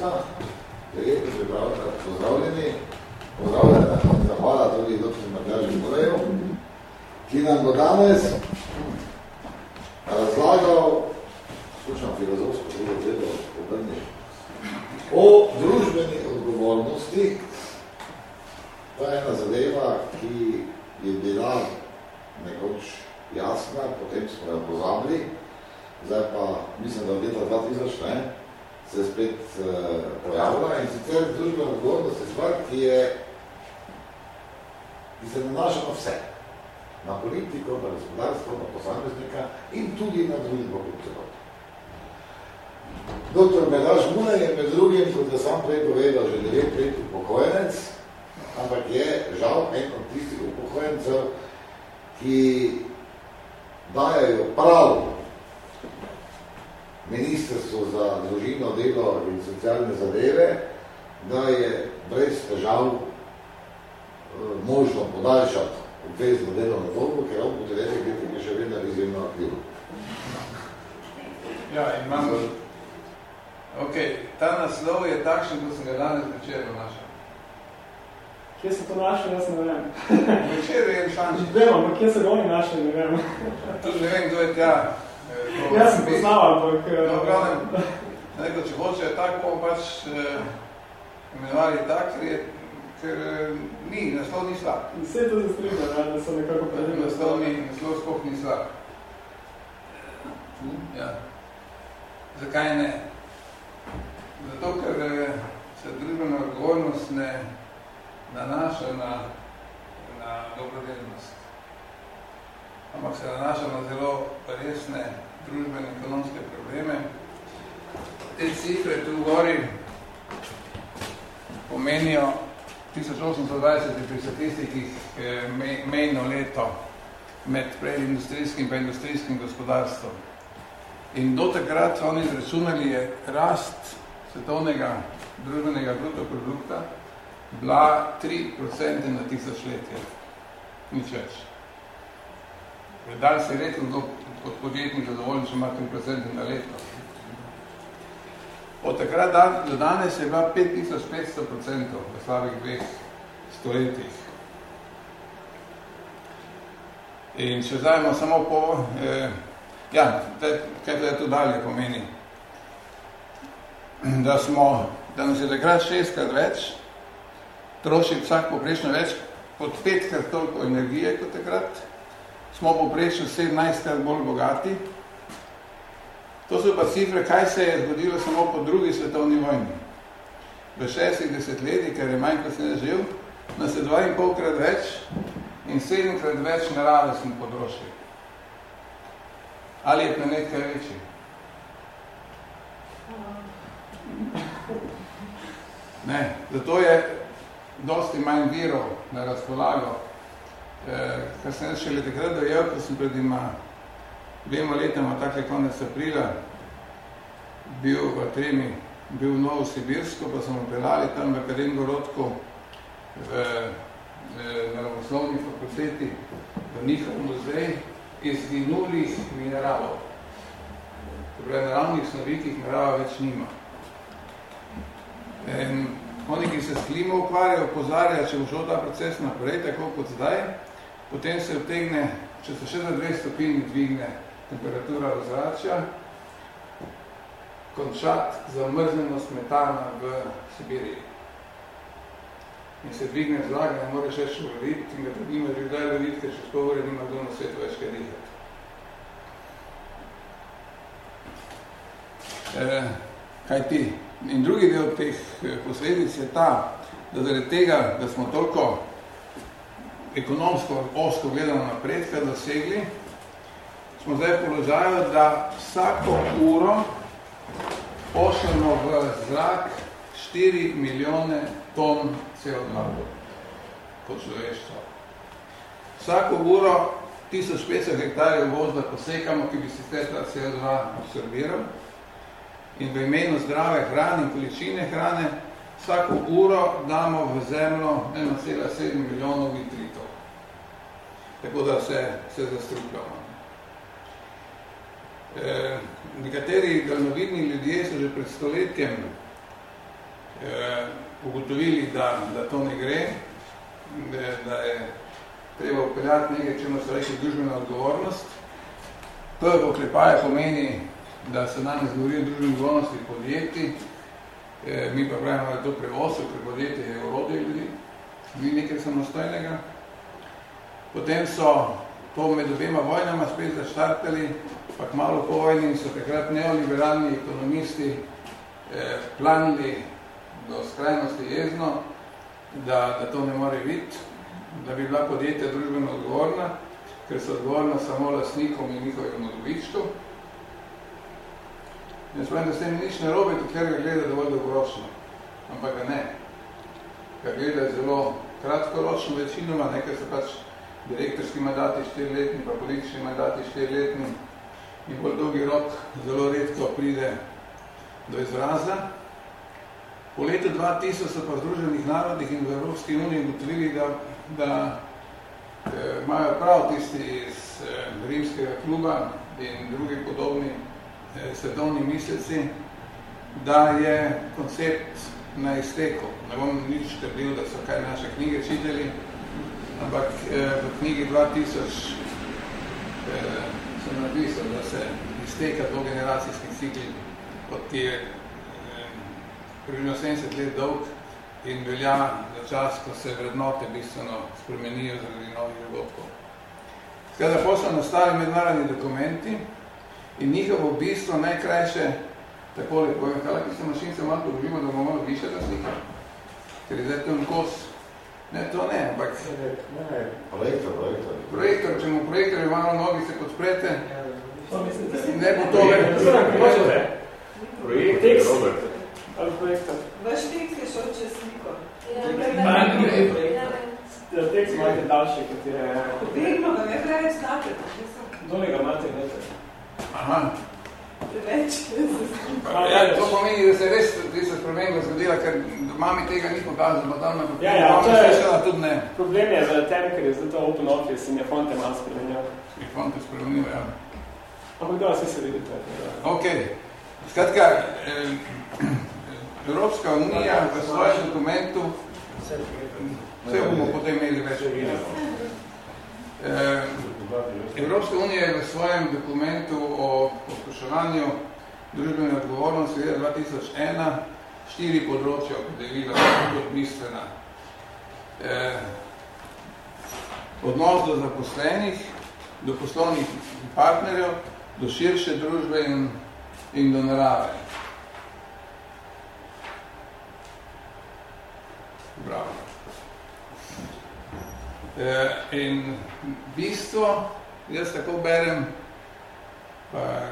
Poljska. Prijetno pozdravljeni. Pozdravljena zahvala tudi dr. Matjaži Morejo, ki nam bo danes razlagal, skušam filozofsko drugo gledo obrniti, o družbeni odgovornosti. To je ena zadeva, ki je bila nekoč jasna, potem smo jo pozabili, zdaj pa mislim, da od leta 2000 ne, se spet uh, pojavila in sicer družbena odgovornost je stvar, ki je ki se nanaša na vse. Na politiko, na gospodarstvo, na posameznika in tudi na družbo kot celot. Doktor Medaš Mune je med drugim, kot je sam prej povedal, že devet let upokojenec, ampak je žal en od tistih upokojencev, ki dajajo prav Ministrstvo za družino, delo in socialne zadeve, da je brez težav eh, možno podaljšati obvezno delovno dobo, ker on bo devet let je še vedno izjemno aktivno. Ja, imam... Ok, ta naslov je takšen, kot sem ga danes večer našel. Kje se to našel, jaz ne vem. Večer je šanči. Vem, ampak kje se ga oni našli, ne vem. Tudi ne vem, kdo je tja. Jaz sem poznal, ampak... Eh, no, glavnem, nekaj, če hoče tako, bomo pač eh, imenovali tak, ker, je, ker eh, ni, naslov ni slab. Vse to se strinja, da so nekako predvim. Naslov ni, naslov sploh ni slab. Ja. Zakaj ne? Zato, ker eh, se družbena odgovornost ne nanaša na, na dobrodelnost. Ampak se nanaša na zelo resne družbene ekonomske probleme. Te cifre tu gori pomenijo 1820 pri statistikih eh, mejno leto med predindustrijskim in industrijskim gospodarstvom. In do takrat so oni izračunali je rast svetovnega družbenega bruto produkta bila 3% na tisočletje. Nič več. Dal se je rekel, kot podjetnik zadovoljni, če ima 3% na leto. Od takrat do danes je bila 5500% v slabih dveh stoletjih. In če zdajmo samo po, eh, ja, te, kaj to je to dalje pomeni, da smo, da nas je takrat šestkrat več, troši vsak poprečno več, pod petkrat toliko energije kot takrat, smo poprečno 17krat bolj bogati. To so pa cifre, kaj se je zgodilo samo po drugi svetovni vojni. V šestih desetletjih, ker je manj, kot se ne živ, nas je dva in polkrat več in sedemkrat več narave smo podrošili. Ali je planet kaj večji? Ne, zato je dosti manj virov na razpolago. Eh, kar sem šele takrat dojel, ko sem pred ima dvema letama, takle konec aprila, bil v Tremi, bil v Novo Sibirsko, pa smo pelali tam v Kadengorodku v, v naravoslovni fakulteti, v njihov muzej izginulih mineralov. Torej, naravnih snovi, ki jih narava več nima. In oni, ki se s klimo ukvarjajo, opozarjajo, če bo šel ta proces naprej, tako kot zdaj, potem se vtegne, če se še za dve stopini dvigne temperatura ozračja, končati zamrznenost metana v Sibiriji. In se dvigne zlag, ne moreš več loviti in ga tudi nima že kdaj loviti, ker še spovore nima kdo na svetu več kaj dihati. Eh, kaj ti? In drugi del teh eh, posledic je ta, da zaradi tega, da smo toliko ekonomsko osko gledano napredka dosegli, smo zdaj v položaju, da vsako uro pošljemo v zrak 4 milijone ton CO2 kot človeštvo. Vsako uro 1500 hektarjev gozda posekamo, ki bi se ta CO2 absorbiral, in v imenu zdrave hrane in količine hrane vsako uro damo v zemljo 1,7 milijonov nitritov. Tako da se, se zastrupljamo. E, nekateri daljnovidni ljudje so že pred stoletjem eh, ugotovili, da, da to ne gre, da, da je treba upeljati nekaj, čemu so rekli družbena odgovornost. To je v oklepaje pomeni, da se danes govori o družbeni odgovornosti podjetij, eh, mi pa pravimo, da je to prevosel, ker podjetje je urodje ljudi, ni nekaj samostojnega. Potem so to med obema vojnama spet zaštartali, pa malo po vojni so takrat neoliberalni ekonomisti eh, planili do skrajnosti jezno, da, da to ne more biti, da bi bila podjetja družbeno odgovorna, ker so odgovorna samo lastnikom in njihovim dobičku. Jaz pravim, da s tem nič ne robi, ker ga gleda dovolj dolgoročno, ampak ga ne. Ga gleda zelo kratkoročno večinoma, nekaj so pač direktorski mandati štiriletni, pa politični mandati štiriletni in bolj dolgi rok zelo redko pride do izraza. Po letu 2000 so pa v Združenih narodih in v Evropski uniji ugotovili, da, da eh, imajo prav tisti iz eh, rimskega kluba in drugi podobni eh, svetovni misleci, da je koncept na izteku. Ne bom nič trdil, da so kaj naše knjige čitali, ampak eh, v knjigi 2000 eh, sem napisal, da se izteka to generacijski cikl, kot je eh, približno 70 let dolg in velja za čas, ko se vrednote bistveno spremenijo zaradi novih dogodkov. Skratka, posla nastali mednarodni dokumenti in njihovo bistvo najkrajše takole povem, kaj lahko se mašince malo položimo, da bomo malo više da slika, ker je zdaj to kos Ne, to ne, ampak... Projektor, projektor. Projektor, če mu projektor imamo nogi se podprete, ne bo to le... Projektor, Robert. Ali projektor? Vaš tekst je šel čez sliko. Ja, tekst imate daljši, kot je... Vedno ga ne preveč znate. Dole ga imate, vete. Aha. Preveč. Ja, to pomeni, da se res da se spremenilo zgodila, ker mami tega ni pokazal, pa tam na papirju. Ja, ja, to je, tudi ne. Problem je za tem, ker je zato open office in je fonte malo spremenil. Je fonte spremenil, ja. Ampak da, vse se vidite. Ok. Skratka, eh, Evropska unija v svojem dokumentu, vse bomo potem imeli več. Eh, Evropska unija je v svojem dokumentu o poskuševanju družbene odgovornosti 2001 štiri področja opredelila kot bistvena. Eh, odnos do zaposlenih, do poslovnih partnerjev, do širše družbe in, in do narave. Bravo. Eh, in bistvo, jaz tako berem, pa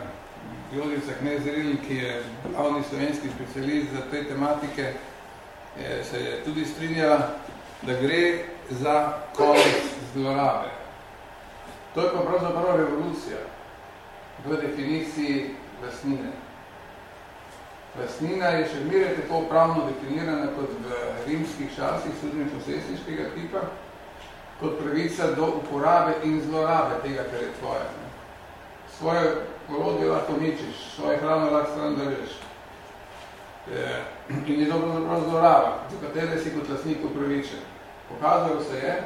Jodica Knezeril, ki je glavni slovenski specialist za te tematike, eh, se je tudi strinjala, da gre za konec zlorabe. To je pa pravzaprav revolucija v definiciji lastnine. Lastnina je še mire tako pravno definirana kot v rimskih časih sudnjo-posesniškega tipa, kot pravica do uporabe in zlorabe tega, kar je tvoje. Ne. Svoje orodje lahko ničiš, svoje hrano lahko stran držeš. E, in je dobro zapravo zloraba, za katere si kot lasnik upravičen. Pokazalo se je,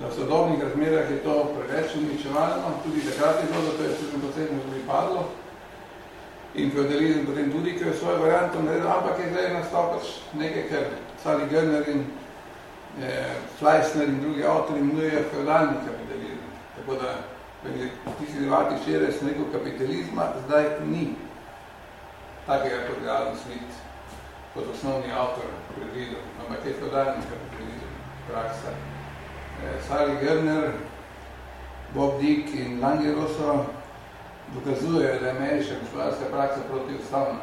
da v sodobnih razmerah je to preveč uničevalno, tudi takrat je bilo, da to je vsem posebno tudi padlo. In feudalizem potem tudi, ki je svojo varianto naredil, ampak je zdaj nastopač nekaj, kar Sally Gerner in eh, Fleissner in drugi avtori imenujejo feudalni kapitalizem. Tako da, tisti devati šere sem rekel kapitalizma, zdaj ni takega kot je Adam Smith, kot osnovni avtor predvidel, ampak je feudalni kapitalizem, praksa. Eh, Sally Gerner, Bob Dick in Langeroso dokazujejo, da je ameriška gospodarska praksa protiustavna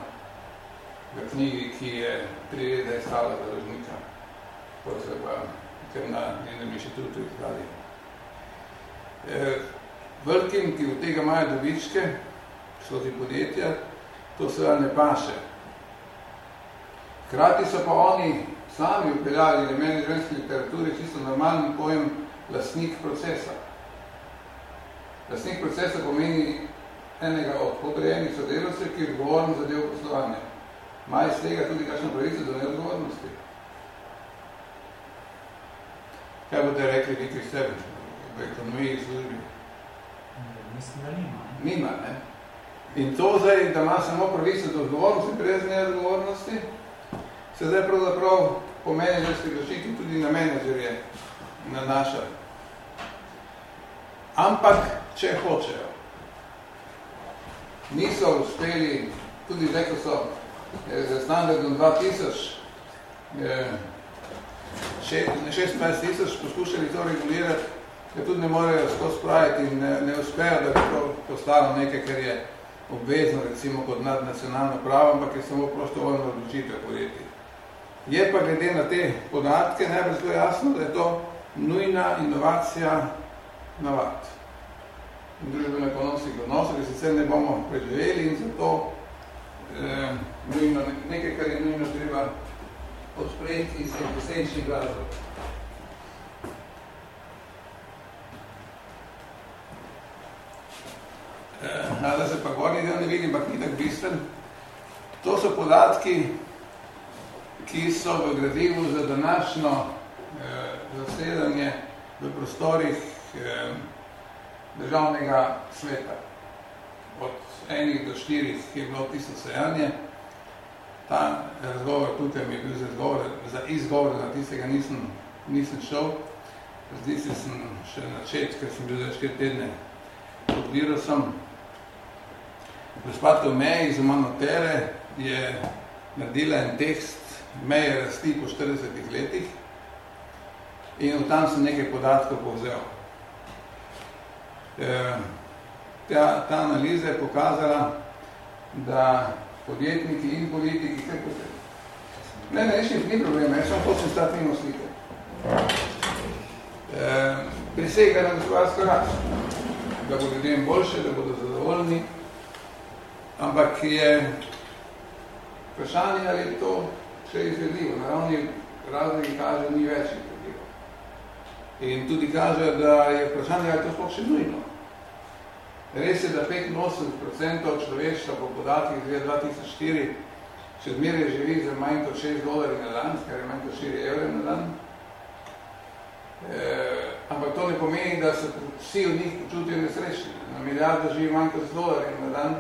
v knjigi, ki je tri leta izstala za rožnika pa kar na njenem inštitutu izdali. E, Velikim, ki od tega imajo dobičke, skozi podjetja, to seveda ne paše. Krati so pa oni sami upeljali na menedžmentski literaturi čisto normalni pojem lastnik procesa. Lastnik procesa pomeni enega od podrejenih sodelovcev, ki je odgovoren za del poslovanja. Ima iz tega tudi kakšno pravico do neodgovornosti? Kaj boste rekli vi pri sebi v ekonomiji službi? Mislim, da nima. Nima, ne? In to zdaj, da ima samo pravico do odgovornosti, brez neodgovornosti, se zdaj pravzaprav po menedžerski zaščiti tudi na menedžerje nanaša. Ampak, če hočejo, niso uspeli, tudi zdaj, ko so eh, za standardom 2000, eh, 26 tisoč poskušali to regulirati, ker tudi ne morejo skozi spraviti in ne, ne uspejo, da bi to postalo nekaj, kar je obvezno, recimo kot nadnacionalno pravo, ampak je samo prostovoljno odločitev podjetij. Je pa glede na te podatke najbolj zelo jasno, da je to nujna inovacija navad. Družbeno ekonomskih odnosov, ki sicer ne bomo preživeli in zato eh, nujno, nekaj, kar je nujno treba odpreti iz eksistenčnih razlog. Eh, da se pa gornji del ne vidim, ampak ni tak bistven. To so podatki, ki so v gradivu za današnjo eh, zasedanje v prostorih eh, državnega sveta. Od enih do štirih je bilo tisto sejanje. Ta razgovor tukaj mi je bil za, izgovor, za izgovor, na tistega nisem, nisem šel. Zdi se sem še načet, ker sem bil za štiri tedne pod virusom. Gospod Tomej iz Manotere je naredila en tekst meje rasti po 40 letih in v tam sem nekaj podatkov povzel. E, ta, ta analiza je pokazala, da podjetniki in politiki, kaj potrebno. Ne, ne, še ni problema, jaz sem hočem stati mimo slike. E, prisega na gospodarsko rast, da bo ljudem boljše, da bodo zadovoljni, ampak je vprašanje, ali to še izvedljivo. Naravni razlegi kaže, ni več izvedljivo. In tudi kaže, da je vprašanje, ali to sploh še nujno. Res je, da 85% človeštva po podatkih iz 2004 še zmeraj živi za manj kot 6 dolarjev na dan, kar je manj kot 4 evre na dan. E, ampak to ne pomeni, da se vsi od njih počutijo nesrečni. Na milijardo živi manj kot 100 dolarjev na dan,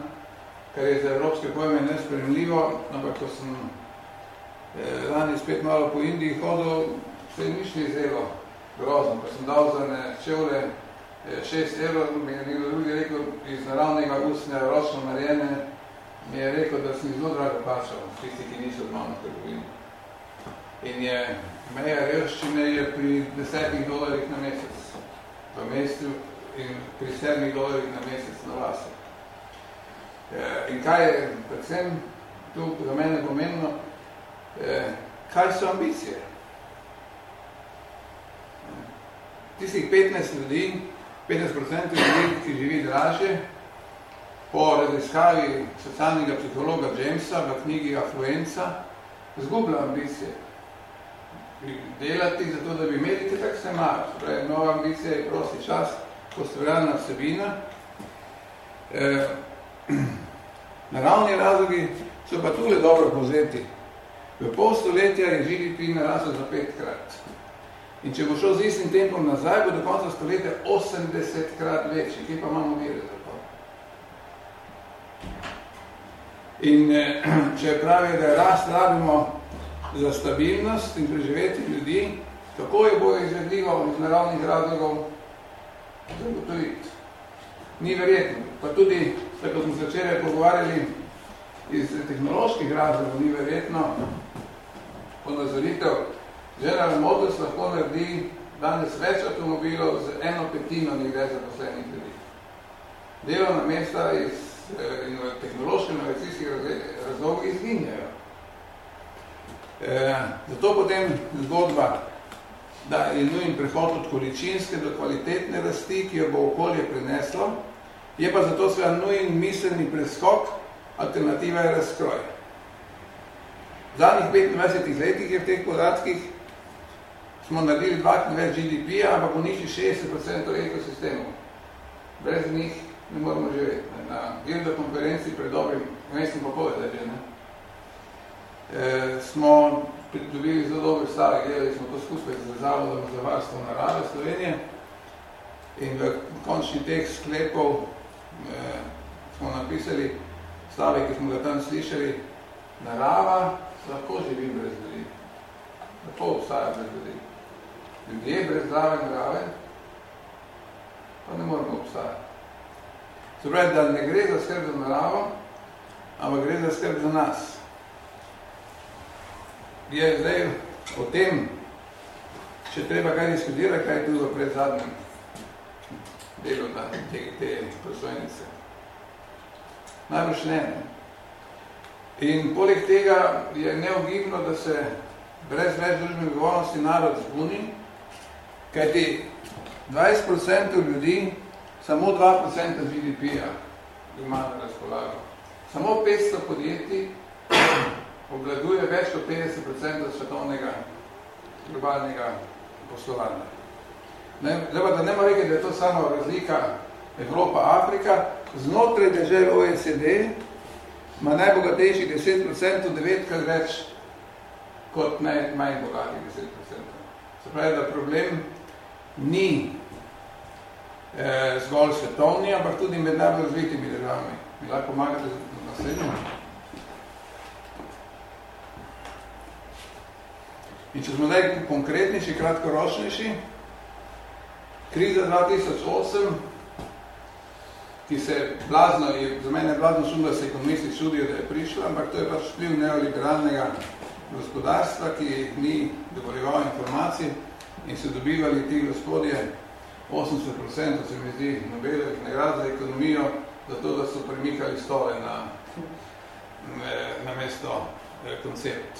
kar je za evropske pojme nespremljivo, ampak ko sem eh, lani spet malo po Indiji hodil, se je nič ni zelo grozno, ko sem dal za ne čevle 6 evrov, mi je nekdo drugi rekel, iz naravnega usnja, ročno narejene, mi je rekel, da sem zelo drago plačal, tisti, ki niso doma na trgovini. In je, meja revščine je pri 10 dolarjih na mesec v mestu in pri 7 dolarjih na mesec na vasi. In kaj je predvsem tu za mene pomembno, kaj so ambicije? Tistih 15 ljudi, 15% ljudi, ki živi draže, po raziskavi socialnega psihologa Jamesa v knjigi Affluenza, zgublja ambicije. Delati zato, da bi imeli te tak se malo. Torej, nova ambicija je prosti čas, postavljena vsebina. E, naravni razlogi so pa tule dobro povzeti. V pol stoletja je GDP narasel za petkrat. In če bo šel z istim tempom nazaj, bo do konca stoletja 80 krat večji. Kje pa imamo vire za to? In eh, če pravi, da rast rabimo za stabilnost in preživeti ljudi, kako je bo izvedljivo iz naravnih razlogov zagotoviti? Ni verjetno. Pa tudi, tako smo se včeraj pogovarjali, iz tehnoloških razlogov ni verjetno ponazoritev. General Motors lahko naredi danes več avtomobilov z eno petino ni več zaposlenih ljudi. Delovna mesta iz eh, tehnoloških inovacijskih razlogov izginjajo. E, zato potem zgodba, da je nujen prehod od količinske do kvalitetne rasti, ki jo bo okolje prineslo, je pa zato seveda nujen miselni preskok, alternativa je razkroj. V zadnjih 25 letih je v teh podatkih smo naredili dvakrat več GDP-a, ampak uniči 60% ekosistemov. Brez njih ne moramo živeti. Na Gilda konferenci pred dobrim mestom pa povedali, ne? eh, smo pridobili zelo dober stavek, delali smo to skupaj z Zavodom za varstvo narave Slovenije in v končni tekst sklepov eh, smo napisali stavek, ki smo ga tam slišali, narava lahko živi brez ljudi. Lahko obstaja brez ljudi. Ljudje brez zdrave narave pa ne moramo obstajati. Se pravi, da ne gre za skrb za naravo, ampak gre za skrb za nas. Je zdaj o tem, če treba kaj diskutirati, kaj je tudi v predzadnjem delu na te, te prosojnice. Najbrž ne. In poleg tega je neogibno, da se brez več družbene odgovornosti narod zbuni, kajti 20% ljudi, samo 2% GDP-ja ima na razpolago. Samo 500 podjetij obladuje več kot 50% svetovnega globalnega poslovanja. Zdaj pa, da nema rekel, da je to samo razlika Evropa-Afrika, znotraj držav OECD ima najbogatejši 10% devetkrat več kot naj, manj bogatih 10%. Se pravi, da problem ni eh, zgolj svetovni, ampak tudi med najbolj razvitimi državami. Mi lahko pomagate z naslednjim. In če smo zdaj konkretnejši, kratkoročnejši, kriza 2008, ki se blazno, je, za mene je blazno šum, da se ekonomisti čudijo, da je prišla, ampak to je pač vpliv neoliberalnega gospodarstva, ki ni dovoljeval informacij in so dobivali ti gospodje 80% se mi zdi Nobelovih nagrad za ekonomijo, zato da so premikali stole na, na mesto eh, koncept.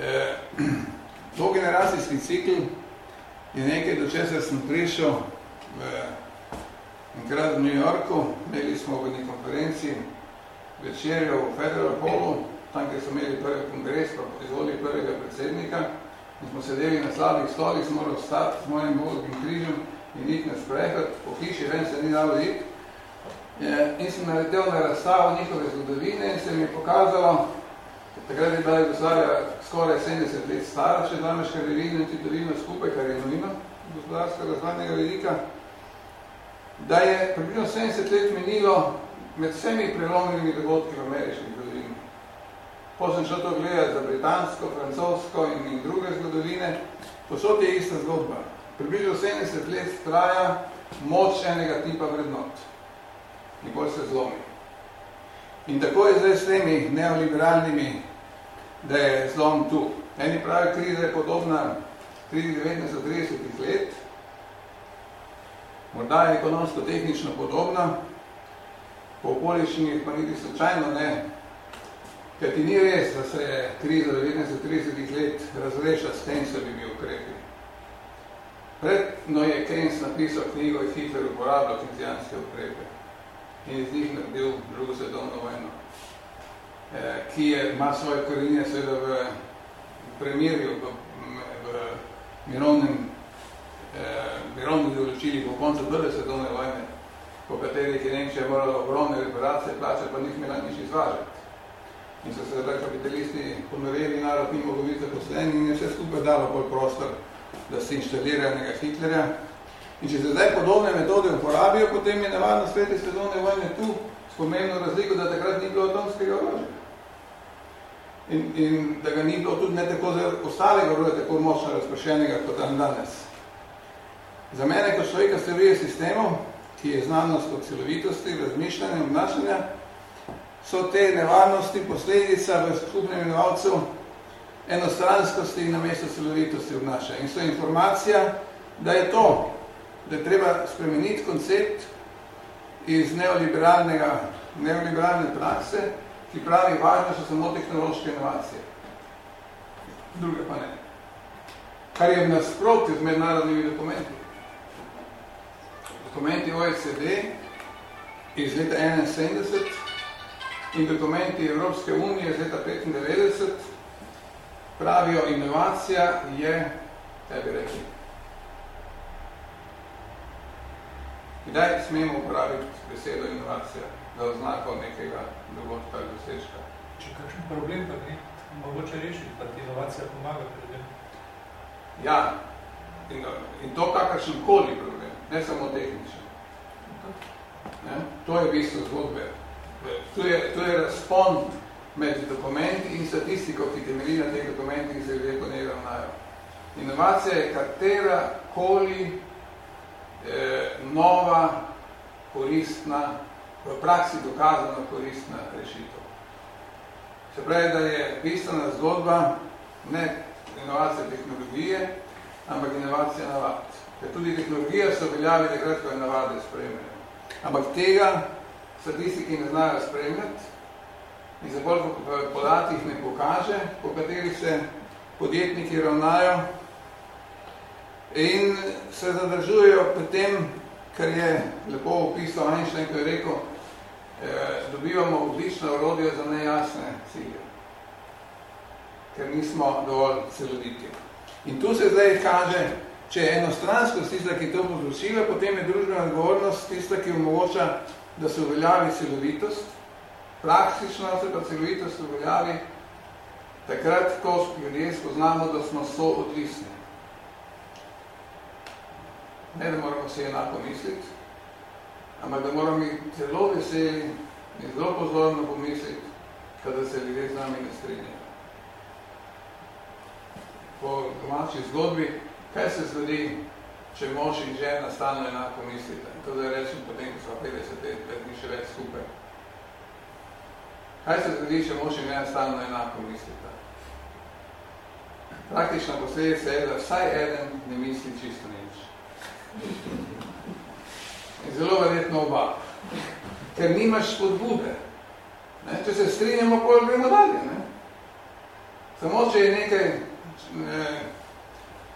E, to generacijski cikl je nekaj, do česar sem prišel v enkrat v New Yorku, imeli smo v neki konferenci večerjo v Federal Hallu, tam, kjer so imeli prvi kongres, pa izvolili prvega predsednika, In smo sedeli na slabih stolih, smo morali stati s mojim Bogim križem in iti na sprehod, po hiši ven se ni dalo iti. In sem naletel na razstavo njihove zgodovine in se mi je pokazalo, takrat je bila Jugoslavija skoraj 70 let stara, še danes kraljevina in titovina skupaj, kar je novina gospodarskega razvojnega vidika, da je približno 70 let minilo med vsemi prelomnimi dogodki v ameriški Potem sem šel to gledati za britansko, francosko in, in druge zgodovine. Posod je ista zgodba. Približno 70 let traja moč enega tipa vrednot. Nikoli se zlomi. In tako je zdaj s temi neoliberalnimi, da je zlom tu. Eni pravi, kriza je podobna krizi 1930 let, morda je ekonomsko-tehnično podobna, po okoliščini pa niti slučajno ne Ker ti ni res, da se je kriza 1930 let razreša s Keynesovimi ukrepi. Predno je Keynes napisal knjigo in Hitler uporabljal kenzijanske ukrepe. In iz njih naredil drugo svetovno vojno, eh, ki je, ima svoje korenine seveda v premirju, v, v mirovnem eh, mirovnem določili po koncu prve svetovne vojne, po katerih je Nemčija morala ogromne reparacije plače, pa njih imela nič izvažati in so se zdaj kapitalisti pomerili narod ni mogel biti zaposlen in je vse skupaj dalo bolj prostor, da se inštalira enega Hitlerja. In če se zdaj podobne metode uporabijo, potem je nevarno sveti sezone vojne tu s pomembno razliko, da takrat ni bilo atomskega orožja. In, in da ga ni bilo tudi ne tako za ostalega orožja, tako močno razpršenega kot dan danes. Za mene, kot človeka s teorije sistemov, ki je znanost o celovitosti, razmišljanja, obnašanja, so te nevarnosti posledica v skupnem imenovalcu enostranskosti in namesto celovitosti obnaša. In so informacija, da je to, da je treba spremeniti koncept iz neoliberalnega, neoliberalne prakse, ki pravi, važno so samo tehnološke inovacije. Druge pa ne. Kar je v nasprotju z mednarodnimi dokumenti. Dokumenti OECD iz leta 71 in dokumenti Evropske unije z leta 95 pravijo, inovacija je, kaj bi rekli, kdaj smemo uporabiti besedo inovacija za oznako nekega dogodka ali dosežka? Če kakšen problem pa ni mogoče rešiti, pa ti inovacija pomaga pri tem. Ja, in, in to kakršen koli problem, ne samo tehničen. Ne? To je v bistvu zgodbe. To je, to je razpon med dokumenti in statistiko, ki temelji na teh dokumentih in se ljudje po njej ravnajo. Inovacija je katera koli eh, nova, koristna, v praksi dokazano koristna rešitev. Se pravi, da je bistvena zgodba ne inovacija tehnologije, ampak inovacija navad. Ker tudi tehnologija se takrat, ko je navade spremljajo. Ampak tega statistiki ne znajo spremljati in se bolj v podatih ne pokaže, po katerih se podjetniki ravnajo in se zadržujejo pri tem, kar je lepo opisal Einstein, ko je rekel, eh, dobivamo odlično orodje za nejasne cilje, ker nismo dovolj celoditi. In tu se zdaj kaže, če je enostranskost tista, ki to povzročila, potem je družbena odgovornost tista, ki omogoča, da se uveljavi celovitost, praktično se pa celovitost uveljavi takrat, ko ljudje spoznamo, da smo soodvisni. Ne, da moramo se enako misliti, ampak da moramo biti zelo veseli in zelo pozorno pomisliti, kada se ljudje z nami ne strinjajo. Po domači zgodbi, kaj se zgodi, če mož in žena stalno enako mislite? To da rečem potem, ko smo 50 let, ni še več skupaj. Kaj se zgodi, če mož in žena stalno enako mislite? Praktična posledica je, da vsaj eden ne misli čisto nič. In zelo verjetno oba. Ker nimaš spodbude. Ne? Če se strinjamo, pol gremo dalje. Ne? Samo, če je nekaj ne,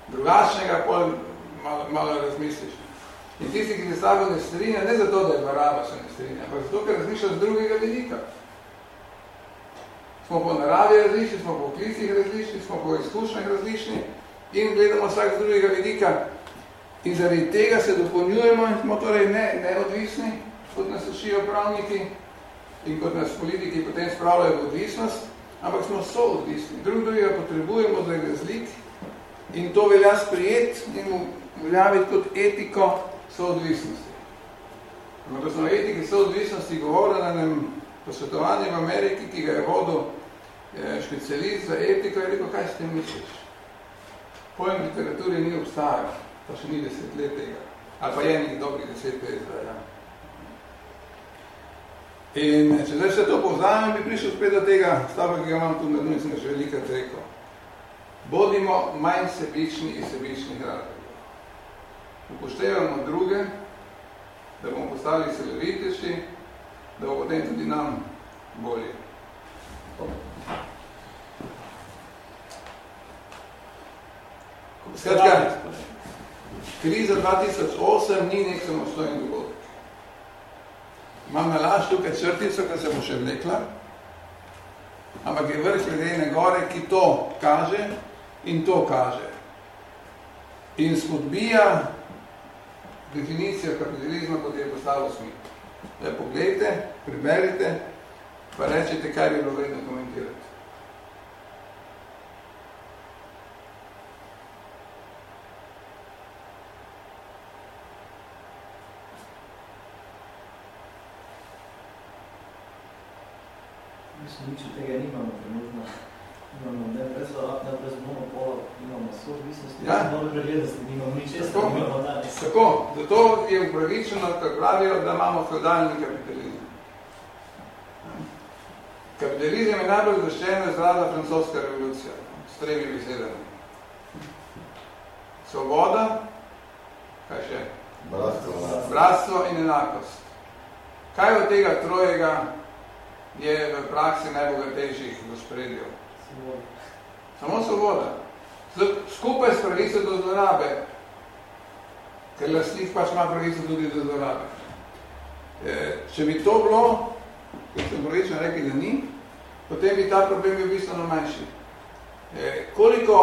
drugačnega, pol malo, malo razmisliš. In tisti, ki se sabo ne strinja, ne zato, da je baraba se ne strinja, ampak zato, ker razmišlja z drugega vidika. Smo po naravi različni, smo po klicih različni, smo po izkušnjah različni in gledamo vsak z drugega vidika. In zaradi tega se dopolnjujemo in smo torej ne, neodvisni, kot nas ušijo pravniki in kot nas politiki potem spravljajo v odvisnost, ampak smo soodvisni. Drug drugega potrebujemo za razlik in to velja sprijeti in veljaviti kot etiko soodvisnosti. Ampak ko smo etiki soodvisnosti govorili na enem posvetovanju v Ameriki, ki ga je vodil specialist za etiko, je rekel, kaj s tem misliš? Pojem literaturi ni obstajal, pa še ni deset let tega. Ali pa je nekaj dobrih deset let ja. In če zdaj se to povzamem, bi prišel spet do tega stavka, ki ga imam tu na dnu in sem že velikrat rekel. Bodimo manj sebični in sebičnih razlogov. Upoštevamo druge, da bomo postali celovitejši, da bo potem tudi nam bolje. Skratka, kriza 2008 ni nek samostojen dogodek. Imam na laž tukaj črtico, ki se bo še vlekla, ampak je vrh ledene gore, ki to kaže in to kaže. In spodbija definicijo kapitalizma, kot je postalo smit. Zdaj, poglejte, preberite, pa rečete, kaj bi bilo vredno komentirati. Mislim, nič od tega nimamo trenutno. Imamo ne brez varat, ne brez monopola, imamo soodvisnosti, ja. ne dobro glednosti, nimamo nič, tako, nimamo danes. Tako, zato je upravičeno, kako pravijo, da imamo feudalni kapitalizem. Kapitalizem je najbolj zaščeno izrada francoska revolucija, s tremi besedami. Svoboda, kaj še? Bratstvo. Bratstvo in enakost. Kaj od tega trojega je v praksi najbogatejših gospodedjev? Svoboda. Samo svoboda. Skupaj s pravico do zlorabe, ker lastnik pač ima pravico tudi do zlorabe. E, če bi to bilo, kot sem pravično rekel, da ni, potem bi ta problem bil bistveno manjši. E, koliko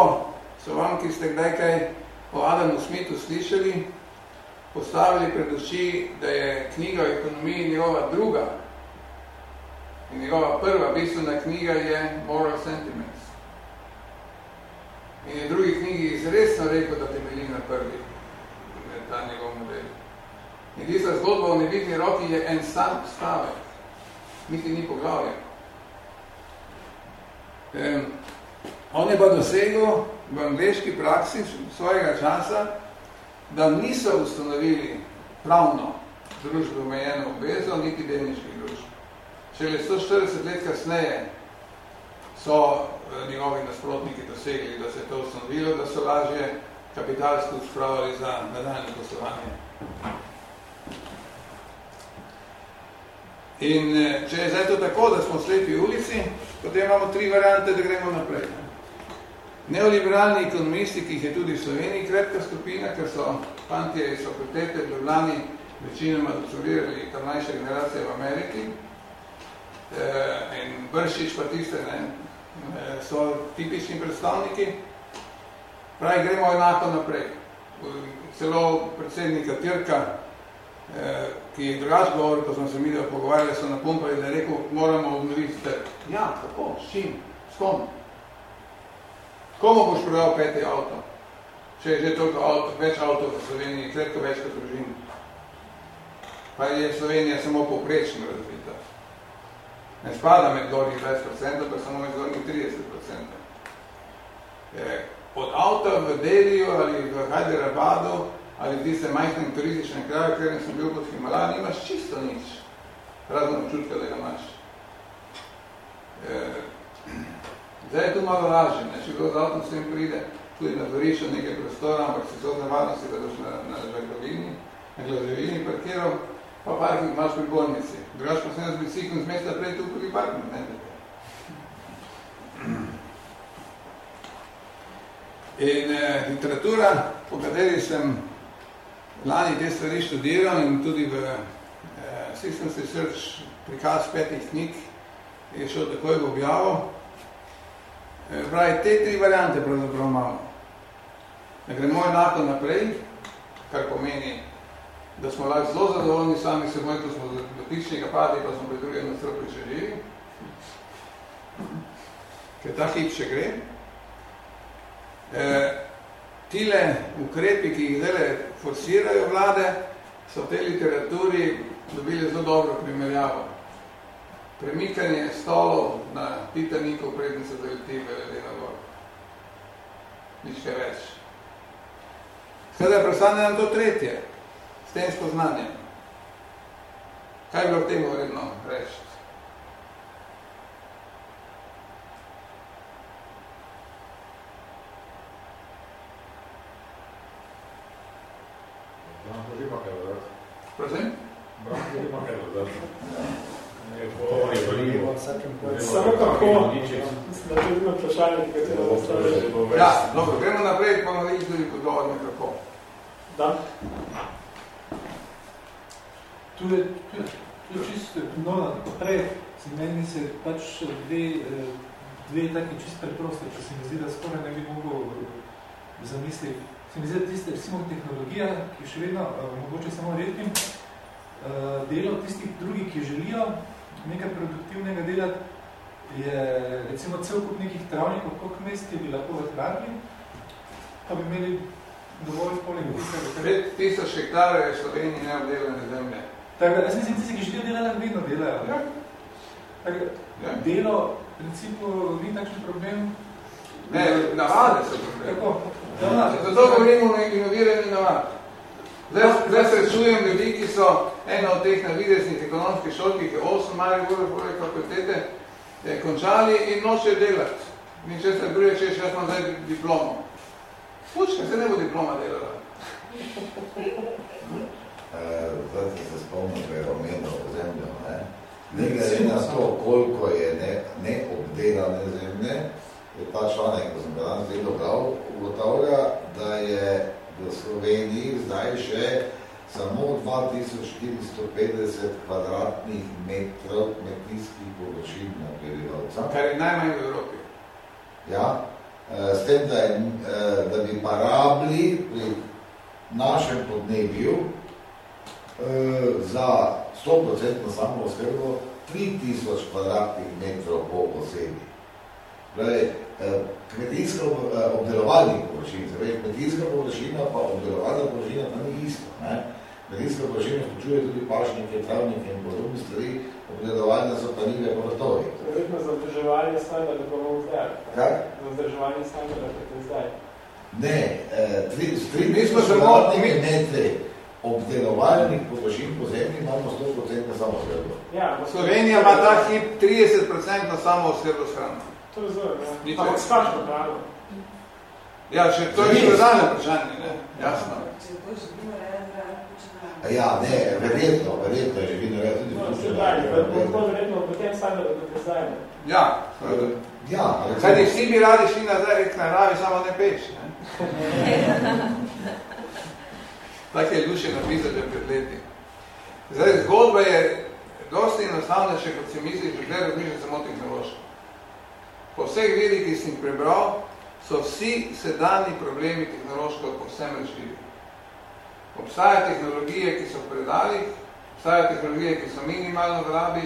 so vam, ki ste kdaj kaj o Adamu Smithu slišali, postavili pred oči, da je knjiga o ekonomiji njegova druga In njegova prva bistvena knjiga je Moral Sentiments. In je v drugi knjigi izresno rekel, da temelji na prvi, ta njegov model. In tista zgodba o nebitni roki je en sam stavek, niti ni poglavje. Um, on je pa dosegel v angliški praksi svojega časa, da niso ustanovili pravno družbo omejeno obvezo, niti delniških družb. Šele 140 let kasneje so eh, njegovi nasprotniki dosegli, da se je to ustanovilo, da so lažje kapitalsko spravili za nadaljne poslovanje. In eh, če je zdaj to tako, da smo slepi ulici, potem imamo tri variante, da gremo naprej. Neoliberalni ekonomisti, ki jih je tudi v Sloveniji krepka skupina, ker so fantje iz fakultete v Ljubljani večinoma doktorirali ta mlajša generacija v Ameriki, eh, in Bršič pa tiste, ne, eh, so tipični predstavniki, pravi, gremo enako naprej. Celo predsednika Tirka, eh, ki je drugač govoril, ko smo se mi pogovarjali, so napumpali, da je rekel, moramo obnoviti trg. Ja, kako, s čim, s kom? Komu boš prodal peti avto? Če je že toliko avto, več avtov v Sloveniji, kratko več kot družin. Pa je Slovenija samo povprečno razvita. Ne spada med gornjih 20%, pa samo med gornjih 30%. Je, od avta v Deliju ali v Hyderabadu ali v tiste majhnem turističnem kraju, kjer sem bil pod Himalaja, imaš čisto nič. Razno občutka, da ga imaš. E, zdaj je to malo lažje, ne? če kdo z avtom s tem pride, tudi na dvorišče nekaj prostora, ampak se so nevarnosti, da boš na, na glavini, na glavini parkiral, pa parking imaš pri bolnici. Drugač pa sem z biciklom z mesta prej tu pri parking, ne? In eh, literatura, po kateri sem lani te stvari študiral in tudi v eh, Systems Research prikaz petih knjig je šel takoj v objavo. Eh, pravi, te tri variante pravzaprav imamo. Da gremo enako naprej, kar pomeni, da smo lahko zelo zadovoljni sami seboj, ko smo do tičnega padli, pa smo pri drugem nastropili še živi. Ker ta hip še gre. E, tile ukrepi, ki jih zdaj forsirajo vlade, so v tej literaturi dobili zelo dobro primerjavo. Premikanje stolov na Titanikov prednice zaleti v ledena gor. Nič kaj več. Sedaj prestane nam to tretje, s tem spoznanjem. Kaj bilo v tem vredno reči? Samo kako? Mislim, da je tudi vprašanje, katero postavljaš. Ja, dobro, gremo naprej, pa bomo videli tudi odgovor na kako. Da? Tu je, tu tu je čisto, no, prej se meni se pač dve, dve taki čisto preproste, če se mi zdi, da skoraj ne bi mogel zamisliti se mi zdi, tiste, recimo, tehnologija, ki še vedno, uh, mogoče samo redkim, delo tistih drugih, ki želijo nekaj produktivnega delati, je recimo cel kup nekih travnikov, koliko mest je bi lahko odhranili, pa bi imeli dovolj tistega. Pet tisoč hektarov je Sloveniji neobdelane zemlje. Tako, jaz mislim, tisti, ki želijo delati, vedno delajo. Ja. Tako, ja. Delo, principu, ni takšen problem. Ne, navade so problem. Tako, Zato govorimo o ignorirani navad. Zdaj, zdaj srečujem ljudi, ki so ena od teh navideznih ekonomskih šol, ki je 8 mali poleg fakultete, je končali in noče delati. Ni česa druge, če še jaz imam zdaj diplomo. Pučka, zdaj ne bo diploma delala. Zdaj se spomnim, da je omenil zemljo. Ne, ne glede na to, koliko je ne, neobdelane zemlje, je ta članek, ko sem ga danes zelo bral, ugotavlja, da je v Sloveniji zdaj še samo 2450 kvadratnih metrov kmetijskih površin na prebivalca. Kar je najmanj v Evropi. Ja, s tem, da, je, da bi pa rabili pri našem podnebju za 100% samo oskrbo 3000 kvadratnih metrov po osebi. Eh, kmetijska eh, obdelovalnih površin, zdaj, kmetijska površina pa obdelovalna površina pa ni isto. Ne? Kmetijska površina vključuje tudi pašnike, travnike in podobne stvari, obdelovalne so pa nive pa vrtovi. Verjetno za vzdrževanje standarda, ko bomo zdaj. Kaj? Za vzdrževanje standarda, kot je zdaj. Ne, eh, tri, tri, Mi smo tri, samo- tri obdelovalnih površin po zemlji imamo 100% samo sredbo. Ja, Slovenija ima ta hip 30% samo oskrbo s To razumem, ja. Nič Ampak več. s kakšno hrano? Ja, še to je še zadnje vprašanje, ne? Jasno. Če to živimo reči, da počnejo. A Ja, ne, verjetno, verjetno je živino red tudi No, vključeno. sedaj, pa bo to verjetno po tem standardu, kot je zdaj. ne. Ja, Ja, kaj ti vsi bi radi šli nazaj k naravi, samo ne peš, ne? Tako je Luše napisal že pred leti. Zdaj, zgodba je dosti enostavnejša, kot si misliš, že zdaj razmišljati samo tehnološko. Po vseh vidih, ki sem prebral, so vsi sedanji problemi tehnološko povsem rešljivi. Obstajajo tehnologije, ki so v predalih, obstajajo tehnologije, ki so minimalno v rabi,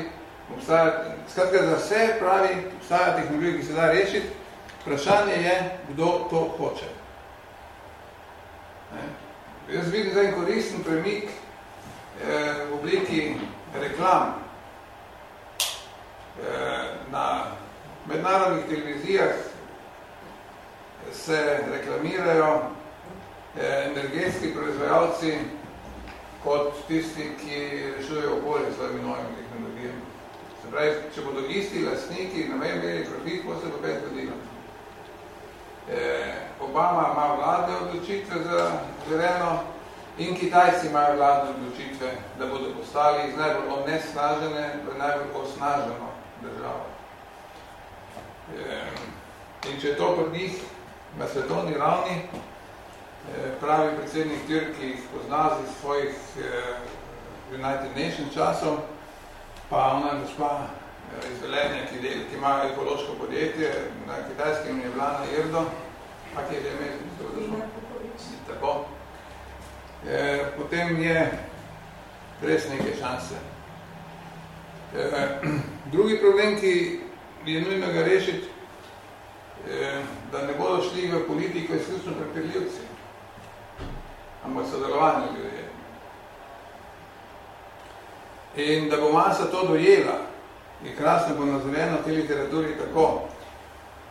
obstajajo, skratka za vse pravi, obstajajo tehnologije, ki se da rešiti, vprašanje je, kdo to hoče. Ne? Jaz vidim zdaj en koristen premik eh, v obliki reklam. Eh, na mednarodnih televizijah se reklamirajo eh, energetski proizvajalci kot tisti, ki rešujejo okolje s svojimi novimi tehnologijami. Se pravi, če bodo isti lastniki na meji imeli profit, bo se bo kaj zgodilo. Eh, Obama ima vladne odločitve za zeleno in Kitajci imajo vladne odločitve, da bodo postali iz najbolj onesnažene v najbolj osnaženo državo. Eh, In če je to pri njih na svetovni ravni, eh, pravi predsednik Tir, ki jih pozna iz svojih eh, United Nations časov, pa ona gospa iz Velenja, ki, del, ki ima ekološko podjetje na kitajskem je bila na Irdo, pa ki je že imel, tako. E, potem je res neke šanse. E, drugi problem, ki je nujno ga rešiti, e, da ne bodo šli v politiko izključno prepirljivci, ampak sodelovanje ljudje. In da bo masa to dojela, je krasno ponazorjeno v tej literaturi tako.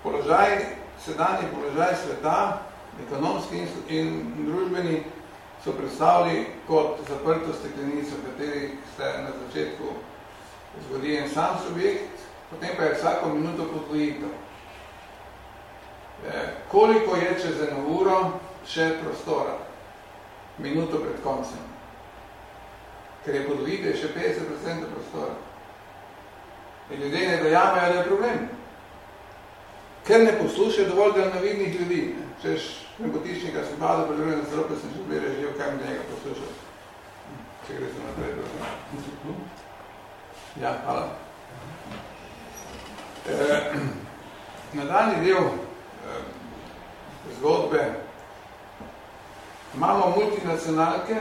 Položaj, sedanji položaj sveta, ekonomski in, in družbeni, so predstavili kot zaprto steklenico, v kateri se na začetku zgodi en sam subjekt, potem pa je vsako minuto podvojitev. E, koliko je čez eno uro še prostora? Minuto pred koncem. Ker je podvojitev še 50% prostora. In ljudje ne dojamejo, da je problem. Ker ne poslušajo dovolj daljnovidnih ljudi. Ne? Češ, nebotičnika se bada, pa druge nasrope sem že bili režijo, kaj mi njega poslušati. Če gre se naprej, prosim. Ja, hvala. E, nadaljni del e, zgodbe. Imamo multinacionalke,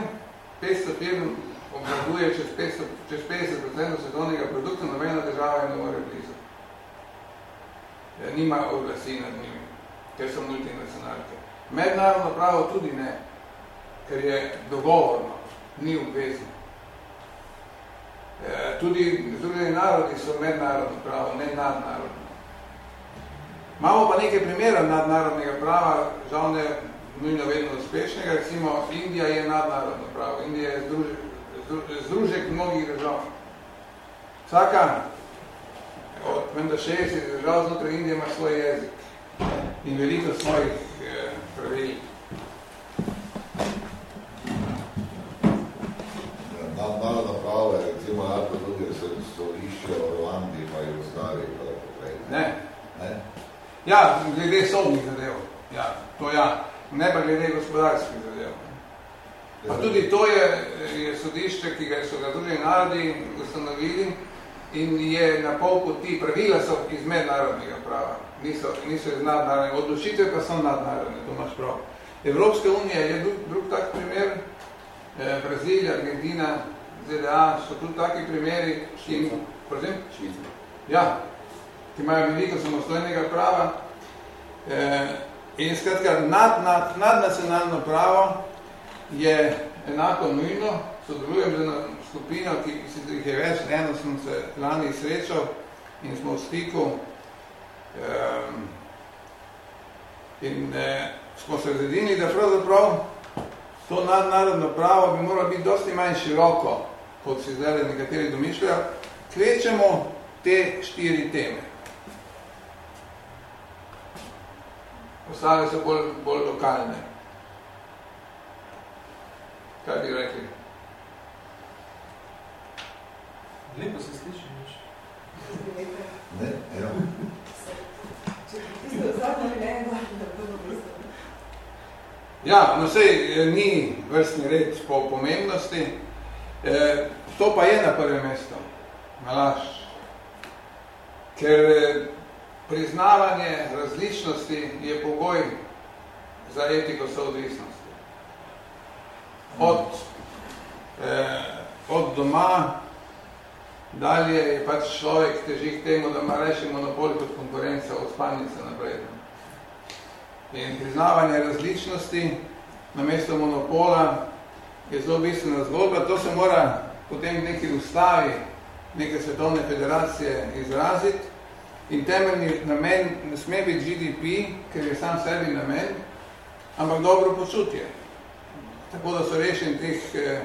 500 firm obvladuje čez, 500, čez 50% svetovnega produkta, nobena država je ne more blizu. E, nima oglasi nad njimi, ker so multinacionalke. Mednarodno pravo tudi ne, ker je dogovorno, ni obvezno. E, tudi združeni narodi so mednarodno pravo, ne nadnarodno. Imamo pa nekaj primerov nadnarodnega prava, žal ne nujno vedno uspešnega, recimo Indija je nadnarodno pravo, Indija je združek, združek mnogih držav. Vsaka od menda 60 držav znotraj Indije ima svoj jezik in veliko svojih eh, pravil. Nadnarodno pravo je recimo lahko tudi, stolišče v Rwandi pa Jugoslaviji pa prej. Ne. Ne? Ja, glede sodnih zadev. Ja, to ja. Ne pa glede gospodarskih zadev. Pa tudi to je, je sodišče, ki ga so ga drugi narodi ustanovili in je na pol poti, pravila so iz mednarodnega prava, niso, niso iz nadnarodnega, odločitve pa so nadnarodne, to imaš prav. Evropska unija je drug, drug tak primer, eh, Brazilija, Argentina, ZDA so tudi taki primeri, ki Prosim? Švica. Ja, ki imajo veliko samostojnega prava. E, in skratka, nad, nad, nadnacionalno pravo je enako nujno, sodelujem z eno skupino, ki si jih je več, eno sem se lani srečal in smo v stiku. Um, in eh, smo se zredili, da pravzaprav to nadnarodno pravo bi moralo biti dosti manj široko, kot si zdaj nekateri domišljajo, kvečemo te štiri teme. Ostale so bolj, bolj lokalne. Kaj bi rekli? Lepo se sliši, nič. Ne, evo. Ja, no sej ni vrstni red po pomembnosti. E, to pa je na prvem mestu. Malaš. Ker e, priznavanje različnosti je pogoj za etiko soodvisnosti. Od, eh, od doma dalje je pač človek teži k temu, da ima reši monopol kot konkurenca od spalnice naprej. In priznavanje različnosti na mesto monopola je zelo bistvena zgodba. To se mora potem neki ustavi neke svetovne federacije izraziti. In temeljni namen ne sme biti GDP, ker je sam sebi namen, ampak dobro počutje. Tako da so rešeni teh eh,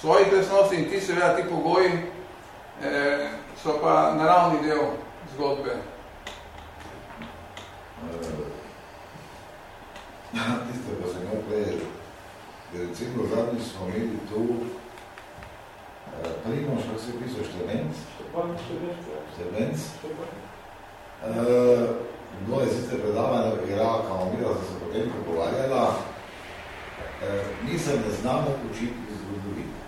svojih lesnosti in ti seveda ti pogoji eh, so pa naravni del zgodbe. Ja, tiste, pa sem imel prej, recimo zadnji smo imeli tu eh, Primoš, kako se je pisal, Števenc? Števenc. Uh, bilo je sicer predavanje v Iraku, Amira so se potem pogovarjala. Uh, mi se ne znamo učiti iz zgodovine.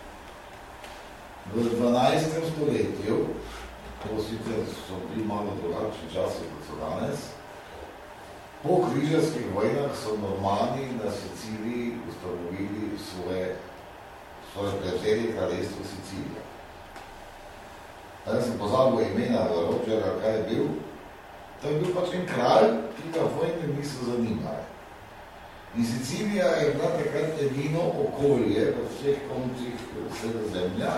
V 12. stoletju, to sicer so bili malo drugačni časi, kot so danes, po križarskih vojnah so normani na Siciliji ustanovili svoje, svoje prijatelji kraljestvo Sicilija. Zdaj sem pozabil imena Rodžera, kaj je bil, To je bil pač en kralj, ki ga vojne niso zanimali. In Sicilija je bila takrat edino okolje v vseh koncih vsega zemlja,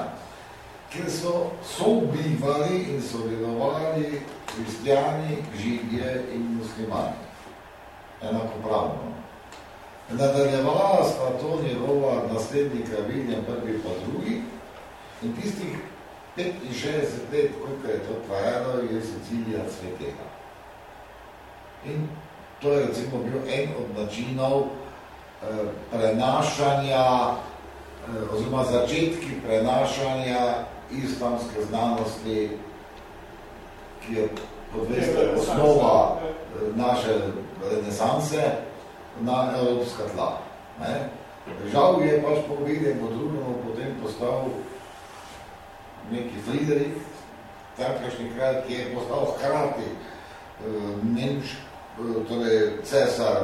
kjer so sobivali in sodelovali kristijani, židje in muslimani. Enakopravno. Nadaljevala sta to njegova naslednika William prvi pa drugi in tistih 65 let, koliko je to trajalo, je Sicilija cvetela. In to je recimo bil en od načinov eh, prenašanja eh, oziroma začetki prenašanja islamske znanosti, ki je podveste osnova eh, naše renesanse na evropska tla. Ne? Žal je pač po po drugemu potem postal neki Friedrich, tamkajšnji kraj, ki je postal hkrati nemški torej cesar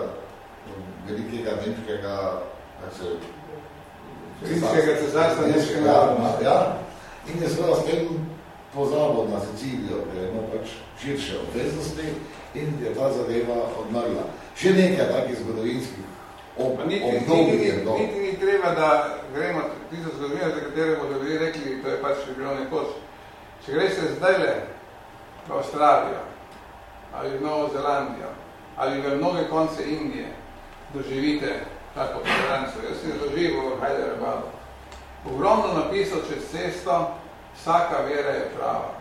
velikega nemškega Rimskega cesarstva nemškega ja, in je seveda s tem pozabil na Sicilijo, ker ima pač širše obveznosti in je ta zadeva odmrla. Še nekaj takih zgodovinskih ob, obdobij je to. Niti ni treba, da gremo tisto zgodovino, za katere bodo bili rekli, to je pač bilo nekoč. Če greste zdaj le v Avstralijo, ali v Novo Zelandijo, ali v mnoge konce Indije doživite tako toleranco. Jaz sem doživel v Hyderabadu. Ogromno napisal čez cesto, vsaka vera je prava.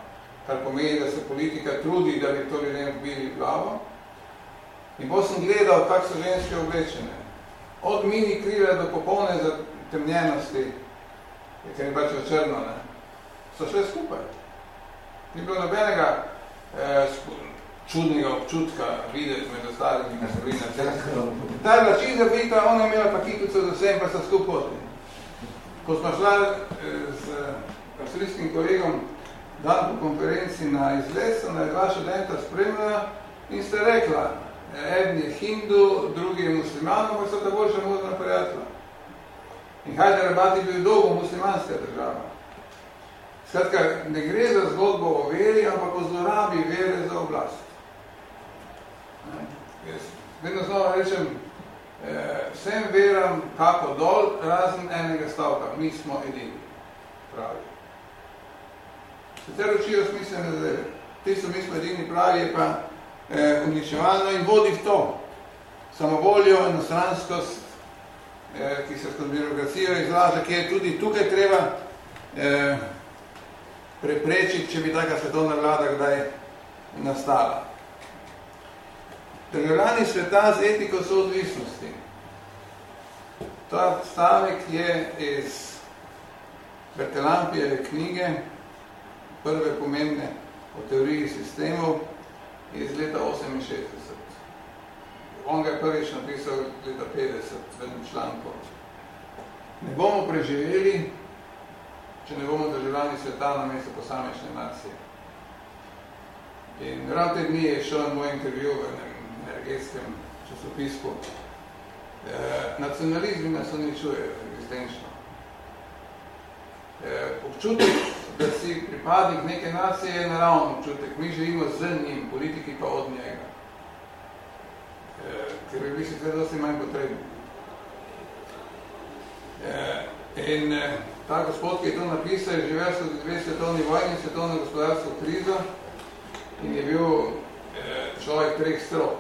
Kar pomeni, da se politika trudi, da bi to ljudem vbili glavo. In potem sem gledal, kak so ženske oblečene. Od mini krive do popolne zatemnjenosti, ker je pač črno, ne, so še skupaj. Ni bilo nobenega eh, čudnega občutka videti med ostalimi, ki so bili na cesti. Ta bila čiza vita, ona je imela pakitico za vse in pa so skupaj. Ko smo šla eh, z avstrijskim kolegom dan po konferenci na izles, ona je dva študenta spremljala in ste rekla, eden je hindu, drugi je musliman, ampak so ta boljša možna prijatelja. In Hyderabad je bil dolgo muslimanska država. Skratka, ne gre za zgodbo o veri, ampak o zlorabi vere za oblast. Jaz vedno znova rečem, eh, vsem veram kako dol, razen enega stavka, mi smo edini, pravi. Sicer učijo smiselne zadeve. Tisto, mi smo edini pravi, je pa eh, uničevalno in vodi v to. Samovoljo, enostranskost, eh, ki se skozi birokracijo izraža, ki je tudi tukaj treba eh, preprečiti, če bi taka svetovna vlada kdaj nastala. Državljani sveta z etiko so odvisnosti. Ta stavek je iz Bertelampijeve knjige, prve pomembne o teoriji sistemov, iz leta 68. On ga je prvič napisal leta 50 v enem članku. Ne bomo preživeli, če ne bomo državljani sveta na mesto posamečne nacije. In ravno te dni je šel moj intervju v enem energetskem časopisku. E, nacionalizmi nas uničujejo existenčno. E, občutek, da si pripadnik neke nacije je naravno občutek. Mi živimo z njim, politiki pa od njega. E, ker je bili sicer dosti manj potrebni. E, in e, ta gospod, ki je to napisal, je živel so dve svetovni vojni, svetovno gospodarsko krizo in je bil e, človek treh strok.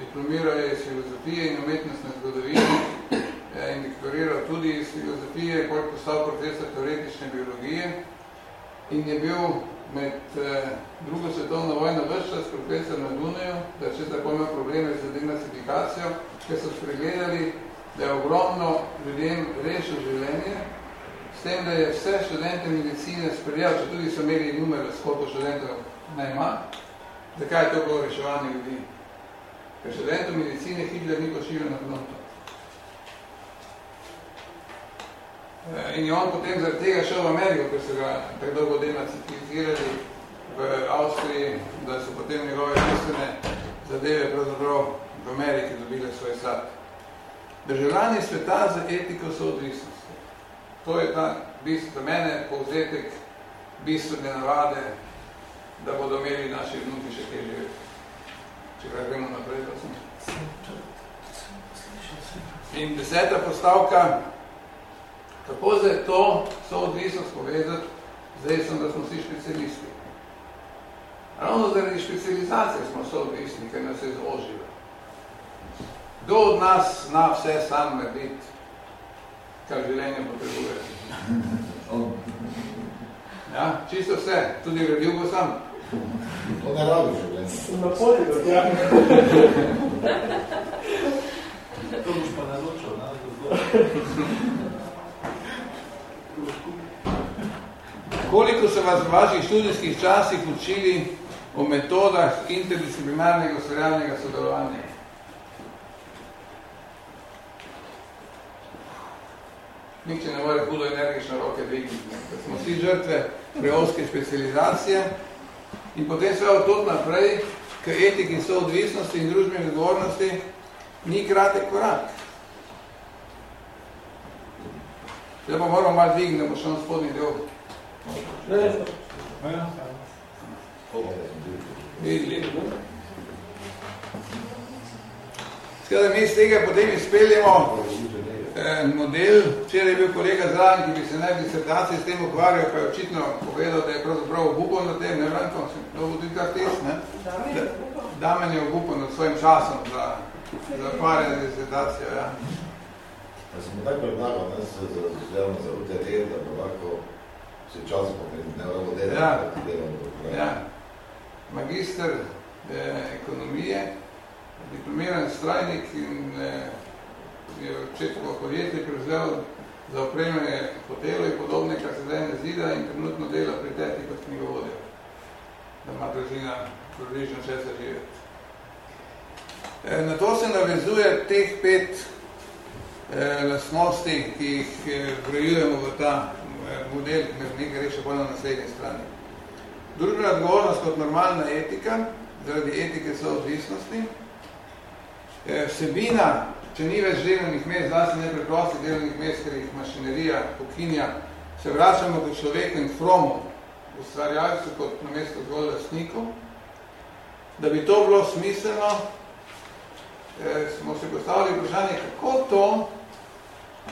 Diplomiral je iz filozofije in umetnostne zgodovine e, in doktoriral tudi iz filozofije, ko je postal profesor teoretične biologije in je bil med eh, drugo svetovno vojno vrš čas profesor na Dunaju, da če tako ima probleme z denacifikacijo, ker so spregledali, da je ogromno ljudem rešil življenje, s tem, da je vse študente medicine sprejel, če tudi so imeli numer, skoliko študentov najma, zakaj je to bilo reševanje ljudi? Ker študentov medicine Hitler ni pošiljal na fronto. In je on potem zaradi tega šel v Ameriko, ker so ga tako dolgo denacificirali v Avstriji, da so potem njegove bistvene zadeve pravzaprav v Ameriki dobile svoj sad. Državljani sveta za etiko so odvisnosti. To je ta bistvo za mene povzetek bistvene navade, da bodo imeli naši vnuki še kje živeti. Če kaj gremo naprej, da sem. In deseta postavka, Kako zdaj to so odvisnost povezati zdaj sem, da smo vsi specialisti? Ravno zaradi specializacije smo so odvisni, ker nas je zožilo. Kdo od nas zna vse sam narediti, kar življenje potrebuje? Ja, čisto vse, tudi redil bo sam. To ne rabi življenje. Na polju, ja. To boš pa naročil, ne? Koliko so vas v vaših študijskih časih učili o metodah interdisciplinarnega ustvarjalnega sodelovanja? Nihče ne more hudo energično roke dvigniti. Smo vsi žrtve preovske specializacije in potem sve od tot naprej, k etiki soodvisnosti in družbeni odgovornosti, ni kratek korak. Zdaj pa moramo malo dvigniti, da bo še na spodnji del. Skratka, mi iz tega potem izpeljemo eh, model, včeraj je bil kolega zraven, ki bi se naj disertaciji s tem ukvarjal, pa je očitno povedal, da je pravzaprav obupal na tem, ne vem, ko sem to tudi kar test, ne? Damen je obupal nad svojim časom za, za ukvarjanje disertacijo, ja. Ja sem tako predlagal, ne, se za različljamo za UTR, da bo lahko se čas pokreniti, ne vrlo delati, Ja. da delamo Ja. Magister eh, ekonomije, diplomiran strajnik in eh, je očetko podjetje prevzel za opremljanje hotelov in podobne, kar se zdaj zida in trenutno dela pri teti kot knjigovodja, da ima družina približno česa živeti. Eh, na to se navezuje teh pet lastnosti, ki jih eh, vrejujemo v ta eh, model, ki nekaj reče bolj na naslednji strani. Družbena odgovornost kot normalna etika, zaradi etike so odvisnosti. Eh, vsebina, če ni več delovnih mest, zlasti ne preprosti delovnih mest, ker jih mašinerija pokinja, se vračamo k človeku in fromu, ustvarjalcu kot na mesto zgolj lastniku. Da bi to bilo smiselno, eh, smo se postavili vprašanje, kako to,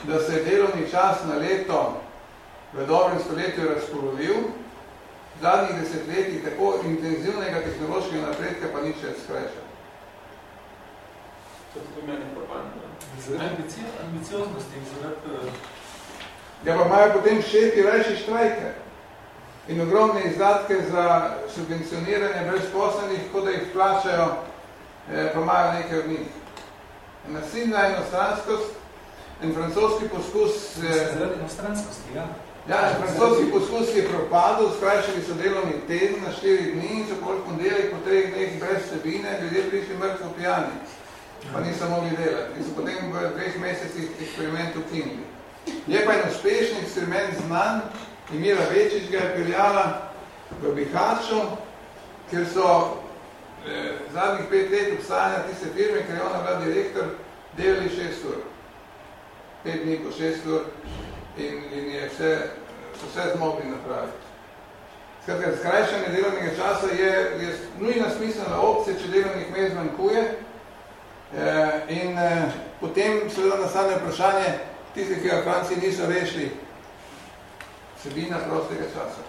da se je delovni čas na leto v dobrem stoletju razpolovil, v zadnjih desetletjih tako intenzivnega tehnološkega napredka pa nič več skrajša. To je tudi meni. Zaradi ambicioznosti zaradi... Eh, ja, pa imajo potem šefi rajši štrajke in ogromne izdatke za subvencioniranje brezposlenih, kot da jih plačajo, eh, pa imajo nekaj od njih. Nasilna enostranskost, en francoski poskus... Zaradi enostranskosti, ja. Ja, francoski poskus je propadel, skrajšali so delovni teden na štiri dni in so pol pondelek po treh dneh brez sebine, ljudje prišli mrtvo pijani, pa niso mogli delati. In so potem v dveh mesecih eksperiment ukinili. Je pa en uspešni eksperiment znan, Emira Večič ga je peljala v Bihaču, ker so eh, zadnjih pet let obstajanja tiste firme, ker je ona bila direktor, delali šest ur. Pet dni po šest ur in, in je vse, vse zmogli napraviti. Skratka, skrajšanje delovnega časa je, je nujna smiselna opcija, če delovnih mest manjkuje. Eh, in eh, potem seveda nastane vprašanje, tisti, ki ga Franciji niso rešili, vsebina prostega časa.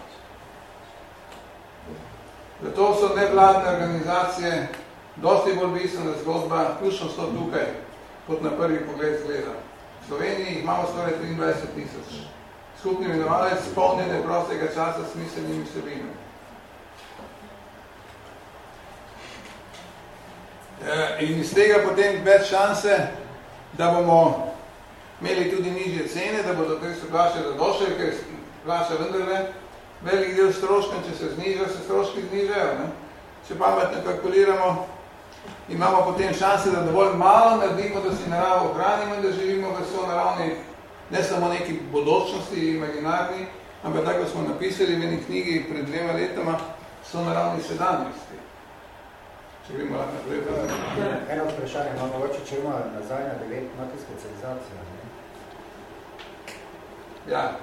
Zato so nevladne organizacije dosti bolj bistvena zgodba, ključno so tukaj, kot na prvi pogled zgleda. Sloveniji imamo skoraj 23 tisoč. Skupni imenovalec spolnjene prostega časa s smiselnimi vsebinami. E, in iz tega potem več šanse, da bomo imeli tudi nižje cene, da bodo te plaše zadošli, ker plača vendarle velik del stroška, če se znižajo, se stroški znižajo. Ne? Če pametno kalkuliramo, imamo potem šanse, da dovolj malo naredimo, da si naravo ohranimo in da živimo v so naravni, ne samo neki bodočnosti, imaginarni, ampak tako smo napisali v eni knjigi pred dvema letama, so naravni sedanjosti. Če gremo lahko naprej. Eno vprašanje imamo, mogoče, če ima nazaj na devet, imate specializacijo, ne? Ja,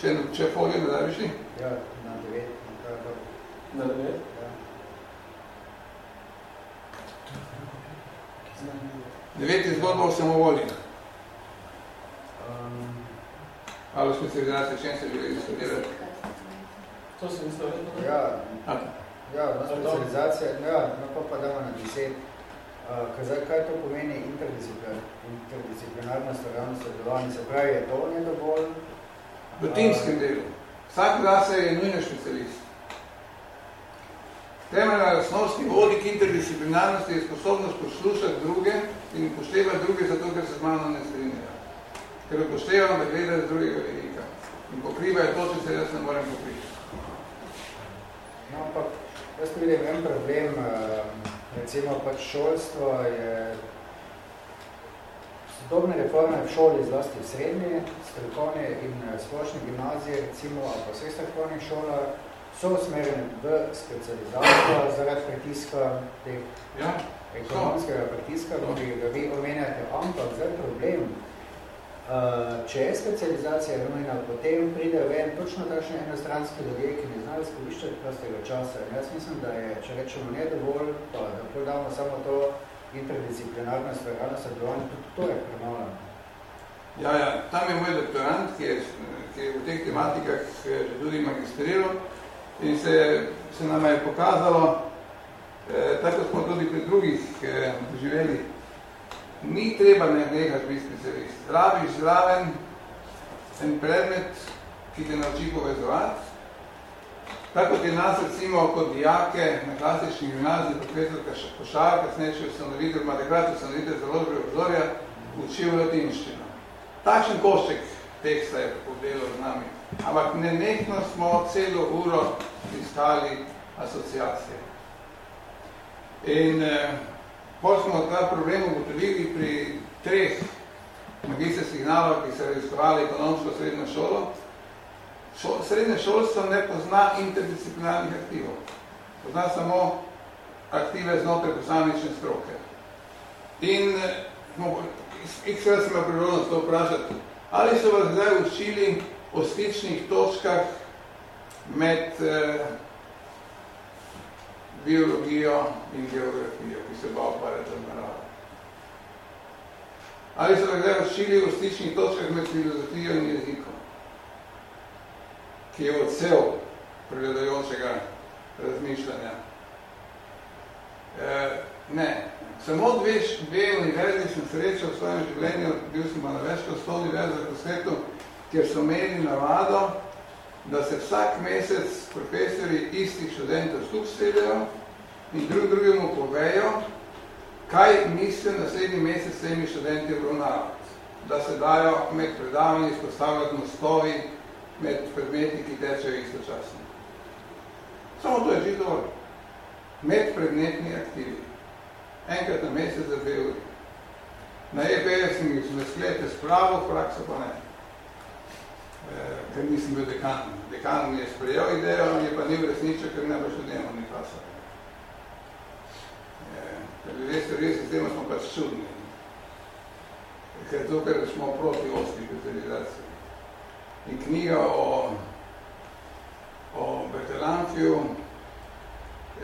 Če, če folijo, da da višli? Ja, na devet. Na devet? Devet je zgodba o samovolji. Um, Ali smo se izrazili, čem se želi diskutirati? To se mi stavljeno. ja, A, ja, na specializacija, ja, no pa pa damo na deset. Uh, kazaj, kaj to pomeni interdisciplinar, interdisciplinarno stvarjalno sodelovanje? Se pravi, je to ne dovolj? v timskem delu. Vsak zase je nujno specialist. Temeljna osnovski vodik interdisciplinarnosti je sposobnost poslušati druge in upoštevati druge zato, ker se z mano ne strinjajo. Ker upoštevam, da gledajo z drugega velika. In pokrivajo to, če se jaz ne morem pokriti. No, ampak, jaz vidim en problem, recimo pač šolstvo je Sodobne reforme v šoli, zlasti v srednji, strokovne in splošne gimnazije, recimo, ali pa vseh strokovnih šolah, so usmerjene v specializacijo zaradi pritiska teh ja, ekonomskega pritiska, ki ga vi omenjate, ampak zdaj problem, uh, če je specializacija nujna, potem pride ven točno takšne enostranske ljudje, ki ne znajo skoriščati prostega časa. In jaz mislim, da je, če rečemo ne dovolj, pa da podamo samo to, interdisciplinarno stvarjalno sodelovanje, tudi to je premalo. Ja, ja, tam je moj doktorant, ki je, ki je v teh tematikah tudi magistriral in se, se nam je pokazalo, eh, tako smo tudi pri drugih eh, živeli, ni treba ne nekaj biti specialist. Rabiš zraven en predmet, ki te nauči povezovati, Tako kot je nas recimo kot dijake na klasični gimnaziji, profesorka Košar, kasneje še ustanovitelj, ima takrat ustanovitelj založbe obzorja, učil latinščino. Takšen košček teksta je podelal z nami. Ampak nenehno smo celo uro iskali asociacije. In eh, bolj smo ta problem ugotovili pri treh magistrskih nalog, ki so raziskovali ekonomsko srednjo šolo, Šo, srednje šolstvo ne pozna interdisciplinarnih aktivov. Pozna samo aktive znotraj posamične stroke. In x raz sem prirodnost to vprašati, ali so vas zdaj učili o stičnih točkah med eh, biologijo in geografijo, ki se bo ukvarjati z naravo. Ali so ga razšili v stičnih točkah med filozofijo in jezikom, ki je odsev pregledajočega razmišljanja. E, ne, samo dve, dve univerzi sem srečal v svojem življenju, bil sem na več kot sto univerzah v svetu, kjer so imeli navado, da se vsak mesec profesori istih študentov skup sedejo in drug drugemu povejo, kaj mislijo naslednji mesec s temi študenti obravnavati. Da se dajo med predavanji izpostavljati mostovi med predmeti, ki tečejo istočasno. Samo to je že dovolj. Medpredmetni aktivi. Enkrat na mesec za dve uri. Na EPS sem jih sklete spravo, prakso pa ne. E, ker nisem bil dekan. Dekan mi je sprejel idejo, mi je pa ni v resničo, ker ne bo študentov ni pasal. E, ker ljudje se res s tem smo pač čudni. Ker to, ker smo proti ostri specializaciji. In knjiga o o Bertelanfiju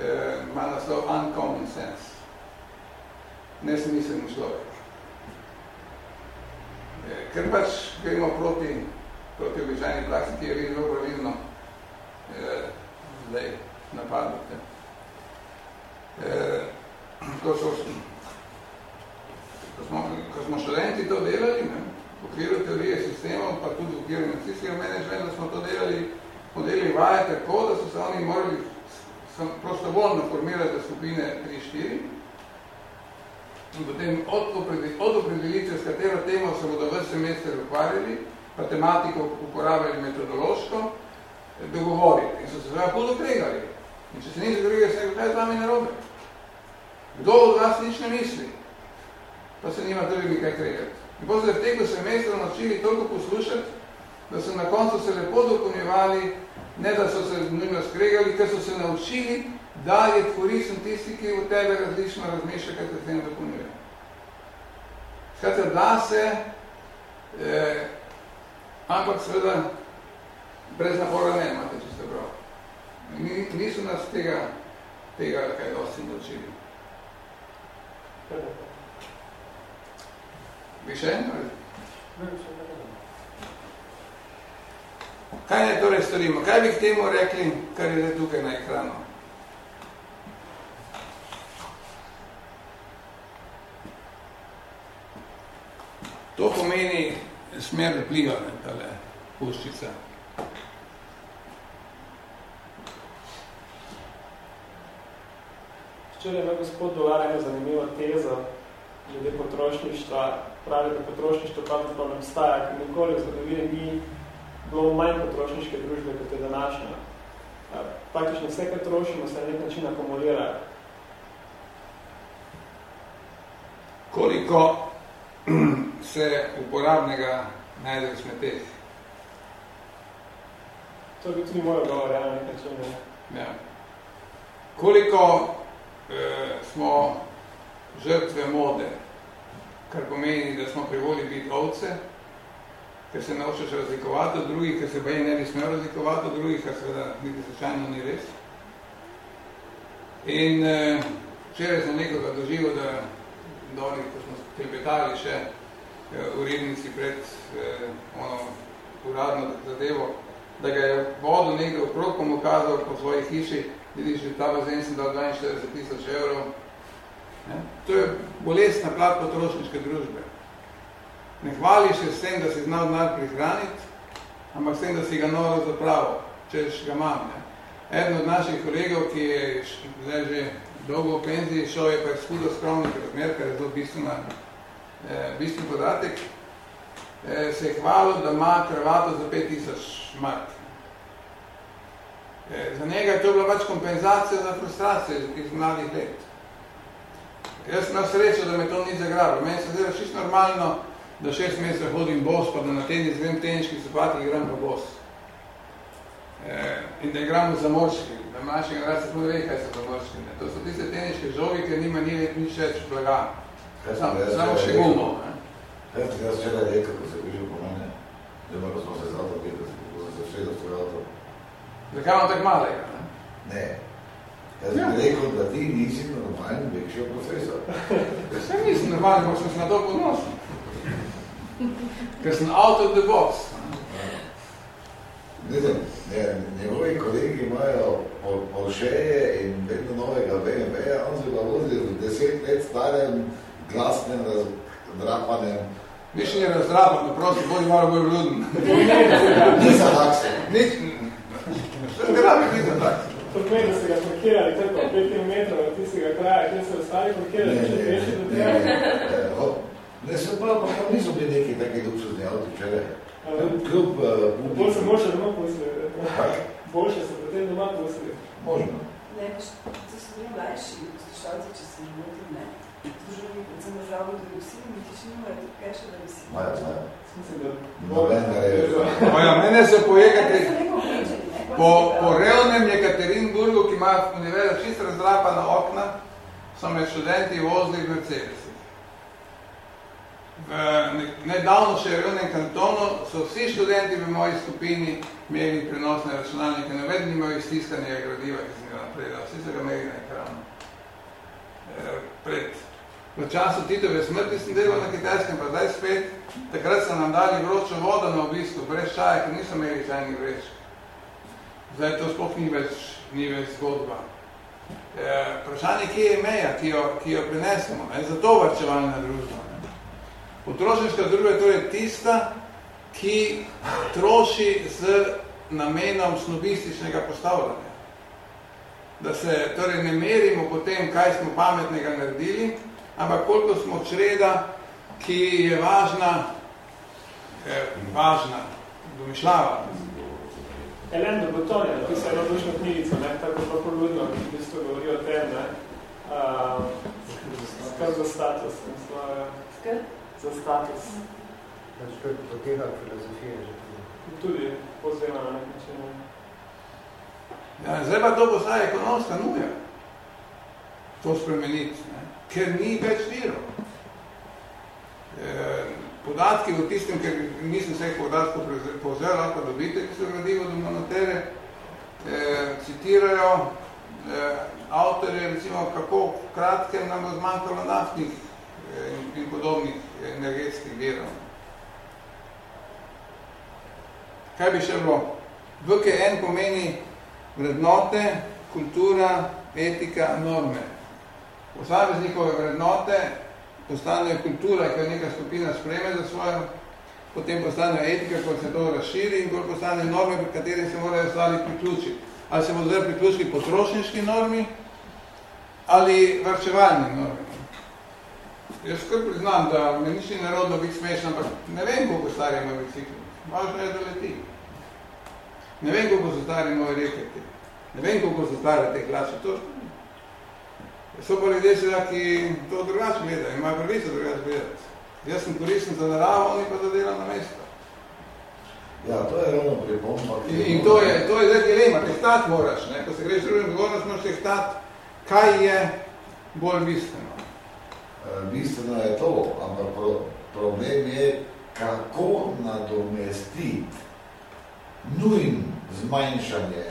eh, ima naslov Uncommon Sense. Nesmiselni človek. Eh, ker pač gremo proti, proti običajni praksi, ki je vi zelo pravilno eh, zdaj napadate. Eh, ko, so, ko, smo, ko smo študenti to delali, ne, v okviru teorije sistemov, pa tudi v okviru nacijskega menedžmenta smo to delali, modeli vaje tako, da so se oni morali prostovoljno formirati skupine 3-4 in potem od, od opredelitve, s katero temo se bodo vse semester ukvarjali, pa tematiko uporabljali metodološko, dogovoriti. In so se seveda pol okregali. In če se ni zagregali, se kaj z vami narobe. Kdo od vas nič ne misli, pa se nima tudi kaj kregati. In potem v tega semestra naučili toliko poslušati, da so na koncu se lepo dopolnjevali ne da so se nujno skregali, ker so se naučili, da je tvorisen tisti, ki v tebe različno razmišlja, kaj te tem dopolnjuje. Skratka, da se, eh, ampak seveda brez napora ne imate, če ste prav. Ni, niso nas tega, tega kaj dosti naučili. Bi še eno. Kaj ne torej storimo? Kaj bi k temu rekli, kar je tukaj na ekranu? To pomeni smer vpliva, ne, tale puščica. Včeraj ima gospod Dolar eno zanimivo tezo glede potrošništva. Pravi, da potrošništvo pravzaprav ne obstaja, ker nikoli v zgodovini ni bilo manj potrošniške družbe, kot je današnja. Praktično vse, kar trošimo, se na nek način akumulira. Koliko se uporabnega najde v smeteh? To bi tudi moj odgovor, ja, nek način. Ja. Koliko eh, smo žrtve mode, kar pomeni, da smo privoli biti ovce, ker se naučiš razlikovati od drugih, ker se baje ne bi smel razlikovati od drugih, kar seveda niti slučajno ni res. In eh, včeraj sem nekoga doživel, da dolni, ko smo klepetali še eh, urednici pred eh, ono uradno zadevo, da ga je vodo nekaj okrog komu kazal po svoji hiši, vidiš, da ta bazen sem dal 42 tisoč evrov. Ne? To je bolestna plat potrošniške družbe. Ne hvališ se s tem, da si znal denar prihraniti, ampak s tem, da si ga noro zapravil, češ ga imam. Ne. Eden od naših kolegov, ki je zdaj že dolgo v penziji, šel je pa je skudo skromnih razmer, kar je zelo bistvena, eh, bistven podatek, eh, se je hvalil, da ima kravato za 5000 mark. Eh, za njega je to bila pač kompenzacija za frustracije iz mladih let. Jaz sem srečo, da me to ni zagrabil. Meni se zdaj čisto normalno, da šest mesecev hodim bos, pa da na tenis grem teniški sopati igram pa bos. E, in da igramo za morški, da mlajši generacija tudi ve, kaj so za morški. Ne. To so tiste teniške žogi, ker nima ni let nič več blaga. Sam, samo še gumo. Jaz sem jaz včeraj rekel, ko se bližil po mene, da ko smo se zato videli, ko sem se všedil v avto, Zakaj imam tako malega? Ne? Ne. Jaz bi Ja. rekel, da ti nisi normalen večji profesor. Jaz sem nisem normalen, ampak sem se na to ponosen. Ker sem out of the box. Ne, njegovi kolegi imajo pol, polšeje in vedno novega BMW-ja, on se pa vozi v deset let starem, glasnem, razdrapanem. Mišljenje razdrapano, prosim, bodi malo bolj vljuden. Ni za takse. Nič, Vse zgrabi ni za tak. To pomeni, da ste ga parkirali tako 5 km od tistega kraja, kjer ste ostali parkirali, če veš, da ne, treba. ne, o, ne, se pa, pa, pa niso bili neki taki luksuzni avto včeraj. Kljub, kljub uh, Bolj se boljše doma pustili. Kaj? Boljše se potem doma pustili. Možno. Ne, pač, to so bili mlajši poslušalci, če se ne motim, ne. Združili predvsem na bi vsi mitični imajo tudi kaj še, da bi si... Maja, maja. Noben ne reče. Moja, mene se pojekati So ne. po, po revnem Jekaterinburgu, ki ima univerza čisto razdrapana okna, so me študenti vozili v Mercedes. V ne- nedavno še revnem kantonu so vsi študenti v moji skupini imeli prenosne računalnike, noben nimajo iztiskanega gradiva, ki sem ga napredal, vsi so ga imeli na ekranu. Eh, Pred, v času Titove smrti sem delal na kitajskem, pa zdaj spet, takrat so nam dali vročo vodo na obisku, brez čaja, ker niso imeli čajnih vrečk. Zdaj to sploh ni več, ni več zgodba. E, vprašanje, kje je meja, ki jo, ki jo prinesemo, ne? zato varčevalna družba. Potrošniška družba je torej tista, ki troši z namenom snobističnega postavljanja. Da se torej ne merimo po tem, kaj smo pametnega naredili, ampak koliko smo čreda, ki je važna, eh, važna, domišljava. Elen de Botton je napisal eno dušno knjigico, ne, tako pa poludno, ki v bistvu govori o tem, ne, uh, skrb za status, mislim, Skrb? Za status. Pač to je poteka filozofije že tudi. Tudi pozema na nek način. ne. Ja, zdaj pa to postaje ekonomska nuja. To spremeniti, ne? ker ni več virov. E, podatki o tistem, ker nisem vseh podatkov povzel, lahko dobite, ki so gradivo do monotere, e, citirajo e, avtorje, recimo, kako v kratkem nam bo zmanjkalo naftnih e, in, in podobnih energetskih virov. Kaj bi še bilo? VKN pomeni vrednote, kultura, etika, norme. Posameznikove vrednote postanejo kultura, ki jo neka skupina spreme za svojo, potem postanejo etika, ko se to razširi in ko postanejo norme, pri kateri se morajo ostali priključiti. Ali se bodo zdaj priključili potrošniški normi ali varčevalni normi. Jaz kar priznam, da me nič ni narodno biti smešno, ampak ne vem, koliko stari moj bicikl. Važno je, da leti. Ne vem, koliko so stari moji reketi. Ne vem, koliko so stare te glače. To... So pa ljudje seveda, ki to drugače gledajo, imajo pravico drugače gledati. Jaz sem koristen za naravo, oni pa za delovno mesto. Ja, to je ravno pripomba. In, in to, je, to je zdaj dilema, tehtat moraš, ne? ko se greš drugim odgovornost, moraš tehtat, kaj je bolj bistveno. Eh, Bistveno je to, ampak pro, problem je, kako nadomestiti nujn zmanjšanje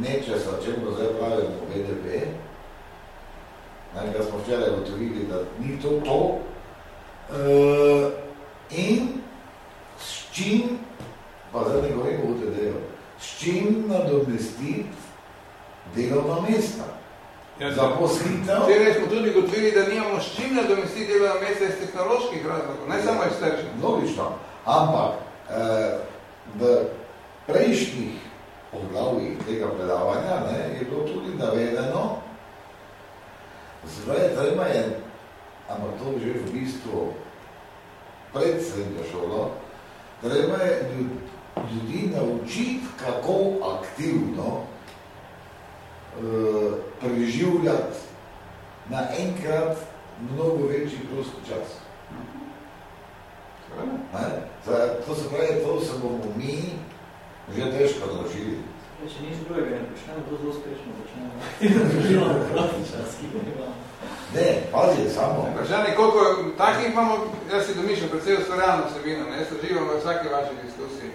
nečesa, če bo zdaj pravimo BDP, ne, kar smo včeraj gotovili, da ni to to, uh, in s čim, pa zdaj ne govorimo o TD-ju, s čim nadomestiti delovna mesta. Ja, Zaposlitev. Včeraj smo tudi gotovili, da nimamo s čim nadomestiti delovna mesta iz tehnoloških razlogov, ne samo iz tržnih. Logično, ampak eh, v prejšnjih poglavjih tega predavanja ne, je bilo tudi navedeno, zdaj treba je, ampak to že v bistvu pred srednjo šolo, treba je ljud- ljudi naučiti, kako aktivno eh, preživljati naenkrat mnogo večji prosti čas. Zdaj, To se pravi, to se bomo mi že težko naučili. Če nič drugega ne počnemo, to zelo uspešno počnemo. Prosti čas, ki imamo. Ne, pazi, samo. Vprašanje, koliko takih imamo, jaz si domišljam predvsej ustvarjalno vsebino, ne, jaz živam v vsaki vaši diskusiji.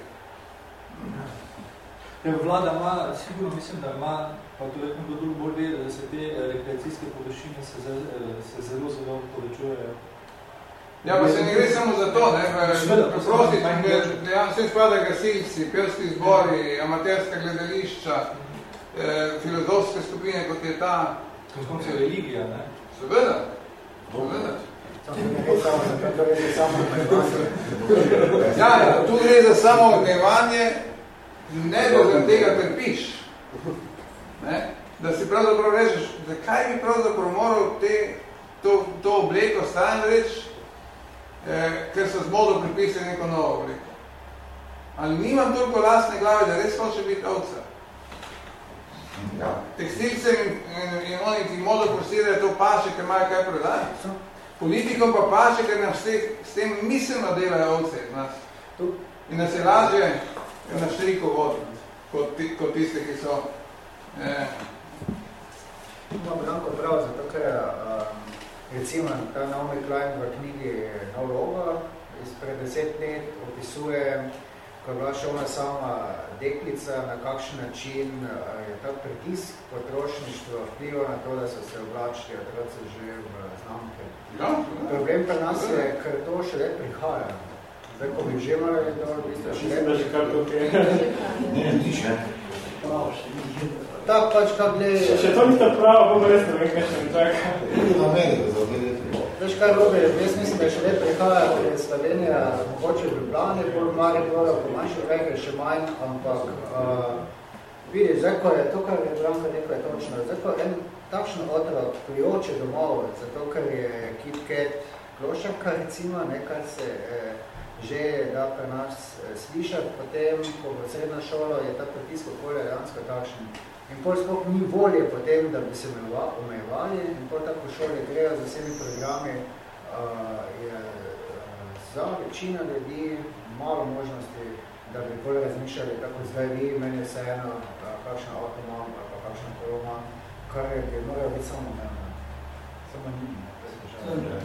Ker vlada ima, sigurno mislim, da ima, pa to je nekdo drug bolj ve, da se te rekreacijske površine se, se zelo, zelo povečujejo. Ja, pa se ne gre samo za to, ne, prosti, ja, vse spada gasilci, pevski zbori, amaterska gledališča, eh, filozofske skupine, kot je ta... Kot konce religija, ne? Seveda, seveda. Ja, ja, tu gre za samo ognevanje, ne da za tega trpiš. Ne? Da si pravzaprav rečeš, zakaj bi pravzaprav moral te, to, to obleko stane reči, eh, ker so z modo pripisali neko novo obliko. Ali nimam toliko lastne glave, da res hoče biti ovca. Ja. Tekstilcem in, in, in oni ti modo prosirajo to paše, ker imajo kaj predati. Politikom pa paše, ker nam s, te, s tem miselno delajo ovce iz nas. In da se lažje na štriko vodi, kot, kot tiste, ki so. Eh. No, Branko prav, zato ker uh, recimo ta Naomi Klein v knjigi No Logo izpred deset let opisuje, ko je bila še ona sama deklica, na kakšen način je ta pritisk potrošništva vpliva na to, da so se oblačili otroci že v znamke. Ja, Problem pa nas je, ker to še le prihaja. Zdaj, ko bi že morali to, v bistvu še le prihaja. Ne, nič, ne. Pravo, še ni. Tak pač, kak gleda... Če to ni ta pravo, bom res ne vem, kaj še mi čaka. Tudi na meni, da zavljeti. Veš kaj, Robi, jaz mislim, da še ne prihaja, je Slovenija mogoče v Ljubljani, bolj mali dvora, po manjši vege še manj, ampak uh, vidi, zdaj, ko je to, kar je Branka rekel, je točno, zdaj, ko en takšen otrok prijoče domov, zato, ker je KitKat klošavka, recimo, ne, kar se eh, že da pri nas eh, slišati, potem, ko bo srednja šola, je ta pritisk okolja dejansko takšen, In pol sploh ni volje potem, da bi se omejevali in pol tako šole grejo za vsemi programi, uh, je uh, za večino ljudi malo možnosti, da bi bolj razmišljali, tako zdaj vi, meni je vseeno, kakšen avto imam, ali pa kakšen kolo imam, kar je, morajo biti samo meni. Samo njim.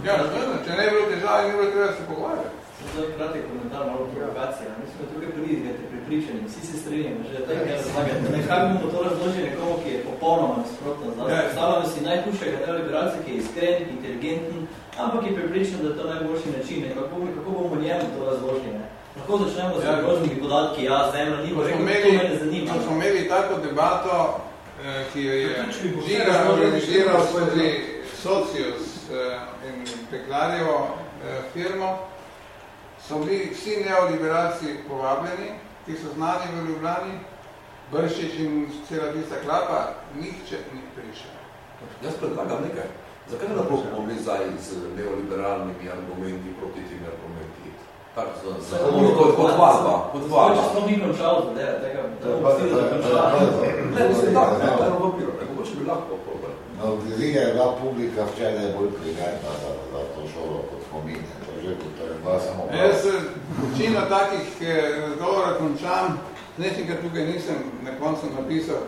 Ja, razumem, če ne bi bilo težave, ne bi bilo treba se pogovarjati. Zdaj, kratek komentar, malo provokacija. Mislim, da tukaj pridite pripričani, vsi se strinjamo, že da je razlagati. Nekaj bomo to razložili nekomu, ki je popolnoma nasprotno. Stavljamo si najhujšega neoliberalca, ki je iskren, inteligenten, ampak je pripričan, da je to najboljši način. Ne? Kako, kako bomo njemu to razložili? Ne? Lahko začnemo z ja, groznimi podatki, ja, zemlja ni, imeli, to mene zanima. Ko smo imeli tako debato, eh, ki jo je Žiga organiziral skozi Socius eh, in Peklarjevo eh, firmo, so bili vsi neoliberalci povabljeni, ki so znani v Ljubljani, Bršič in cela tista klapa, nihče ni prišel. Jaz predlagam nekaj. Zakaj ne bomo zdaj z neoliberalnimi argumenti proti tem argumenti? Tako za, za, kot vadba, kot vadba. Če smo mi končali, da je tega, da je vsi da končali. Ne, ne, ne, ne, ne, ne, če bi lahko probali. No, Liga je bila publika včeraj bolj prigatna za, za to šolo, kot smo mi, to bila samo prav. Jaz večino takih razgovora končam, nečem, kar tukaj nisem na koncu napisal.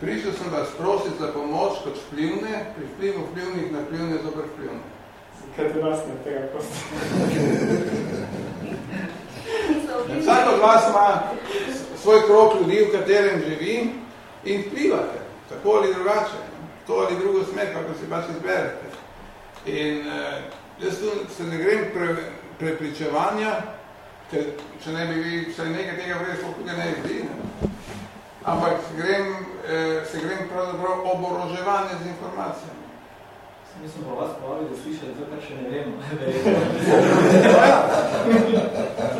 Prišel sem vas prositi za pomoč kot vplivne, pri vplivu vplivnih na vplivne zopr vplivne. Kaj ti nas ne tega Vsak od vas ima svoj krok ljudi, v katerem živi in vplivate, tako ali drugače, to ali drugo smer, kako si pač izberete. In eh, jaz tu se ne grem pre, prepričevanja, ker če ne bi vi vsaj nekaj tega vredi, sploh tukaj ne izdi, ne? ampak grem, eh, se grem pravzaprav oboroževanje z informacijami. Mislim pa vas povali, da slišali to, kar še ne vemo.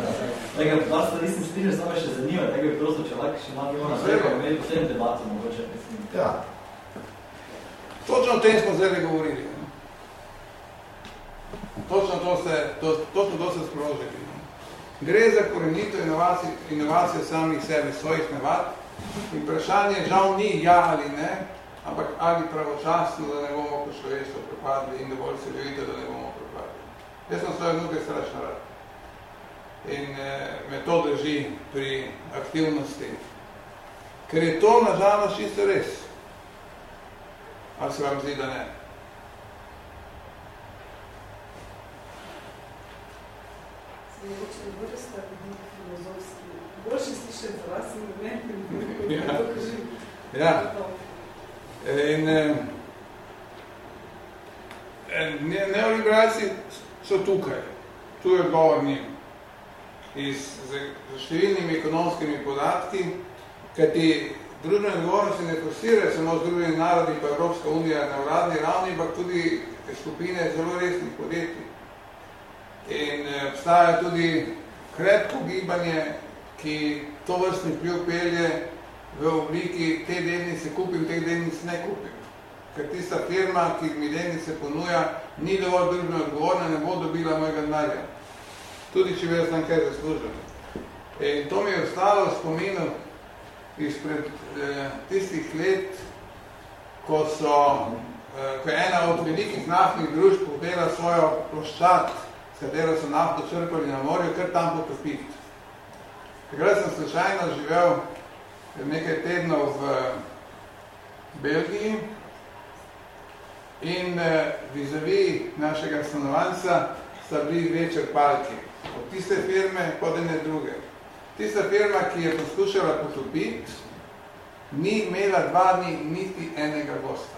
Tega vas da nisem slišal, samo še zanima, tega bi prosto, če lahko še malo imamo na svega, imeli potem debato mogoče. Mislim. Ja. Točno o tem smo zdaj govorili. Točno to se, to, točno to se sprožili. Gre za korenito inovacijo, inovacijo samih sebi, svojih navad. In vprašanje žal ni ja ali ne, ampak ali pravočasno, da ne bomo kot človeštvo propadli in dovolj se ljudite, da ne bomo propadli. Jaz sem svoje vnuke strašno rad. In eh, me to drži pri aktivnosti. Ker je to, nažalost, čisto res. Ali se vam zdi, da ne? Mogoče ne bodo sta filozofski. Boljši slišati za vas in ne, Ja. to kažem. Ja. In ne, neoliberalci so tukaj. Tu je odgovor njim. In z, z številnimi ekonomskimi podatki, kajti družbene odgovornosti ne forsirajo samo Združeni narodi pa Evropska unija na uradni ravni, ampak tudi skupine zelo resnih podjetij. In eh, obstaja tudi krepko gibanje, ki to vrstni vpliv pelje v obliki te delnice kupim, te delnice ne kupim. Ker tista firma, ki mi delnice ponuja, ni dovolj družbeno odgovorna, ne bo dobila mojega denarja. Tudi, če bi jaz tam kaj zaslužil. In to mi je ostalo v spominu izpred eh, tistih let, ko so, eh, ko je ena od velikih naftnih družb kupila svojo ploščad, s katero so nafto črpali na morju, kar tam potopiti. Takrat sem slučajno živel nekaj tednov v Belgiji in eh, vizavi našega stanovanca sta bili dve črpalki. Od tiste firme, pod ene druge. Tista firma, ki je poskušala potopiti, ni imela dva dni niti enega gosta.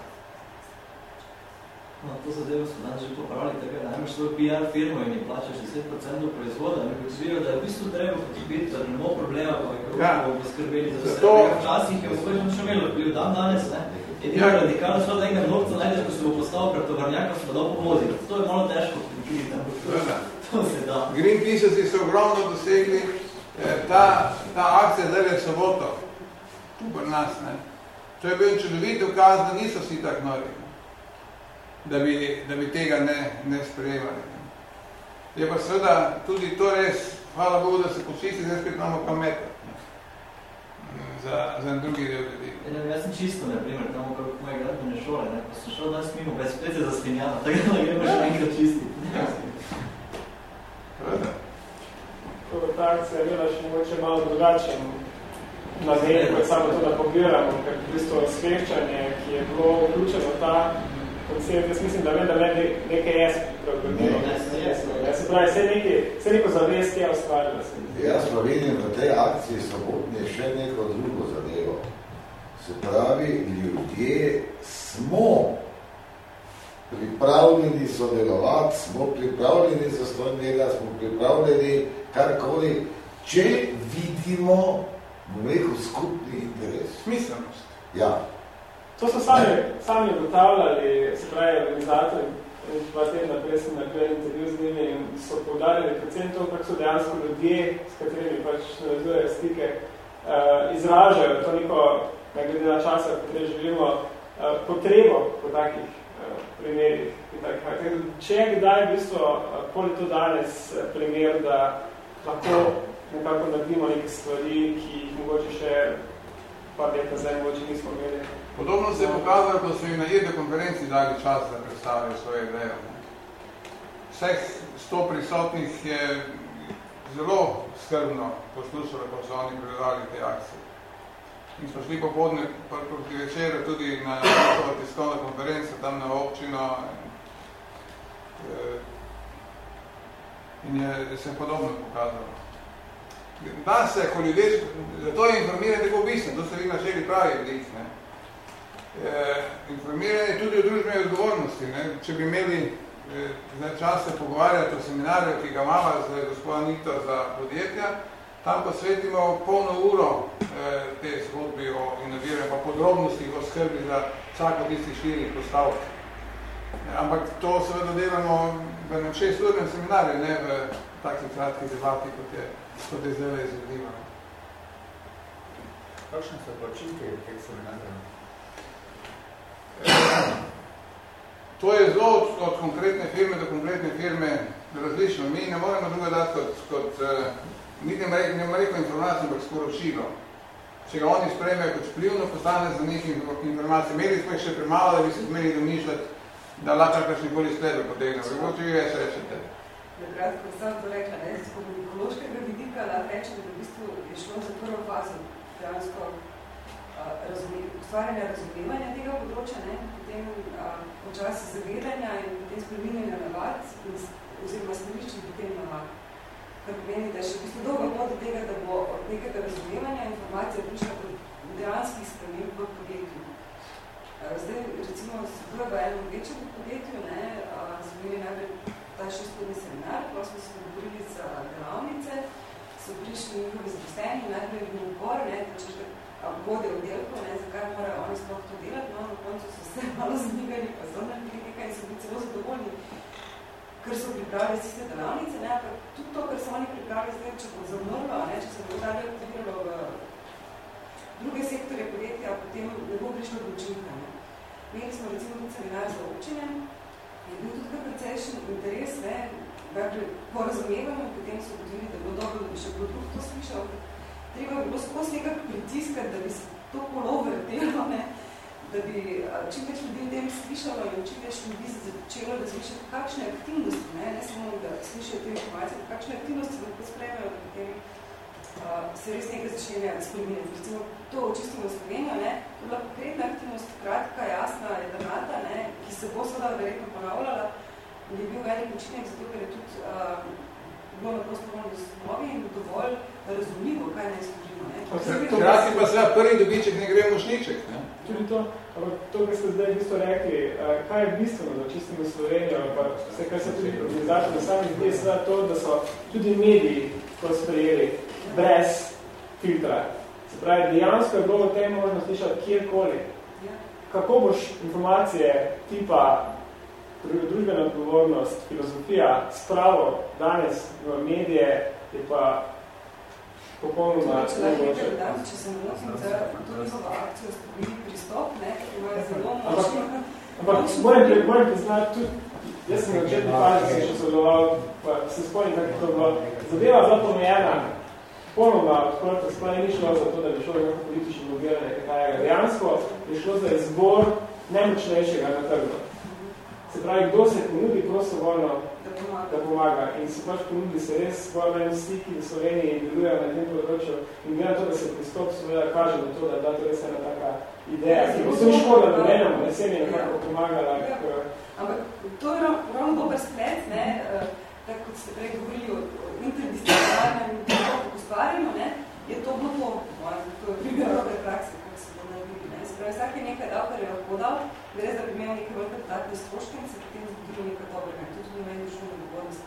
No, to zadevo smo danes že popravili, tako da imaš svoj PR firmo in ji plačaš 10% proizvoda, ne bi da je v bistvu treba potopiti, da ne bo problema, pa kako Ja. bomo poskrbeli za vse. Včasih je mogoče še imelo bil dan danes, ne? Edino Ja. radikalno šlo, da enega novca najdeš, ko se bo postavil pred tovarnjakom, se bo dal pomoziti. To je malo težko prikriti, ampak Seveda. to se da. Greenpeace so ogromno dosegli, eh, ta, ta akcija zdaj je soboto, tu pri nas, ne. To je bil čudovit dokaz, da niso vsi tak nori. Da bi, da bi tega ne, ne sprejemali. Ne. Je pa seveda tudi to res, hvala Bogu, da se počisti, zdaj spet imamo pamet za, za drugi del ljudi. Ja, ne, jaz sem čisto, na primer, tam okrog moje gradbene šole, ne, ko sem šel danes mimo, brez plece za svinjana, tako da gremo še enkrat čistiti. Seveda. To ta akcija je bila še mogoče malo drugačen namen, kot samo to, da pobiramo, ker v bistvu osveščanje, ki je bilo vključeno v ta koncept, jaz mislim, da ve, da ne nekaj jaz preobrodilo. Ne. Ja, se pravi, vse nekaj, vse neko zavest je ustvarila. Jaz pa vidim v tej akciji sobotnje še neko drugo zadevo. Se pravi, ljudje smo pripravljeni sodelovati, smo pripravljeni za svoj njega, smo pripravljeni karkoli, če vidimo, bom rekel, skupni interes. Smiselnost. Ja, To so sami, sami ugotavljali, se pravi, organizatorji, dva tedna prej sem naredil intervju z njimi in so poudarjali predvsem to, kako so dejansko ljudje, s katerimi pač navezujejo stike, uh, izražajo to neko, ne glede na časa, kateri živimo, uh, potrebo po takih uh, primerih. akcijah. Če kdaj v bistvu, uh, pol to danes primer, da lahko nekako naredimo neke stvari, ki jih mogoče še par let nazaj mogoče nismo imeli. Podobno se je pokazalo, ko so jim na jedne konferenci dali čas, da predstavijo svoje ideje. ne. Vseh sto prisotnih je zelo skrbno poslušalo, ko so oni predali te akcije. In smo šli popodne pr- proti večeru tudi na njihovo tiskovno konferenco tam na občino. eh, In je se podobno pokazalo. Da se, ko ljudje, zato je informiranje tako bistveno, to se vi našeli pravi velik, ne. Eh, informiranje tudi o družbeni odgovornosti. Ne? Če bi imeli eh, zdaj čas se pogovarjati o seminarju, ki ga imamo z gospoda Nito za podjetja, tam posvetimo polno uro eh, te zgodbi o inoviranju, pa podrobnosti o skrbi za vsako tistih štirih postavk. Ampak to seveda delamo v enem šesturnem seminarju, ne v taki kratki debati, kot je, kot je zdaj izvedljiva. Kakšne so počinke teh seminarjev? To je zelo od, od konkretne firme do konkretne firme različno. Mi ne moremo druga dati kot, kot uh, niti ne bom rekel informacijo, ampak sporočilo. Če ga oni sprejmejo kot vplivno, postane za njih informacije. Imeli smo jih še premalo, da bi se zmeli domišljati, da lahko kakšni koli sklepe potegnemo. Kako če vi več rečete? Na kratko sem to rekla, ne, z komunikološkega vidika lahko rečem, da v bistvu je šlo za prvo fazo dejansko ustvarjanja razumevanja tega področja, ne, potem počasi zavedanja in potem spreminjanja navad oziroma stališčih potem navad. kar pomeni, da je še v bistvu dolga pot tega, da bo od nekega razumevanja informacija prišla do dejanskih sprememb v podjetju. Zdaj, recimo, v enem večjem podjetju, ne, smo imeli najprej ta šestodni seminar, pa smo se dogovorili za delavnice, so prišli njihovi zaposleni, najprej bil upor, ne, da če vode oddelko, ne, zakaj morajo oni sploh to delati, no, na koncu so se malo zmigali, pa so naredili nekaj in so bili celo zadovoljni, ker so pripravili tiste delavnice, ne, ampak tudi to, kar so oni pripravili, zdaj, če bo zamrlo, ne, če se bo dalje aktiviralo v druge sektorje podjetja, potem ne bo prišlo do učinka. Ne. Imeli smo recimo tudi seminar za občine, je bil tudi kar precejšen interes, ne, dakle, po razumevanju, potem so gotovili, da bo dobro, da bi še drug to slišal. Treba bilo skozi nekak pritiskati, da bi se to kolo vrtelo, ne, da bi čim več ljudi v tem slišalo in čim več ljudi začelo razmišljati, kakšne aktivnosti, ne, ne samo da slišajo te informacije, kakšne aktivnosti lahko spremljajo, v katerih uh, se res nekaj začne spremeniti. Recimo to očistimo Slovenijo, ne, to je bila konkretna aktivnost, kratka, jasna, jedrnata, ne, ki se bo seveda verjetno ponavljala, je bil velik učinek, zato ker je tudi uh, bilo na prostovoljni osnovi in dovolj razumljivo, kaj naj služimo. Hkrati pa seveda prvi dobiček ne gre mošniček. Ne? Tudi to, ampak to, kar ste zdaj v bistvu rekli, kaj je bistveno za čistimo Slovenijo, pa vse, kar se tudi organizacijo na sami zdi, je to, da so tudi mediji to sprejeli brez filtra. Se pravi, dejansko je bilo o tem možno slišati kjerkoli. Ja. Kako boš informacije tipa družbena odgovornost, filozofija, spravo danes v medije je pa popolnoma Če lahko nekaj dam, če se motim za to njihovo akcijo spomeniti pristop, ne, imajo zelo močno. Ampak moram, moram priznati tudi, jaz sem na začetni fazi, sem še sodeloval, pa se spomnim, kako to bilo. Zadeva zelo pomejena, ponoma odprto, sploh ni šlo za to, da bi šlo za politično lobiranje, kaj je dejansko, je šlo za izbor nemočnejšega na trgu. Se pravi, kdo se ponudi prostovoljno, da pomaga. da pomaga. In se pač ponudi se res bolj meni stiki v Sloveniji in delujejo na tem področju. In glede na to, da se pristop seveda kaže na to, da da to res ena taka ideja, ki bo se škoda, da ne nam, da se mi nekako pomagala. Ja. Ampak to je ravno dober splet, ne, tako kot ste prej govorili o interdisciplinarnem ustvarjanju, ne, je to bilo to, to je primer dobre prakse, kako se to naredili. Ne. Se pravi, vsak je nekaj dal, kar je lahko dal, gre za bi imel neke velike dodatne stroške in se potem zgodilo nekaj dobrega. To tudi meni družbeno odgovornost.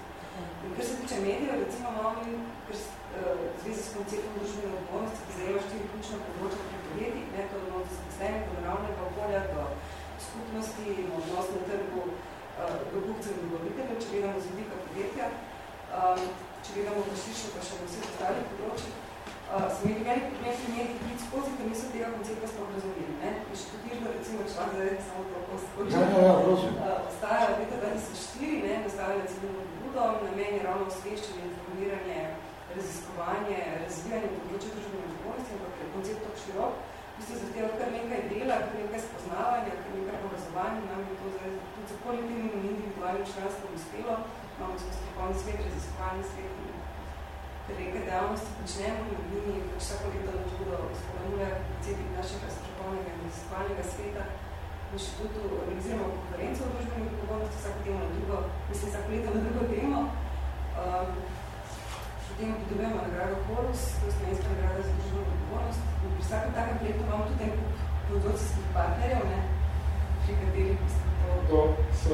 In kar se tiče medijev, recimo imamo mi ker, uh, zvezi s konceptom družbene odgovornosti, ki zajema štiri ključne področja pri podjetjih, ne, to od zaposlenih, do naravnega okolja, do skupnosti, odnos na trgu, uh, do kupcev in dobaviteljev, če gledamo z vidika podjetja, um, če gledamo pa širše, pa še na vseh ostalih področjih, Uh, smo imeli velik problem pri medijih priti skozi, ker niso tega koncepta sploh razumeli. Ne? In še tudi recimo članek, zdaj samo to poskočil. Ja, ja, ja, prosim. Uh, Ostaja od leta 2004, ne, nastavljena civilno pobudo, namen je ravno osveščanje, informiranje, raziskovanje, razvijanje področja družbene odgovornosti, ampak je koncept tako širok, v bistvu zahteva kar nekaj dela, kar nekaj spoznavanja, kar nekaj porazovanja, nam je to zdaj tudi za kolektivnim in individualnim članstvom uspelo, imamo smo strokovni svet, raziskovalni svet, nekaj dejavnosti počnemo in ljudmi pač vsako leto na čudo spomenuje predsednik našega strokovnega in raziskovalnega sveta v inštitutu organiziramo konferenco o družbeni odgovornosti, vsako temo na drugo, mislim, vsako leto na drugo temo. Um, potem pridobujemo nagrado Horus, to je slovenska nagrada za družbeno odgovornost. In pri vsakem takem letu imamo tudi en kup produkcijskih partnerjev, ne, pri katerih to... To so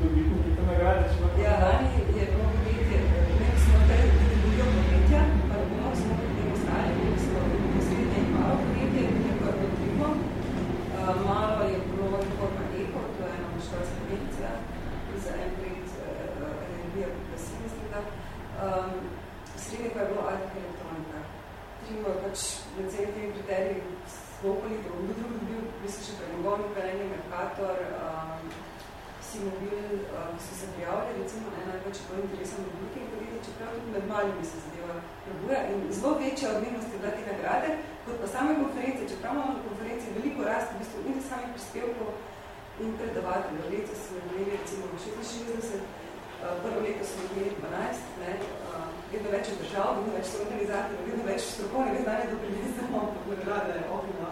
dobitniki te nagrade, če lahko... Ja, lani je bilo podjetje, ne, smo prej drugo podjetja, pa ne bomo smo potem ostali, bili smo naslednje in malo podjetje, neko je bilo trimo. Uh, malo je bilo reforma Eko, to je ena moškarska agencija za en projekt uh, energija progresivnosti. Um, srednje pa je bilo Altik elektronika. Trimo pač med vsemi temi kriteriji skopali, da bo drugo bil, mislim, še premogovni pelenje Mercator, um, vsi mobil, uh, ki so se prijavili, recimo, ne, največ bilo interesa na velikih podjetij, čeprav tudi med malimi se zadeva prebuja in zelo večja odmernost je bila te nagrade, kot pa same konference, čeprav imamo na konferenci veliko rast, v bistvu in samih prispevkov in predavateljev. Leto smo imeli recimo 66, uh, prvo leto smo imeli 12, ne, uh, vedno več je držav, vedno več so organizatorjev, vedno več strokovnega znanja doprinesemo, ampak nagrada je okno.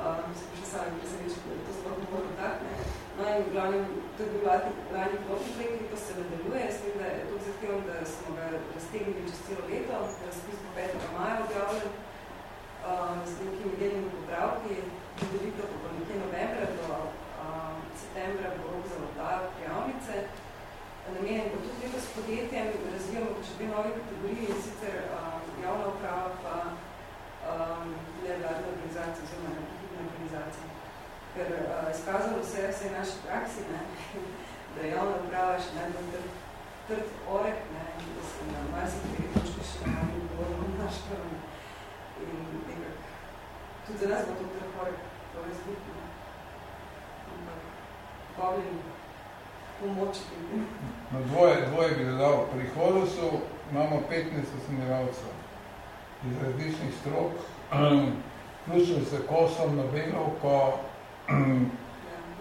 Uh, smo še sami presenečili, da je to sploh dobro tak, ne. No in v glavnem, to je bil lani pilotni projekt, ki to se nadaljuje. Jaz vem, da je to zahtevam, da smo ga raztegnili čez celo leto, razpis po 5. maja objavljen, um, z nekimi delnimi popravki, dodelitev po nekje novembra do um, septembra bo rok za oddajo prijavnice. Namenjen bo tudi letos podjetjem, razvijamo pa še dve nove kategorije, in sicer um, javna uprava pa um, nevladne organizacije oziroma organizacije. Ker uh, izkazalo se vse v naši praksi, ne, da je javna uprava še najbolj trd, trd orek, ne, da se na marsikateri točki še najbolj govorimo naš prvi. In nekak, tudi za nas bo to trd orek, to je zbitno. Ampak, povljeni pomoči. No, dvoje, dvoje bi dodal. Pri Horosu imamo 15 osnovnevalcev iz različnih strok, vključno s Kosom, Nobelovko,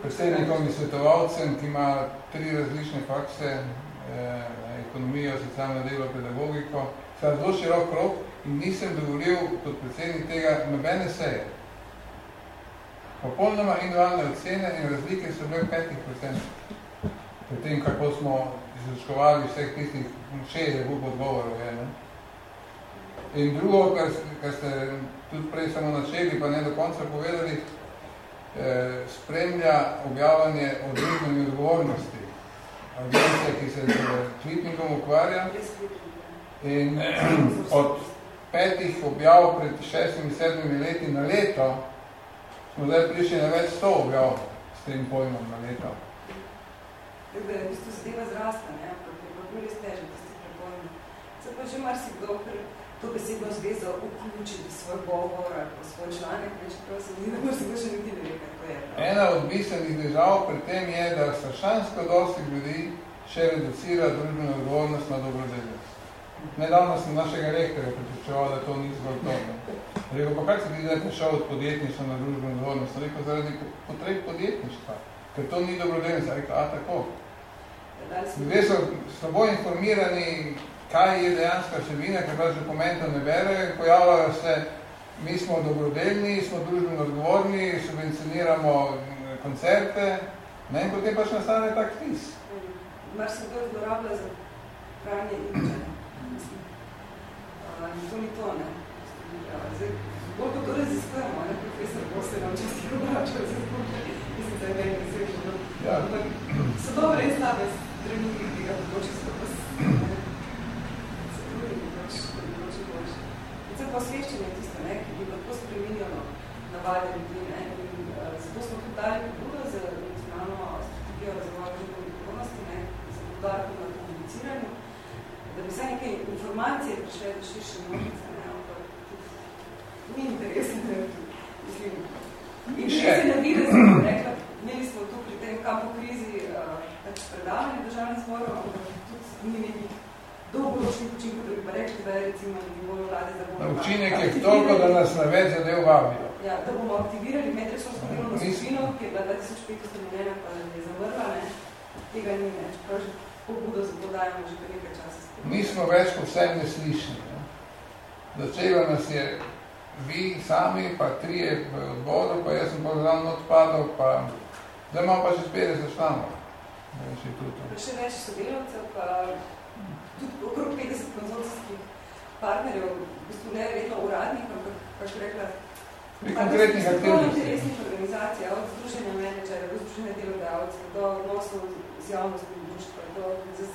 predsednikom in svetovalcem, ki ima tri različne fakse, eh, ekonomijo, socialno delo, pedagogiko, saj zelo širok krok in nisem dovolil kot predsednik tega nobene seje. Popolnoma individualne ocene in razlike so bile 5%. Pri tem, kako smo izračkovali vseh tistih šest gup odgovorov. Je, ne? In drugo, kar, kar ste tudi prej samo načeli, pa ne do konca povedali, eh, spremlja objavljanje o družbeni odgovornosti. Agencija, ki se z tweetingom ukvarja. In od petih objav pred šestimi, sedmimi leti na leto smo zdaj prišli na več sto objav s tem pojmom na leto. Tako da je v bistvu zadeva zrasta, ne, ampak je pa bolj iztežen, da ste prepojni. Se pa že marsikdo, ker to besedno zvezo vključi v svoj govor ali pa svoj članek, ne, čeprav se ni, marsikdo še niti ne ve, kaj to je. Ena od bistvenih držav pri tem je, da strašansko dosti ljudi še reducira družbeno odgovornost na dobrodelnost. Nedavno sem našega rektorja pripričeval, da to ni zgolj to. Rekel, pa kak se ti zdaj prišel od podjetništva na družbeno odgovornost? Rekel, zaradi potreb podjetništva ker to ni dobrodelnica. Rekel, a tako. Ljudje so slabo informirani, kaj je dejanska vsebina, ker pač dokumenta ne bere, pojavljajo se, mi smo dobrodelni, smo družbeno odgovorni, subvencioniramo koncerte, ne, in potem pač nastane tak tis. Mar se to zlorablja za pranje imče. To ni to, ne. Zdaj, bolj ko to raziskujemo, ne, profesor Bose nam česti obračal, mislim, da je meni izrešeno. Ja. So dobre in slabe trenutki tega področja, so pa se trudimo, pač, da bi bilo če boljše. Predvsem pa osveščenje tisto, ne, ki bi lahko spreminjalo navade ljudi, ne, in uh, zato smo tudi dali pobudo za nacionalno strategijo razvoja družbe odgovornosti, ne, za podarko na komuniciranju, da bi vse neke informacije prišle do širše množice, ne, ampak tudi ni interesno, ne, mislim, In še. se naredi, da smo rekla, imeli smo tu pri tem kampu krizi uh, predavanje državnem zboru, ampak tudi ni nekih dolgoročnih učinkov, da bi pa rekli, da je recimo na nivoju vlade, da bomo... Učinek je toliko, da nas na več zadev vabijo. Ja, da bomo aktivirali medresorsko delovno skupino, ki je bila 2005 ustanovljena, pa je zamrla, ne, tega ni več, prav že pobudo za podajamo že nekaj časa. Mi smo več povsem neslišni. Ne? Začela nas je vi sami, pa trije v odboru, pa jaz sem pozdrav odpadal, pa zdaj imamo pa še spet za članov. Še več sodelavcev, pa tudi okrog 50 konzorcijskih partnerjev, v bistvu ne vedno uradnih, ampak pač rekla, konkretnih aktivnostih. interesnih organizacij, od združenja menedžerja, od združenja delodajalcev, do odnosov z javnostmi društva, do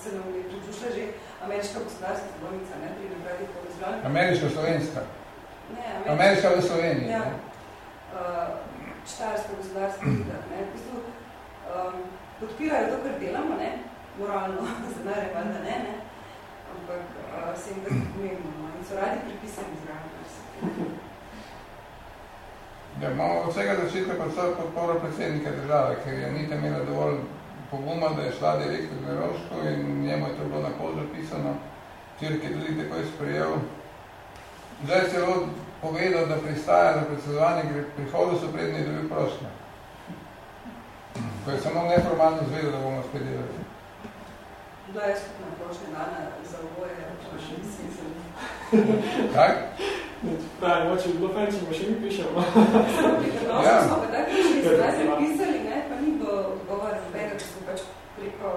se nam je pridušla že ameriška gospodarska zbornica, ne, pri nagradi po razvljanju. Ameriška slovenska. Ne, ameriška, ameriška v Sloveniji. Ja. Ne? Uh, štajerska gospodarska zbornica, ne, v bistvu um, podpirajo to, kar delamo, ne, moralno, nare, pa da ne, ne, ampak uh, se jim da pomembno, no, in so radi pripisani zraven. Ja, imamo od vsega začetka pa vse podporo predsednika države, ker je nite imela dovolj poguma, da je šla direktor v Roško in njemu je to bilo na kožo pisano, Cirk je tudi tako sprejel. Zdaj je celo povedal, da pristaja za predsedovanje, ker prihodu so prednji dobil prošnjo. Ko je samo neformalno zvedel, da bomo spet delali. Bila je skupna prošnja dana za oboje, pa še ni smisel. Kaj? Pravi, moče bi bilo fajn, če bo še mi pišemo. Ja. Smo pa tako še zdaj se pisali, ne, pa ni bilo odgovora za bega, če smo pač preko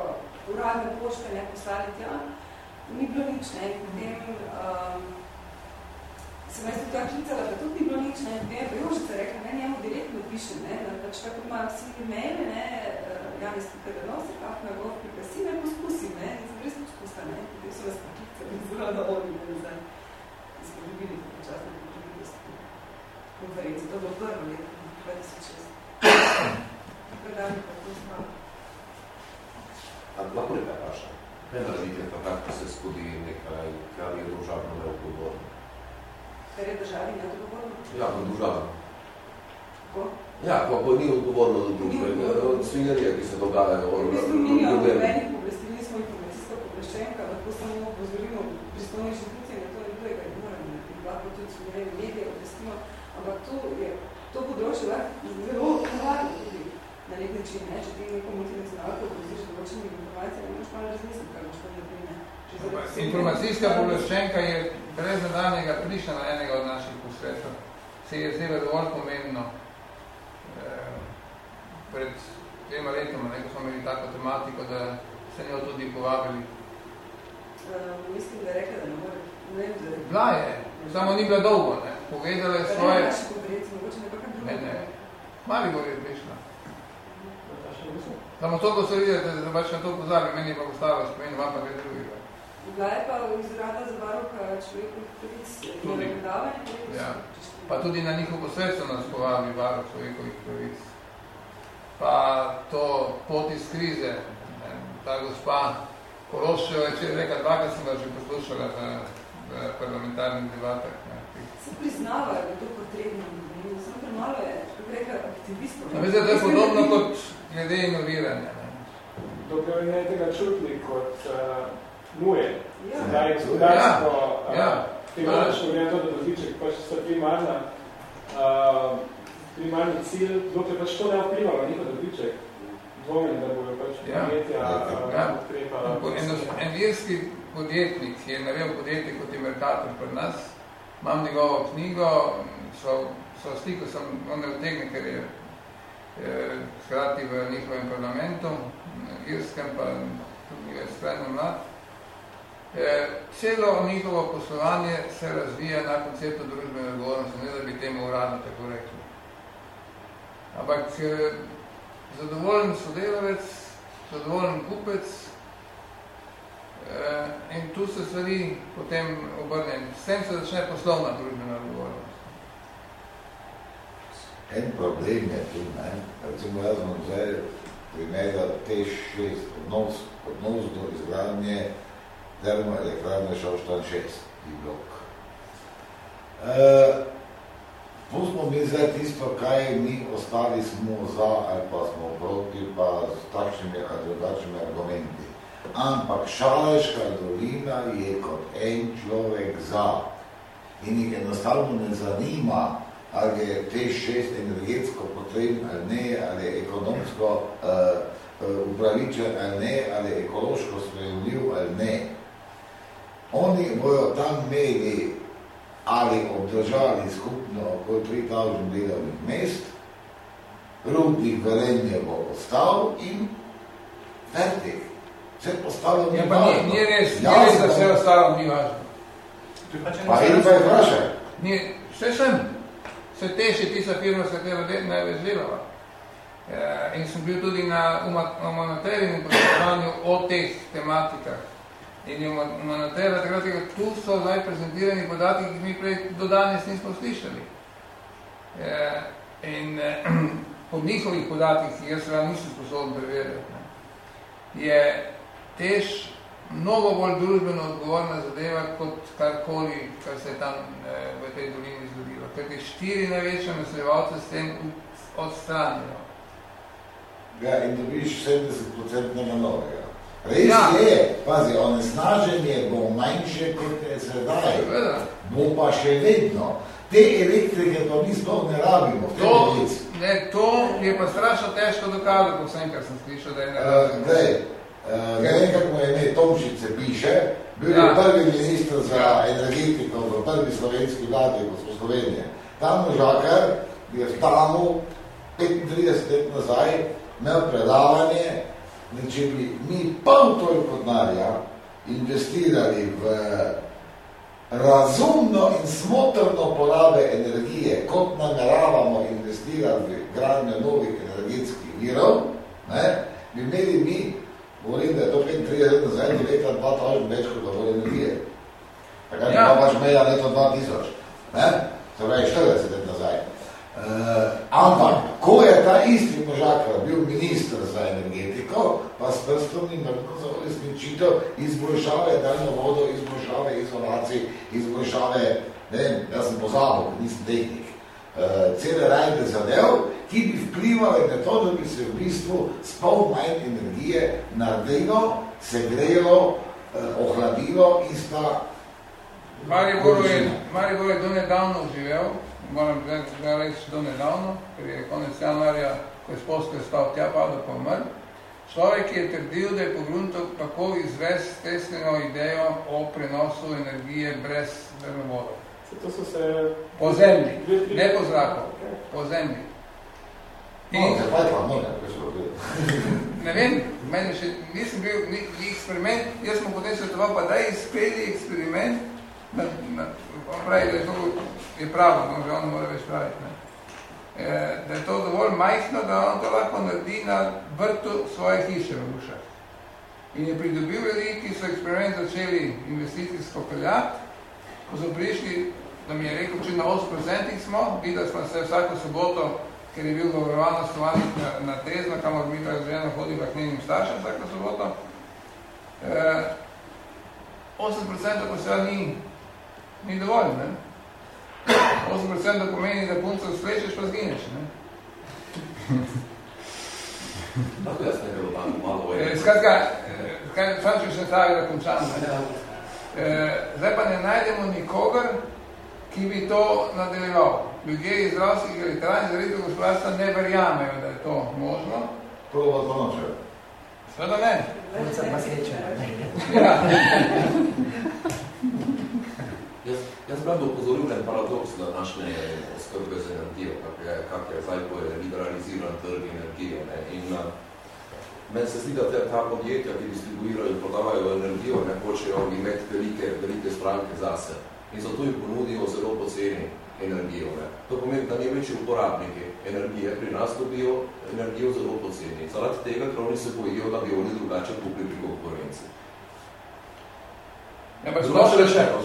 uradne pošte ne poslali tja. ni bilo nič, ne, potem um, se me tudi tako klicala, da tudi ni bilo nič, ne, potem je pa Jožica rekla, ne, njemu direktno pišem, ne, da pač tako imajo vsi e-maile, ne, uh, Janis Pedanosik, kafna gov, pripasi, ne, poskusim, ne, in sem res poskusa, ne, potem so nas pa klicali, zelo da oni, ne, zdaj, in smo ljubili tako časno, konferenci, to bo prvo leto, 2006. Predavni pa to znamo. Ampak lahko nekaj vprašam. Ne naredite pa tak, ko se skodi nekaj, kar je družavno neodgovorno. Kar je državi neodgovorno? Ja, po državi. Ja, ko, ko ni odgovorno do družbe, svinjarije, ki se dogajajo. V bistvu mi ni odgovornih poblestil, nismo informacijska pobleščenka, lahko samo opozorimo pristojne inštitucije, na to je drugega, ne moramo lahko tudi svinjarije medije obvestimo, ampak to je, to področje lahko zelo nevarno tudi na nek način, ne? če ti neko multinacionalko obvestiš določenimi informacijami, imaš malo razmisliti, kaj boš to narediti. Informacijska pobleščenka je brez nadaljnjega prišla na enega od naših posvetov. Se je zdelo dovolj pomembno. Eh, pred dvema letoma, ne, ko smo imeli tako tematiko, da se njo tudi povabili. Uh, mislim, da je rekla, da ne more. Ne da je. Bila je, samo ni bila dolgo, ne. Povedala je svoje... Ne, ne Ne, ne. Maribor je prišla. Samo to, ko se vidite, da pač na to pozabi, meni pa ostalo spomen, vam pa gre drugega. Bila je pa iz urada za varuha človekovih pravic, Tudi. predavanje, Ja. Pa tudi na njihov posvet so nas povabi varuh človekovih pravic. Pa to pot iz krize, ne, ta gospa Koroščeva je če rekla, dvakrat sem ga že poslušala v, v parlamentarnih debatah. Ne. Se priznavajo, da je to potrebno. Samo premalo je, kako rekla, aktivistov. A veste, to je podobno kot glede inoviranja. Dokler ne tega čutili kot uh, nuje. Ja. Zdaj, gospodarstvo, Ja, ja. Finančno gledam to, dobiček pač so primarna, uh, primarni cilj, dokler pač to ne vplivalo, njihov dobiček, dvomim, da bojo pač Ja. podjetja Ja. uh, ukrepala. En, en irski podjetnik ki je naredil podjetje kot je Mercator pri nas, imam njegovo knjigo, so, so stiku sem on ne vtegne, ker je hkrati v njihovem parlamentu, irskem pa tudi je skrajno mlad. Eh, celo njihovo poslovanje se razvija na konceptu družbene odgovornosti, ne da bi temu uradno tako rekli. Ampak eh, zadovoljen sodelavec, zadovoljen kupec, eh, in tu se stvari potem obrne. S tem se začne poslovna družbena odgovornost. En problem je tu, ne? recimo jaz bom zdaj primerjal te šest odnos, odnos do izgradnje termoelektrarne Šoštan 6, i blok. E, pustimo mi zdaj tisto, kaj mi ostali smo za ali pa smo proti, pa s takšnimi ali drugačnimi argumenti. Ampak Šaleška dolina je kot en človek za. In jih enostavno ne zanima, ali je te šest energetsko potreben ali ne, ali je ekonomsko uh, upravičen ali ne, ali je ekološko sprejemljiv ali ne. Oni bojo tam imeli ali obdržali skupno okoli 3000 delovnih mest, rudnik Velenje bo ostal in fertik. Vse postalo ni Ja, pa ni, važno. ni res, ni Jasno. res, da vse ostalo ni važno. Pa in pa je vprašaj. Ni, vse sem, vse teši tista firma, s katero vezljivala. E, in sem bil tudi na humanitarnem posvetovanju o teh tematikah. In je humanitara takrat, rekel, tu so zdaj prezentirani podatki, ki mi prej do danes nismo slišali. E, in e, po njihovih podatkih, ki jaz seveda nisem sposoben preverjati, je tež mnogo bolj družbeno odgovorna zadeva kot karkoli, kar se je tam eh, v tej dolini zgodilo. Ker ti štiri največje naseljevalce s tem odstranijo. Ja, in dobiš 70% novega. Res Ja. ja. je, pazi, onesnaženje bo manjše, kot je sedaj. Seveda. Bo pa še vedno. Te elektrike pa mi sploh ne rabimo. To, ne, to je pa strašno težko dokazati, vsem, kar sem slišal, da je ne Uh, Glej, uh, glej, kako mu je ime Tomšice piše, bil je Ja. prvi minister za energetiko v prvi slovenski vladi, ko smo Slovenije. Tam Žakar je v Tamu 35 let nazaj imel predavanje, da če bi mi pol toliko denarja investirali v razumno in smotrno porabe energije, kot nameravamo investirati v gradnjo novih energetskih virov, ne, bi imeli mi, govorim, da je to 35 na zadnji leta 2000 več kot dovolj energije. Takrat ja. pa pač meja leto 2000, ne? to pravi 40 let nazaj. Uh, ampak, ko je ta isti možakar bil minister za energetiko, pa s prstom ni mrtno za izključitev izboljšave daljnovodo, izboljšave izolacij, izboljšave, ne vem, jaz sem pozabil, nisem tehnik, uh, cele rajde zadev, ki bi vplivali na to, da bi se v bistvu s pol manj energije naredilo, segrelo, uh, ohladilo ista Maribor je, Maribor je do nedavno živel, moram ga reči do nedavno, ker je konec januarja, ko je spolske stal tja padel pa umr. Človek je trdil, da je pogrunto kako izvesti tesneno idejo o prenosu energije brez vrnovodov. To so se... Po zemlji, ne po zraku, po zemlji. In, no, ne vem, meni še nisem bil ni, ni eksperiment, jaz sem potem svetoval, pa daj izpeli eksperiment, na, na, pravi, da je to je pravo, no, že on mora več praviti. Ne. E, da je to dovolj majhno, da on to lahko naredi na vrtu svoje hiše v dušah. In je pridobil ljudi, ki so eksperiment začeli investicijsko peljati, ko so prišli, da mi je rekel, če na 8% smo, videli smo se vsako soboto, ker je bil govorovano stovanih na, na Tezno, kamor mi tako ženo hodiva k njenim staršem vsako soboto. E, 8% pa seveda ni, ni dovolj, ne? 8% da pomeni, da punco slečeš, pa zgineš, ne? Tako jaz nekaj dodam, malo je. E, skratka, kaj, sam če še stavi, da končam, ne? E, zdaj pa ne najdemo nikogar, ki bi to nadaljeval. Ljudje iz zdravskih elektrani in zaradi gospodarstva ne verjamejo, da je to možno. Prvo to noče. Sveda ne. Punca pa sreča. Ja. Jaz, jaz bi upozoril na paradoks današnje oskrbe z energijo, kak je, kak je zdaj, ko je liberaliziran trg energije. Ne? In uh, meni se zdi, da te, ta podjetja, ki distribuirajo in prodavajo energijo, ne hočejo imeti velike, velike stranke zase. In zato jim ponudijo zelo poceni energijo. Ne? To pomeni, da največji uporabniki energije pri nas dobijo energijo zelo poceni. Zaradi tega, ker oni se bojijo, da bi oni drugače kupili pri konkurenci. Ja, splošno rečeno,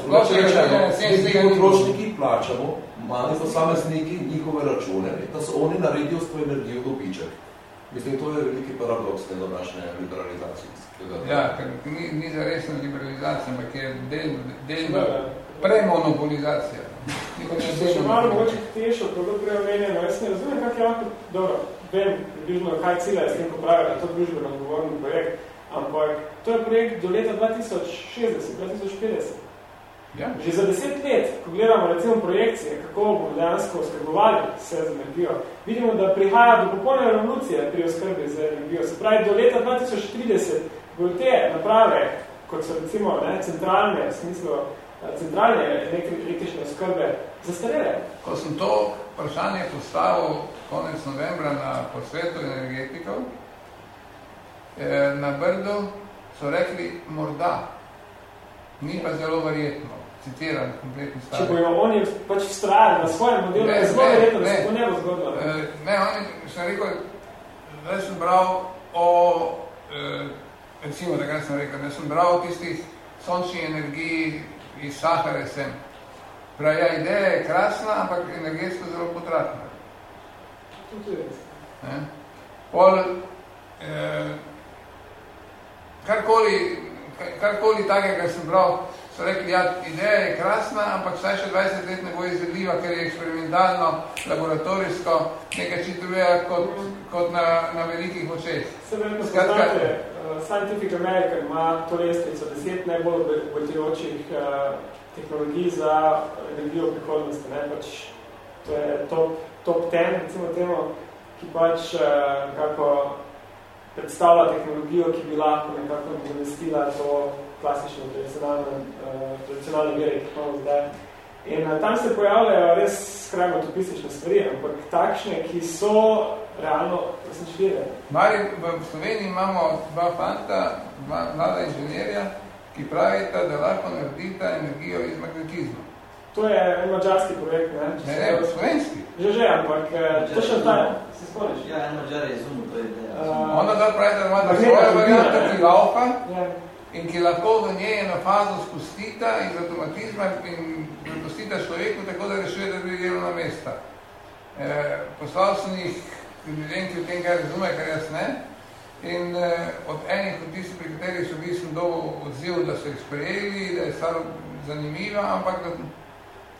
rečeno, mi potrošniki plačamo, mali posamezniki njihove račune, da so oni naredijo s to energijo dobiček. Mislim, to je veliki paradoks te današnje liberalizacije. Ja, ker ni, ni za resna liberalizacija, ampak je del, del premonopolizacija. Če še malo mogoče tešo, ko bilo prej omenjeno, jaz ne razumem, kak je lahko, dobro, vem, približno, kaj cilja je s tem, pravi, da je to družbeno odgovorni projekt, ampak to je projekt do leta 2060, 2050. Ja. Že za deset let, ko gledamo recimo projekcije, kako bomo dejansko oskrbovali se z energijo, vidimo, da prihaja do popolne revolucije pri oskrbi z energijo. Se pravi, do leta 2030 bodo te naprave, kot so recimo ne, centralne, v smislu centralne električne oskrbe, zastarele. Ko sem to vprašanje postavil konec novembra na posvetu energetikov, eh, na Brdu so rekli morda, ni pa zelo verjetno, citiram kompletni stavek. Če bojo oni pač vstrajali na svojem modelu, ne, je zelo verjetno, da se to ne bo zgodilo. Ne, eh, ne oni, sem rekel, da sem bral o, eh, recimo, da sem rekel, da sem bral o tistih sončni energiji iz Sahare sem. Pravi, ja, ideja je krasna, ampak energetsko zelo potratna. Tudi res. Pol, eh, karkoli, karkoli takega, sem bral, so rekli, ja, ideja je krasna, ampak vsaj še 20 let ne bo izvedljiva, ker je eksperimentalno, laboratorijsko, nekaj čitruje kot, kot na, na velikih očeh. Se verjetno spoznate, uh, Scientific American ima to lestvico, deset najbolj obotejočih uh, tehnologij za energijo prihodnosti. Ne? Pač, to je top, top 10, recimo temu, ki pač uh, kako predstavlja tehnologijo, ki bi lahko nekako nadomestila to klasično tradicionalno, uh, tradicionalne vere, ki imamo zdaj. In uh, tam se pojavljajo res skrajno utopistične stvari, ampak takšne, ki so realno resničljive. Mari, v Sloveniji imamo dva fanta, dva mlada inženirja, ki pravita, da lahko naredita energijo iz magnetizma. To je en mađarski projekt, ne? Ne, ne, slovenski. Že, že, ampak to še taj, se spomniš? Ja, en mađar je izumil to idejo. Uh, Ona da pravi, da ima svoja varianta, ki laupa ja. in ki lahko v njej eno fazo spustita iz automatizma in prepustita človeku, tako da rešuje, da bi delovna mesta. E, poslal sem jih ljudem, ki v tem kaj razume, kar jaz ne, in e, od enih od tistih, pri katerih so bili sem dolgo odziv, da so jih sprejeli, da je stvar zanimiva, ampak, da,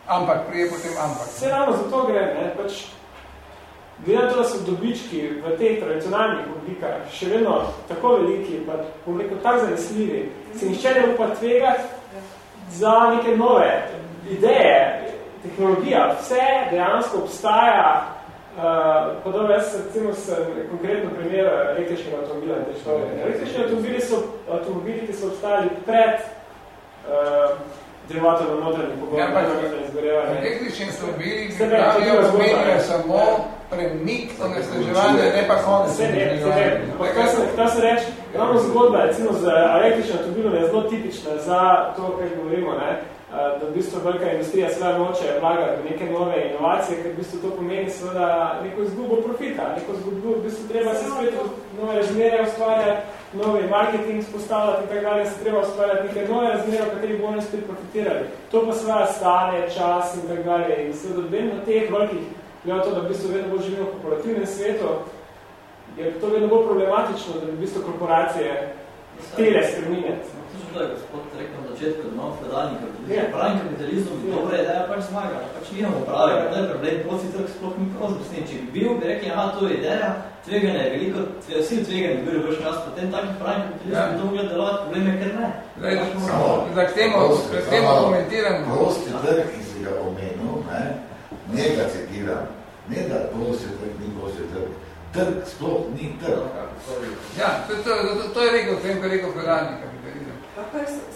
ampak prije potem ampak. Vse ravno zato gre, ne, pač glede to, da so dobički v teh tradicionalnih oblikah še vedno tako veliki, pa bom rekel, tako zanesljivi, se nišče ne upa tvegati za neke nove ideje, tehnologija, vse dejansko obstaja, uh, podobno jaz recimo sem konkretno primer električnega avtomobila in tečtovega. Električni avtomobili so avtomobili, ki so obstajali pred uh, derivatorno notranji pogovor, Ja, ampak notranje izgorevanje. Električni avtomobili je pravijo, ne. samo premik onesnaževanja, ne pa konec. Se ne, se ne. Ampak kaj se, kaj se reči, ravno zgodba recimo z električnim avtomobilom je zelo tipična za to, kar govorimo, ne? eh, da v bistvu velika industrija seveda noče vlagati v neke nove inovacije, ker v bistvu to pomeni seveda neko izgubo profita, neko izgubo, v bistvu treba se spet nove razmere ustvarjati, novi marketing spostavljati in tako dalje, se treba ustvarjati neke nove razmere, v katerih bomo spet profitirali. To pa seveda stane, čas in tako dalje. In seveda vedno teh velikih, glede na to, da v bistvu vedno bolj živimo v korporativnem svetu, je to vedno bolj problematično, da bi v bistvu korporacije htele spreminjati. To je gospod rekel na začetku, da imamo federalni kapitalizem. Ja. Pravi kapitalizem je dobra ideja, pač zmaga. Pač nimamo pravega, to je problem, prosti trg sploh ni prost s tem. Če bi bil, bi rekli, aha, to je ideja, tveganje je veliko, tve, vsi tveganje bi bili vrš čas, potem takih pravi kapitalizem Ja. bi to mogli delovati, problem je, ker ne. Zdaj, Pač moramo- da k temu, k temu komentiram. Prosti trg, ki si ga omenil, ne, ne ga citiram, ne da prosti trg ni prosti trg. Trg sploh ni trg. Ja, to, to, to, to je rekel, tem, kar je rekel federalni kapitalizem.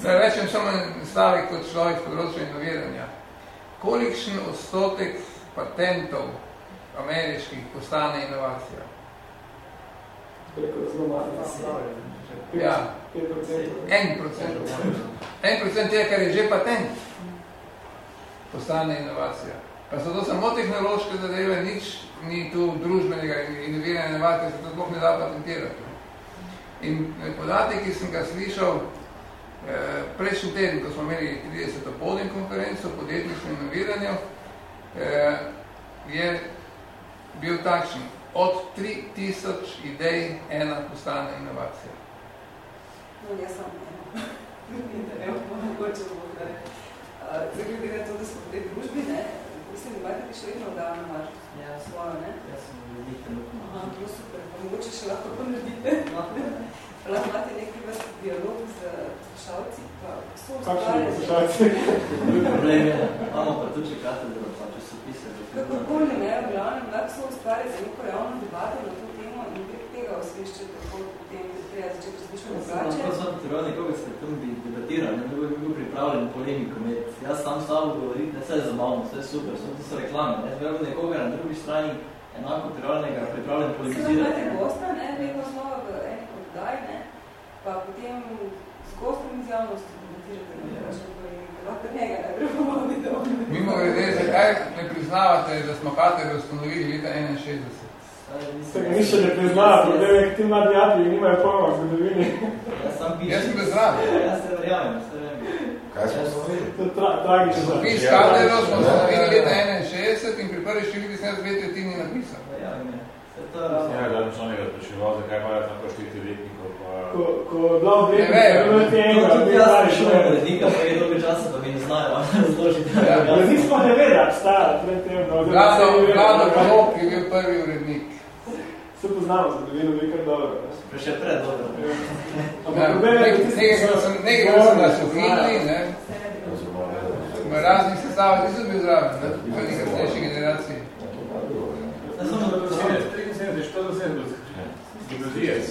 Da rečem samo stavek kot človek področja inoviranja. Kolikšen odstotek patentov ameriških postane inovacija? Zelo malo. Ja, 5%. en procent. En procent tega, kar je že patent, postane inovacija. Pa so to samo tehnološke zadeve, nič ni tu družbenega inoviranja inovacije, se to sploh ne da patentirati. In eh, podatek, ki sem ga slišal eh, prejšnji teden, ko smo imeli 30. podim konferenco o podjetništvu in inoviranju, eh, je bil takšen. Od 3000 idej ena postane inovacija. no, jaz sem eno. Evo, mogoče bo. Uh, Zdaj, glede na to, da smo v tej družbi, ne, mislim, da imate še vedno odavno maržo Ja, svojo, ne? Jaz sem njih trenutno. Aha, to je super, pa mogoče še lahko to naredite. Lahko imate neki vrst dialog z poslušalci, pa so Kakšni ustvarjali. poslušalci? Problem je, imamo pa tudi še katedro. Kakorkoli ne, v glavnem, lahko so ustvarjali za neko javno debato na to temo in prek tega osveščati, kako potem treba začeti razmišljati drugače. Prav sem treba nekoga, s tem bi debatiral, ne bi bil pripravljen polemiko imeti. Jaz sam s tabo govoriti, ne, vse je zabavno, vse je super, vse to so reklame. Ne, Zdaj nekoga na drugi strani enako pripravljenega, pripravljen polemizirati. imate gosta, ne, vedno znova v enih oddaj, ne, pa potem z gostom iz javnosti debatirate na Ja. Lahko njega ne trebamo videti. Mimo grede, zakaj ne priznavate, da smo katero ustanovili leta 61? Se ga nišče ne priznava, problem je, ti mladi japi nimajo pojma o zgodovini. Jaz sam pišem. Jaz sem zraven. Jaz se verjamem, se verjamem. Kaj smo slovili? To je tra tragično. Časopis Katero smo ustanovili leta 61 in pri prvi številki sem jaz dve tretjini napisal. Ja. Se to Ja, da nič onega spraševal, zakaj imajo tako štiriletnikov, pa... Ko, ko je bila Ne vejo. ti To tudi jaz šle. urednika, pa je dolgo časa, pa mi ne znajo razložiti. Ja, Urednik sploh ne ve, da obstaja pred tem, da Vlado, Palop je bil prvi urednik. Se poznamo zgodovino, ve kar dobro. ne. Pa še pred dobro. Ampak Ja, problem je, da nek- tisti, Nekaj sem, nekaj zgodni, nasluhnili, ne, v raznih sestavah nisem bil zraven, ne, v neki kasnejši generaciji. Jaz sem dobro 73, 40, zgodovijec.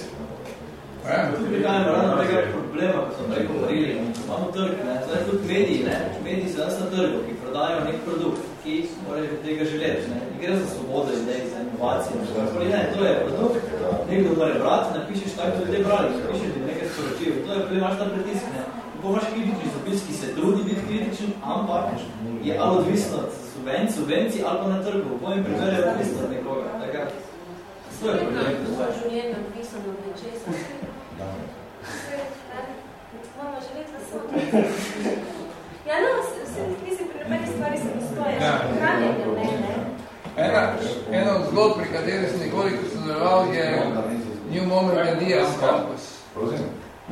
Tudi prihajamo ravno tega problema, ko smo prej govorili, imamo trg, ne, to je tudi mediji, ne, mediji so nas na trgu, ki prodajajo nek produkt, ki morajo tega želeti, ne, ne gre za svobodo idej, za inovacije, ne, ne, to je produkt, nekdo mora brati, napišeš tako, da ljudje brali, napišeš ti nekaj sporočil, to je, potem imaš ta pritisk, ne, kako imaš kritični zapis, ki se trudi biti kritičen, ampak je ali odvisno od subvencij, subvencij ali pa na trgu. V mojem primeru je odvisno od nekoga. Tako, to je problem. To je življenje odvisno od nečesa. Moramo živeti v sobi. Ja, no, vse, mislim, pri nobeni stvari se postoje. Ja. Hranjenje, ne, ne. Ena, ena od zgodb, pri kateri sem nekoliko sodeloval, je New Moment Ideas Campus.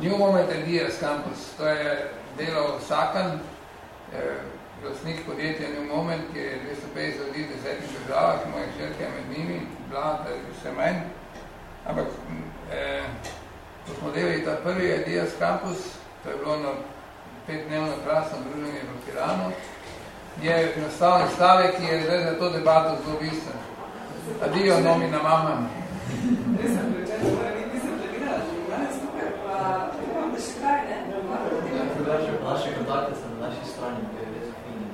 New Moment Ideas Campus. To je delal Sakan, glasnik podjetja New Moment, ki je 250 ljudi v desetih državah, mojih želke med njimi, bila, da je vse manj. Ampak, eh, smo delali ta prvi Ideas Campus, to je bilo na petdnevno krasno druženje v Piranu, je nastal stavek, ki je zdaj za to debato zelo bistven. Adijo nomina mama. Nisem pregledala, nisem pregledala, danes tukaj, pa imam da še kaj, ne? Naše kontakte so na naši strani, ki je res fini.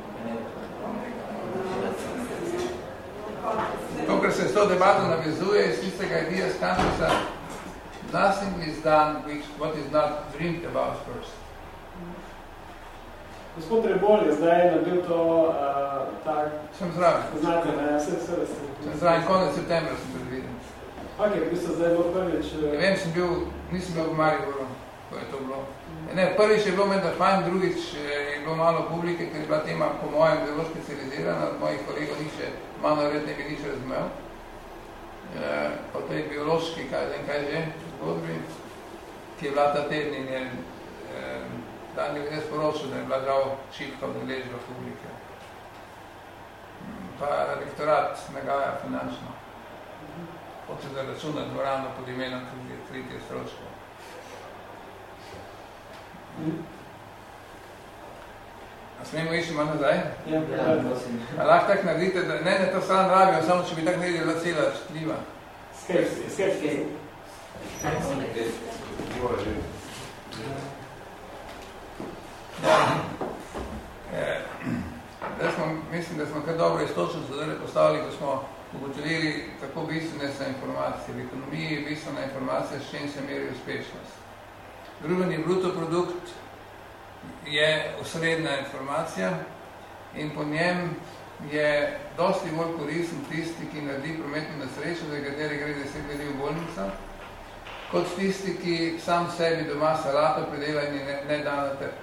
To, kar se s to debato navezuje iz tistega ideja z kampusa, nothing is done which what is not dreamed about first. Gospod Rebol je zdaj nabil to uh, tak... Sem zraven. Znate, ne, vse, vse, vse. Sem zraven, konec septembra sem predviden. Ok, v bistvu zdaj bo prvič... Uh... Ne vem, sem bil, nisem bil v Mariboru, ko je to bilo. Ne, prvič je bilo med fajn, drugič je bilo malo publike, ker je bila tema po mojem zelo specializirana, od mojih kolegov niče, malo red ne bi nič razumel. E, po tej biološki, kaj vem, kaj že, zgodbi, ki je bila ta teden in je e, dan je res poročil, da je bila žal šipka odeležba publike. Pa rektorat nagaja finančno. Hoče da računa dvorano pod imenom tudi kritje stročkov. A smemo išli malo nazaj? Ja, ja, prosim. A lahko tak naredite, da ne, ne, to stran rabijo, samo če bi tak naredili, bila cela štljiva. Skepsi, skepsi. Da smo, mislim, da smo kar dobro istočno zadele postavili, ko smo ugotovili, kako bistvene so informacije. V ekonomiji je bistvena informacija, s čim se meri uspešnost. Družbeni bruto produkt je osrednja informacija in po njem je dosti bolj koristen tisti, ki naredi prometno nesrečo, za kateri gre deset ljudi v bolnico, kot tisti, ki sam sebi doma salato predela in ne, ne da na trg.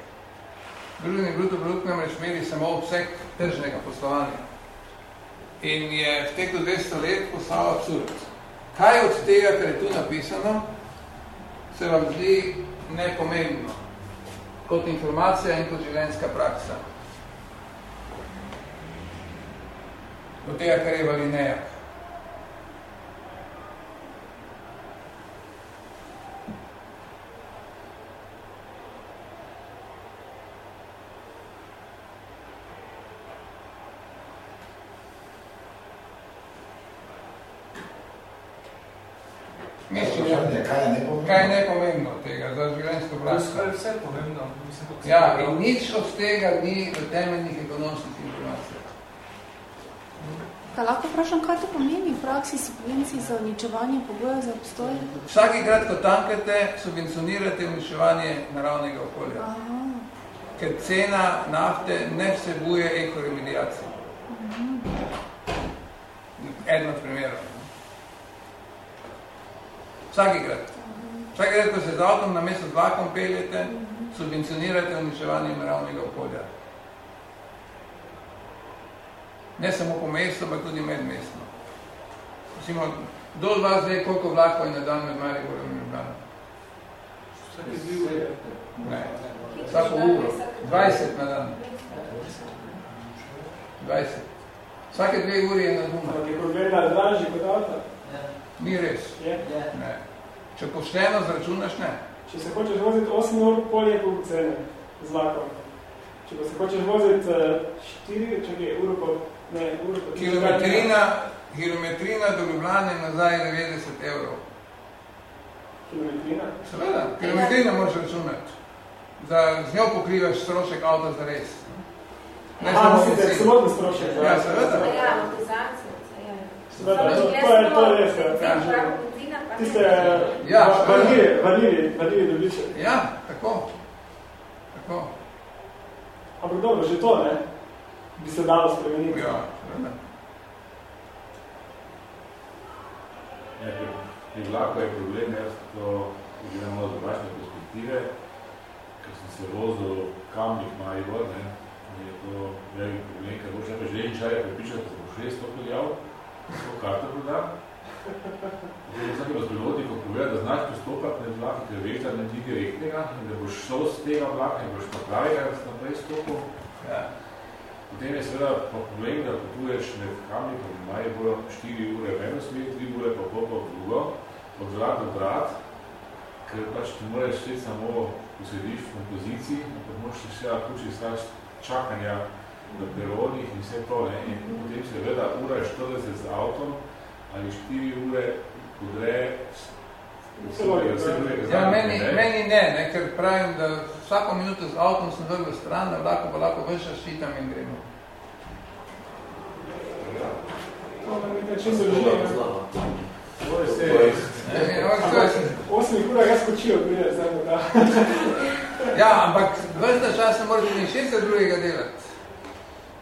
Družbeni bruto produkt namreč meri samo obseg tržnega poslovanja. In je v teku 200 let postal absurd. Kaj od tega, kar je tu napisano, se vam zdi nepomembno kot informacija in kot življenjska praksa. Od tega, kar je v kaj je nepomembno? Kaj je nepomembno tega za življenjsko prakso? To je vse pomembno. Mislim, Ja, in nič od tega ni v temeljnih ekonomskih informacijah. Kaj lahko vprašam, kaj to pomeni v praksi subvencij za uničevanje pogojev za obstoj? Vsaki krat, ko tankate, subvencionirate uničevanje naravnega okolja. Aha. Ker cena nafte ne vsebuje ekoremediacije. Eden od primerov. Vsaki krat. Vsaki krat, ko se z avtom na mesto z vlakom peljete, subvencionirate uničevanje naravnega okolja. Ne samo po mestu, pa tudi medmestno. Recimo, kdo od vas ve, koliko vlakov je na dan med Mariborom in Ljubljano? Ne. Vsako uro. 20 na dan. 20. Vsake dve uri je na duma. Ampak je problema dražji kot avto? Ni res. Je? Ne. Če pošteno zračunaš, ne. Če se hočeš voziti 8 ur, pol je pol cene z vlakom. Če pa se hočeš voziti 4, če je uro pa, ne, uro pa... Kilometrina, kilometrina do Ljubljane nazaj je 90 evrov. Kilometrina? Seveda, kilometrina moraš računati. Da z njo pokrivaš strošek avta za res. Ne Aha, samo mislite, benzin. celotni strošek. Ja, seveda. Ja, amortizacija. Ja. Seveda, to, to je, to je res. ja. Tiste Ja, va- varljivi, varljivi, varljivi dobiček. Ja, tako. tako. Ampak dobro, že to, ne? Bi se dalo spremeniti. Ja, ne. Ne, pri, vlaku je problem, jaz to gledamo z drugačne perspektive, ker sem se vozil kamnik Maribor, ne, je to velik problem, ker boš nekaj želeničarja pripičati, da boš res to peljal, to karto prodal. Zdaj, vsake razprevodniku pove, da znaš postopati med vlaki, ker veš, da ne ni direktnega in da boš šel z tega vlaka in boš pa pravega, da si naprej stopil. Ja. Potem je seveda problem, da potuješ med kamnikom in Mariborom 4 ure v eno smer, 3 ure pa pol pa v drugo, od vrat do vrat, ker pač ti moraš še samo posediš v kompoziciji, ampak moraš še vse kuči staš čakanja na peronih in vse to, ne? In potem se veda ura 40 z avtom ali 4 ure podre Ja, meni, meni ne, ne, ker pravim, da vsako minuto z avtom sem vrgel stran, da lahko pa lahko več šitam in gremo. To je nekaj čisto življenja. To je se... Osmi ura jaz skočijo, pride zdaj da. Ja, ampak vrsta časa mora tudi še se drugega delati.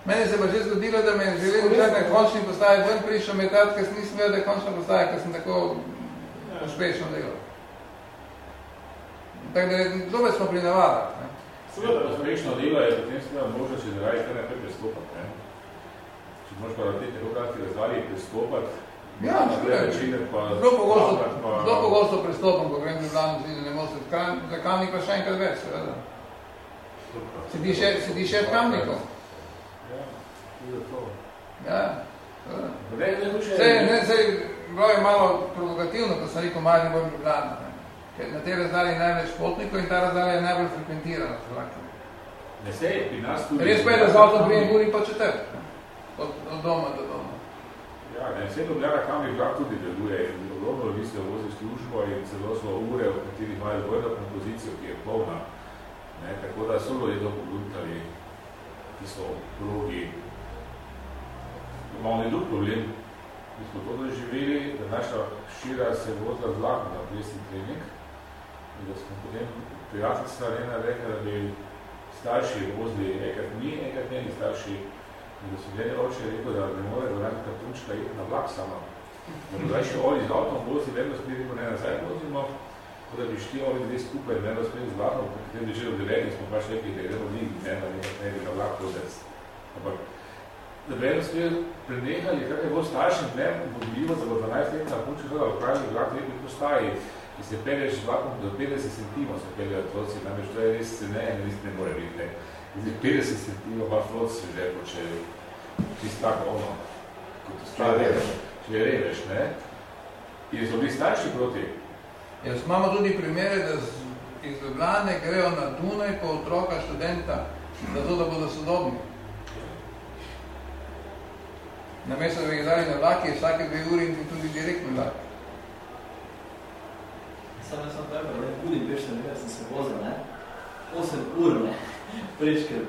Meni se pa že zgodilo, da me je želel čak na končni postavi ven prišel metat, ker sem nisem vedel, da je končna postaja, ker sem tako uspešno delal. Tako da zopet smo pri navadah. Seveda, uspešno delo je potem seveda možno, če da raje kar nekaj pristopati. Ne? Če moraš pa te tako kratki razvalji pristopati, Ja, zelo pogosto pristopam, ko grem v Ljubljano zidi, ne mosim, za kamnik pa še enkrat več, seveda. Sedi še, sedi še v kamniku. Ja. Zdaj, ne, zdaj, bilo je malo provokativno, ko sem rekel Marni bolj Ljubljana. Ker na te razdalje je največ potnikov in ta razdalja je najbolj frekventirana. Ne sej, pri nas tudi... Res pa je, da z avtom prijem uri pa četrt. Od, od doma do doma. Ja, ne, vse Ljubljana kamnik vlak tudi deluje ogromno ljudi se vozi službo in celo so ure, v katerih imajo dvojno kompozicijo, ki je polna. Ne, tako da so ljudje to pogledali, ki so progi. Imamo ne drug problem. Mi smo to doživeli, da naša šira se vozila z vlakom na plesni trening in da smo potem prijateljstva arena rekla, da bi starši vozili enkrat mi, enkrat njeni starši In da so glede oče rekel, da ne more dorati kartunčka iti na vlak sama. Da bi še oli z avtom vozi, vedno smeri, ko ne nazaj vozimo, da bi šli oli dve skupaj, vedno smeri z vlakom, po katerem bi že od deveti smo pač rekli, da gremo mi, ne, da ne, ne bi na vlak vozec. Ampak, da bi vedno smeri prenehali, kak je bolj staršim dnem, vodljivo, da bo 12 let na punčka hrala, lokalni vlak lepi postaji, in se pelješ z vlakom do 50 centimov, se peljajo otroci, namreč to je res ne, ne, ne more biti, ne. Zdaj, 50 centimov pa flot se že poče čist tako ono, kot stvari, če je reveš, ne? In so bili starši proti? Jaz imamo tudi primere, da iz Ljubljane grejo na Dunaj po otroka študenta, zato da bodo sodobni. Na mesto, da bi dali na vlak, je vsake dve uri in tudi direktno vlak. Sam jaz sem tako, ne, Budimpeš sem, sem se vozil, ne, 8 ur, ne, Preč, ker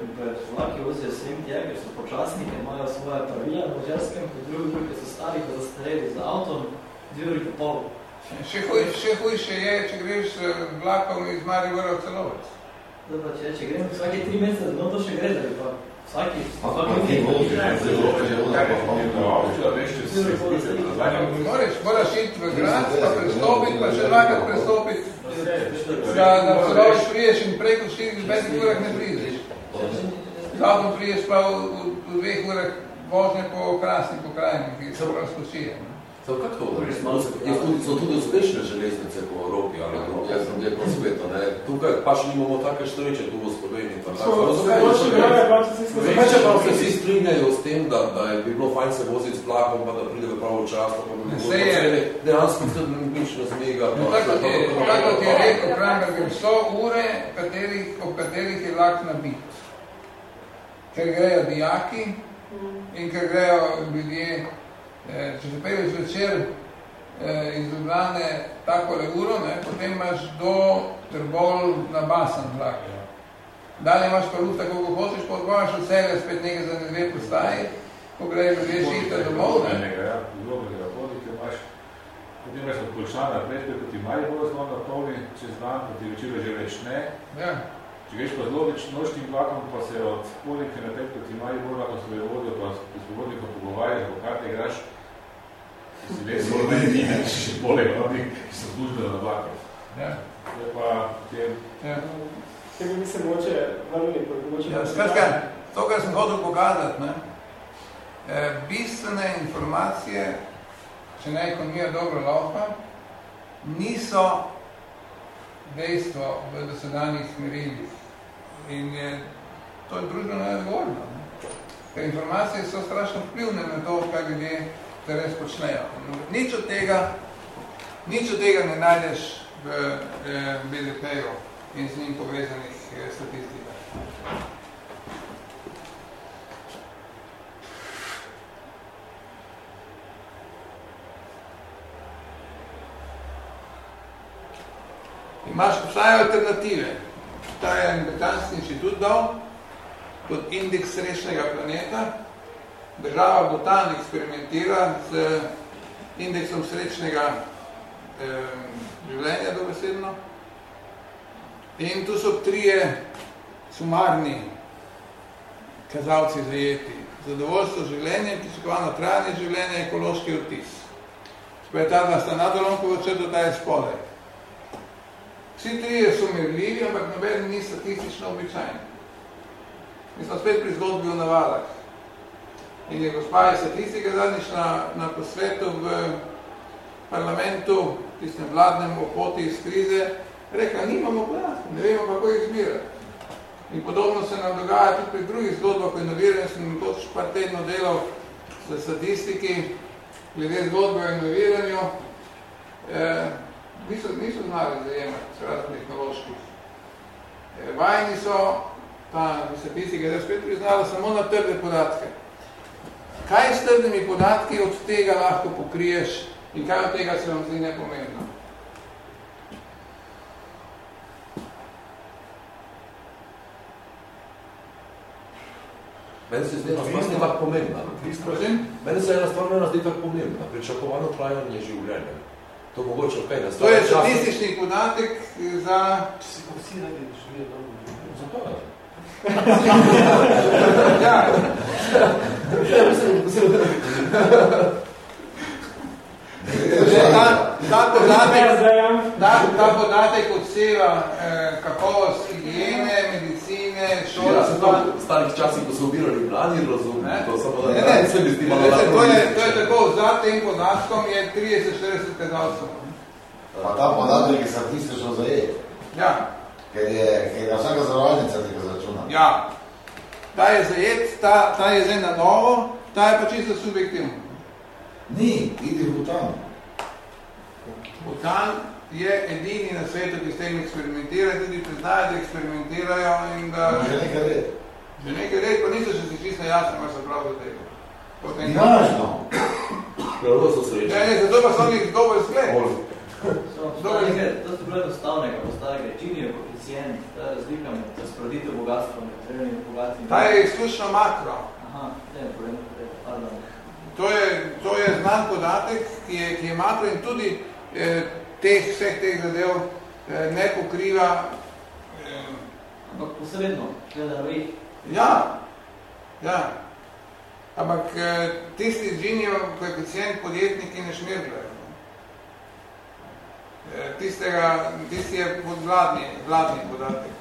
vlaki vozijo svim tja, ker so počasni, ker imajo svoje pravila na Mađarskem, kot drugi, drugi, so stari, ko zastareli za avtom, dve uri po pol. Še, huj, še hujše je, če greš vlakom iz Maribora v celovec. Dobro, če, če grem vsake tri mesece, no to še gre, da bi pa vsaki... Moraš iti v grad, pa prestopiti, pa še dvakrat prestopiti, da na celovec priješ in preko 4-5 urah ne prideš. Zavno priješ pa v, v, v dveh urah vožnje po krasni pokrajini, ki so razkošije. So kako to? Tudi, so tudi uspešne železnice po Evropi, ali jaz sem gdje po svetu, ne? Tukaj pač nimamo take štoreče tu v Sloveniji. Veče pa se vsi strinjajo s tem, da, da je bi bilo fajn se voziti s vlakom, pa da pride v pravo čas, pa bi bilo dejansko nič ne zmega. Tako ti je rekel, Kramberger, so ure, katerih, ob katerih je vlak nabit. Ker grejo dijaki in ker grejo ljudje če se pelješ večer eh, iz Ljubljane takole uro, ne, potem imaš do Trbol na basen vlak. Dalje imaš pa luft tako, ko hočeš, pa odbojaš od sebe spet nekaj za dve postaji, ko grejo ljudje šihta domov. Ne, ja, imaš Potem imaš od Polšana naprej, ko ti mali bolj zelo napolni čez dan, ko ti večer že več ne. Ja. Če greš pa zelo več nočnim vlakom, pa se od spodnike na tek, kot imajo bolj lahko svoje vodijo, pa s spodnika pogovarjajo, kako karte igraš, si le zelo ne nimaš poleg onih, ki so službeno na vlake. Ja. To je pa te... Ja. Kaj bi se moče vrnili, moče... Ja, skratka, to, kar sem hodil pokazati, ne, eh, bistvene informacije, če ne ekonomija dobro laufa, niso dejstvo v dosedanjih smerilih. In je, to je družbeno neodgovorno. Ne? Ker informacije so strašno vplivne na to, kaj ljudje res počnejo. Nič od tega, nič od tega ne najdeš v eh, BDP-ju in z njim povezanih eh, statistikah. Imaš vsaj alternative. Ta je en britanski inštitut dal kot indeks srečnega planeta. Država Bhutan eksperimentira z indeksom srečnega eh, življenja dobesedno. In tu so trije sumarni kazalci zajeti. Zadovoljstvo življenja, pričakovano trajanje življenja, ekološki vtis. Spet ta dva sta nadolomkovo črto, ta je spodaj. Vsi trije so merljivi, ampak nobeni ni statistično običajni. Mi smo spet pri zgodbi o navalah. In je gospa iz statistike zadnjič na, na posvetu v parlamentu, tistem vladnem opoti iz krize, rekla, nimamo podatkov, ne vemo, kako jih zbirati. In podobno se nam dogaja tudi pri drugih zgodbah o inoviranju, sem toč par tedno delal z statistiki, glede zgodbe o inoviranju. Eh, niso, niso znali zajemati raznih tehnoloških. Eh, vajni so, ta statistika je spet priznala, samo na trde podatke. Kaj s trdnimi podatki od tega lahko pokriješ in kaj od tega se vam zdi nepomembno? Meni se zdi ena stvar zdi tako pomembna. Meni se ena stvar zdi tako pomembna. Pričakovano trajanje življenja. To mogoče kaj okay, To je statistični časa... podatek za... Če si vsi radi živijo dobro. Zato je. ja. Ta, ta, podatek, ta, ta podatek odseva eh, kakovost higiene, medicine, šola. Ja, to v starih časih, ko so obirali mladi, razum, ne? to so podatek, ne, ne, se mi zdi malo ne, to, je, to je tako, za tem podatkom je 30-40 kazalcev. Pa ta podatek je statistično zajet. Ja. Ker je, ker je vsaka zavarovalnica tega začuna. Ja. Ta je zajet, ta, ta je zdaj na novo, ta je pa čisto subjektivno. Ni, idi v Bhutan. Bhutan je edini na svetu, ki s tem eksperimentira, tudi priznajo, da eksperimentirajo in da... Že nekaj let. Že nekaj let, pa niso še si čisto jasno, kaj so prav do tega. Jasno. Pravo so sreče. Ne, ne, zato pa so njih dober zgled. To so bilo enostavnega, postavega. Čini je koeficient, ta razlika med razporeditev bogatstva, med trenimi bogatimi. Ta je izključno makro. Aha, ne, problem, pardon. To je, to je znan podatek, ki je, ki je makro in tudi eh, teh, vseh teh zadev eh, ne pokriva. Eh, no, posredno, gleda na Ja, ja. Ampak eh, tisti džinijo koeficient podjetniki ne šmirgljajo. Eh, tistega, tisti je vladni, vladni podatek.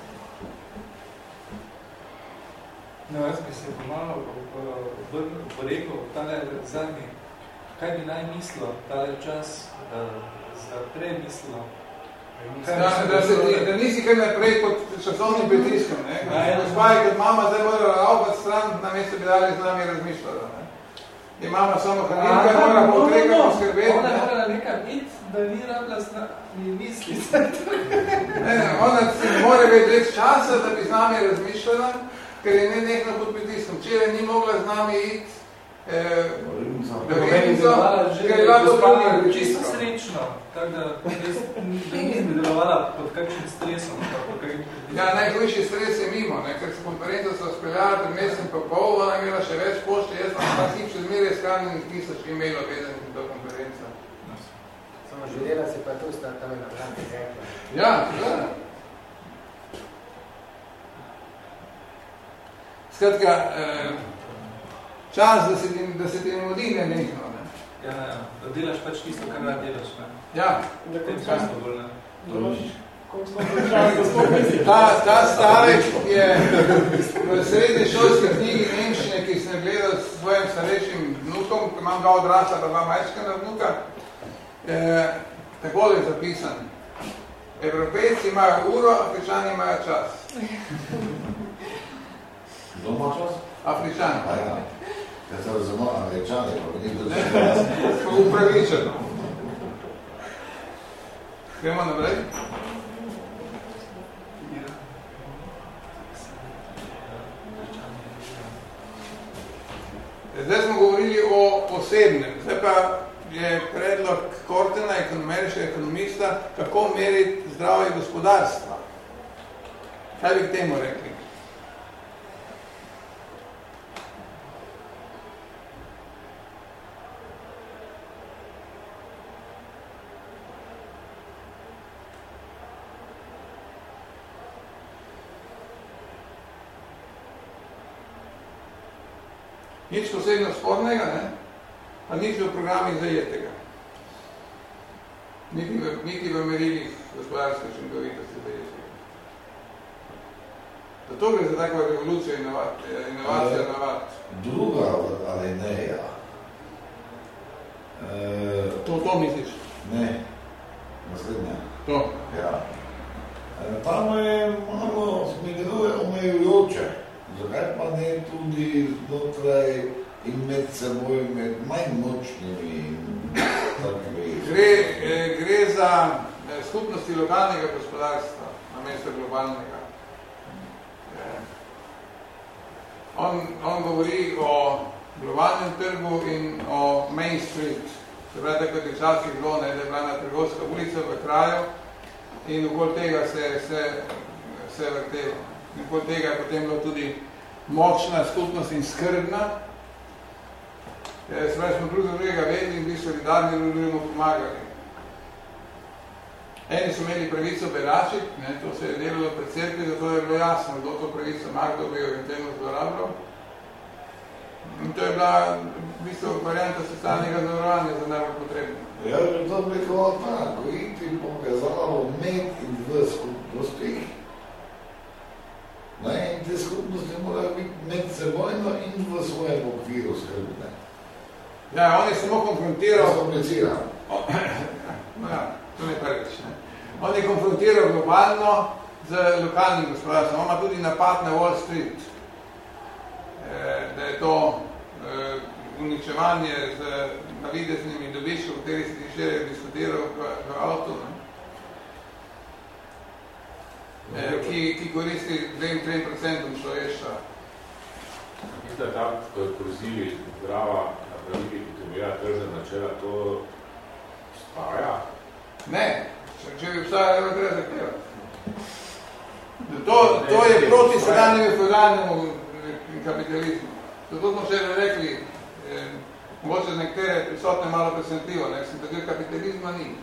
No, jaz bi se malo porekel, tale zadnji, kaj bi naj mislil tale čas uh, za premislilo? Da, da, se, da nisi kaj naprej pod časovnim pritiskom, ne? Gospa je kot mama zdaj morala laupati stran, na mesto bi dali z nami razmišljala, ne? Je mama samo hranilka, no, mora potrebno poskrbeti. Ona je morala nekaj biti, da ni rabila mi misli. ne, ona si ne more več več časa, da bi z nami razmišljala, ker je ne nekno pod pritiskom. Včeraj ni mogla z nami iti eh, da Revinco, ker je bila to čisto srečno, tako da, da nisem delovala pod kakšnim stresom. Ja, najhujši stres je mimo, ne? ker se konferenca so speljala pred mesecem pa pol, ona je imela še več pošte, jaz sem pa hip še zmeraj skanjenih tisoč e-mailov vezanih do konferenca. Samo želela si pa tu stati tam na vrati rekla. Ja, ja. Skratka, eh, čas, da se, da se ti ne modi ne nekno. Ne? Ja, ja, da delaš pač tisto, kar rad delaš. Ne? Ja. Da tem často bolj, ne? Ta, ta stavek je v srednji šolski knjigi Nemščine, ki sem gledal s svojim starejšim vnukom, ki imam dva odrasla, pa dva majčkana vnuka, je tako je zapisan. Evropejci imajo uro, Afričani imajo čas. Kdo ima čas? Afričani. Ja. Jaz sem razumel, Američani, pa bi nikdo čas. Upravičeno. Gremo naprej. Zdaj smo govorili o posebnem, zdaj pa je predlog Kortena, ekonomeričnega ekonomista, kako meriti zdravje gospodarstva. Kaj bi k temu rekli? Nič posebno spornega, ne? pa nič v programih zajetega. Niti v, niti v merilih gospodarske učinkovitosti zajetega. Zato gre za takva revolucija inovacija, inovacija Ale, navad. Druga alineja. E, To, to misliš? ne, naslednja. To. Ja. E, tam je malo, mi deluje Zakaj pa ne tudi znotraj in med seboj, med manj močnimi in takimi? Gre, eh, gre za eh, skupnosti lokalnega gospodarstva, namesto globalnega. Eh, On, on govori o globalnem trgu in o Main Street. Se pravi, tako je včasih bilo, ne, da je bila na trgovska ulica v kraju in okoli tega se, se, se vrtelo. In okoli tega je potem bilo tudi močna skupnost in skrbna. Se pravi, smo drug za drugega vedeli in bili solidarni in drugemu pomagali. Eni so imeli pravico beračiti, ne, to se je delalo pred cerkvi, zato je bilo jasno, kdo to pravico ima, kdo bi jo eventualno zlorabljal. In to je bila v bistvu varianta socialnega zavarovanja za najbolj potrebno. Ja, bi to oblikoval tako, iti pokazalo med in v skupnosti. Ne, in te skupnosti morajo biti med sebojno in v svojem okviru skrbne. Ja, on je samo konfrontiral... Zakompliciran. Ja, to ne prvič. Ne. On je konfrontiral globalno z lokalnim gospodarstvom. On ima tudi napad na Wall Street, eh, da je to eh, uničevanje z navideznimi dobički, o kateri si še diskutiral v, v avtu, ne. Eh, ki, ki koristi 2-3% človeštva. Mislim, da je tam, ko je koruzili zdrava na pravili, ki temelja tržne načela, to spaja? Ne, če, če bi obstajali, ne treba zahtevati. To, to je proti sedanjemu feudalnemu kapitalizmu. Zato smo še rekli, eh, mogoče nekatere prisotne malo presenetljivo, ne, sem tako kapitalizma ni.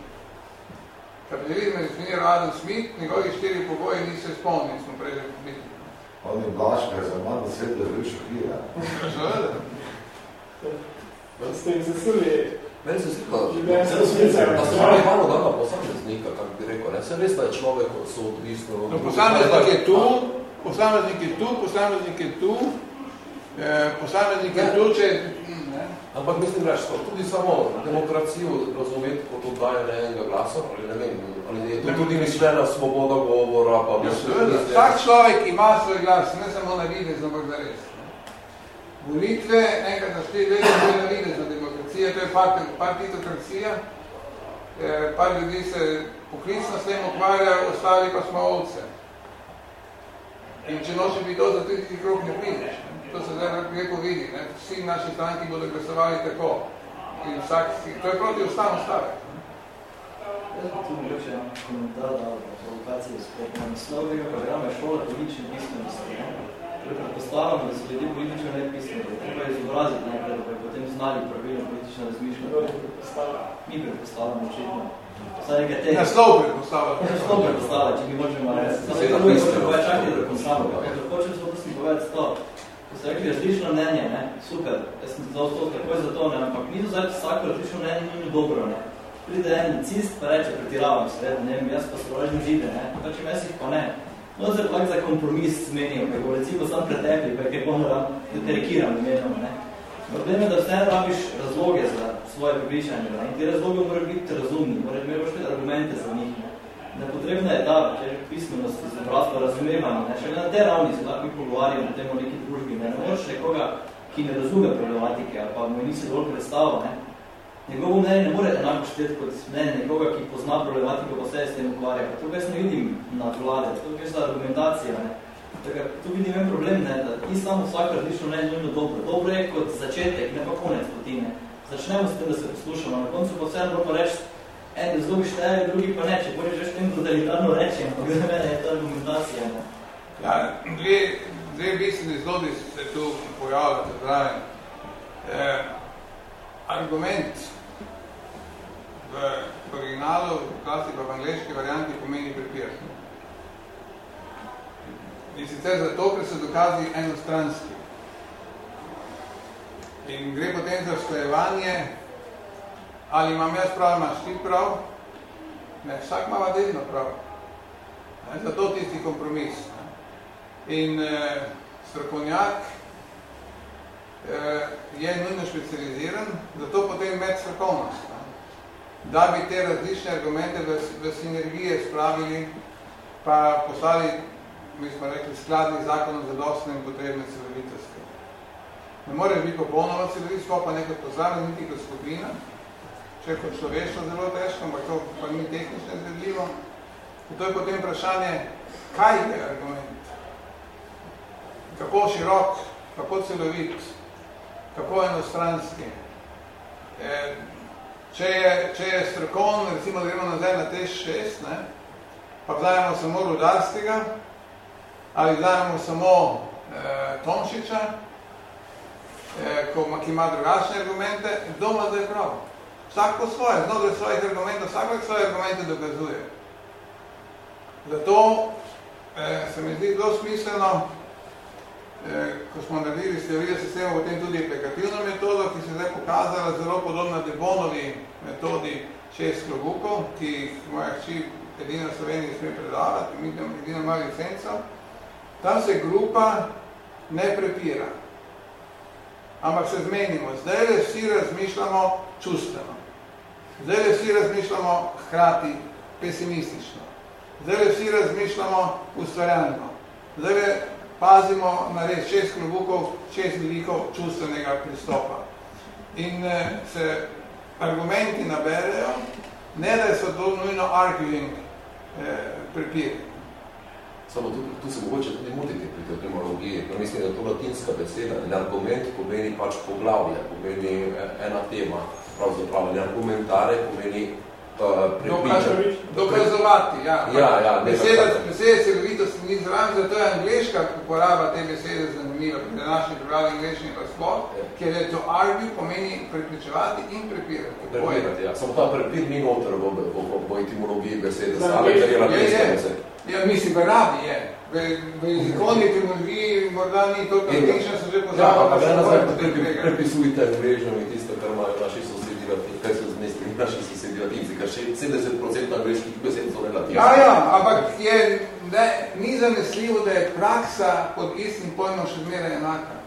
Kapitalizm je definiral Adam Smith, njegovi štiri pogoji niso izpolnili, smo prej videli. On je blaška, za malo svetlo bil šokira. Seveda. Ste jim zasuli Meni se zdi, smisel. pa se malo malo da na posameznika, kako bi rekel. Ne? Sem res, da je človek so odvisno. od No, posameznik je tu, posameznik je tu, posameznik je tu, eh, posameznik je tu, če... Ne? Ampak mislim, da je tudi samo demokracijo razumeti kot oddajanje enega glasa, ali ne vem, ali je to tudi mišljena svoboda govora, pa Ja, seveda. Vsak človek ima svoj glas, ne samo na videz, ampak za res. Volitve, enkrat na štiri leta, to je na videz na demokracija, to je part- partitokracija. Eh, Par ljudi se poklicno s tem ukvarja, ostali pa smo ovce. In če noče biti to, za tretji krok ne prideš. Ne. To se zdaj lepo vidi. Ne. Vsi naši stranki bodo glasovali tako. In vsak, to je proti ustavno stavek. Jaz bi tu mogoče en komentar dal na provokacijo spet. Na naslovi programa je šola politične pismenosti. ne. Predpostavljamo, da so ljudje politično nepismeni, da je treba izobraziti najprej, da bi potem znali pravilno politično razmišljati. Mi predpostavljamo očitno. Vsaj nekaj te... Naslov predpostavlja. Naslov predpostavlja, če mi možemo reči. Samo Seveda to mi možemo povedati, čakaj, da. Ker hočem samo prosim povedati to. Ste rekli različno mnenje, ne, super, jaz sem zdal to, kako je za to, ne, ampak ni zdaj vsako različno mnenje, ni dobro, ne. Pride en cist, pa reče, pretiravam se, ne vem, jaz pa sovražim žide, ne, pa če mesih pa ne. No, zdaj pa za kompromis zmenijo, kako recimo sam pretekli, pa je kaj pomoram, terikiram imenom, ne. Problem je, da vse rabiš razloge za svoje pripričanje, ne, in ti razloge morajo biti razumni, morajo imeti argumente za njih, ne. Nepotrebna je ta pismenost, izobrazba, razumevanje. Ne? Še na te ravni se lahko pogovarjamo o tem o neki družbi. Ne, ne moraš nekoga, ki ne razume problematike ali pa mu nisi dovolj predstavo. Ne? Njegovo mnenje ne more enako šteti kot mnenje nekoga, ki pozna problematiko, pa se s tem ukvarja. Pa tukaj ne vidim na vlade, tukaj je argumentacija. Ne? Tako, tu vidim en problem, ne? da ti samo vsak različno mnenje nujno dobro. Dobro je kot začetek, ne pa konec potine. Začnemo s tem, da se poslušamo. Na koncu pa vse moramo reči, en zelo šteje, drugi pa ne, če boš že tem totalitarno reči, ampak za mene je to argumentacija. Ne? Ja, dve, dve bistveni zlobi se tu pojavljate, zdaj. Eh, argument v originalu, klasi pa v angliški varianti pomeni prepir. In sicer zato, ker so dokazi enostranski. In gre potem za vstajevanje ali imam jaz prav, imaš ti prav? Ne, vsak ima vedno prav. Ne, zato tisti kompromis. Ne. In eh, strokovnjak eh, je nujno specializiran, zato potem med strokovnost. Ne. Da bi te različne argumente v, v sinergije spravili, pa poslali, mi smo rekli, skladni zakon za dostne in potrebne celovitosti. Ne more biti popolnoma celovitost, pa nekaj pozame, niti kot skupina, če kot človeštvo zelo težko, ampak to pa ni tehnično izvedljivo. In to je potem vprašanje, kaj je argument? Kako širok, kako celovit, kako enostranski. E, če, je, če je strokovno, recimo gremo nazaj na T6, ne, pa vzajemo samo Rudarskega, ali vzajemo samo e, Tomšiča, e, ko, ima drugačne argumente, kdo ima zdaj prav? Vsak po svoje, znotraj svojih argumentov, vsak svoje argumente dokazuje. Zato eh, se mi zdi zelo smiselno, eh, ko smo naredili teorijo sistema, potem tudi aplikativno metodo, ki se je zdaj pokazala zelo podobna Debonovi metodi šest klobukov, ki moja hči edina v Sloveniji sme predavati, mi edina ima licenco. Tam se grupa ne prepira. Ampak se zmenimo, zdaj le vsi razmišljamo čustveno. Zdaj le vsi razmišljamo hkrati pesimistično. Zdaj le vsi razmišljamo ustvarjalno. Zdaj le pazimo na res šest klobukov, šest velikov čustvenega pristopa. In eh, se argumenti naberejo, ne da so to nujno arguing eh, prepiri. Samo tu, tu se mogoče tudi motiti pri tej etimologiji. No, mislim, da je to latinska beseda. In argument pomeni pač poglavje, pomeni eh, ena tema pravzaprav ne argumentare, pomeni uh, prepričati. Dokazovati, ja. Ja, ja. Beseda, beseda celovitosti ni zraven, zato je angliška uporaba te besede zanimiva, pri današnji prebrali angliški razpor, ja. ker je to argue pomeni prepričevati in prepirati. Prepirati, ja. Samo ta prepir ni noter v, v, v, v etimologiji besede, same, ker je latinska beseda. Ja, mislim, v rabi je. V, v jezikovni etimologiji morda ni to, kar ja, se že poznamo. Ja, pa pa nazaj prepisujte vrežnjo in tisto, kar imajo naši sosedi, kaj so zmestili naši sosedi latinci, kar še 70% angliških besed so relativni. Ja, ja, ampak je, ne, ni zanesljivo, da je praksa pod istim pojmom še zmeraj enaka.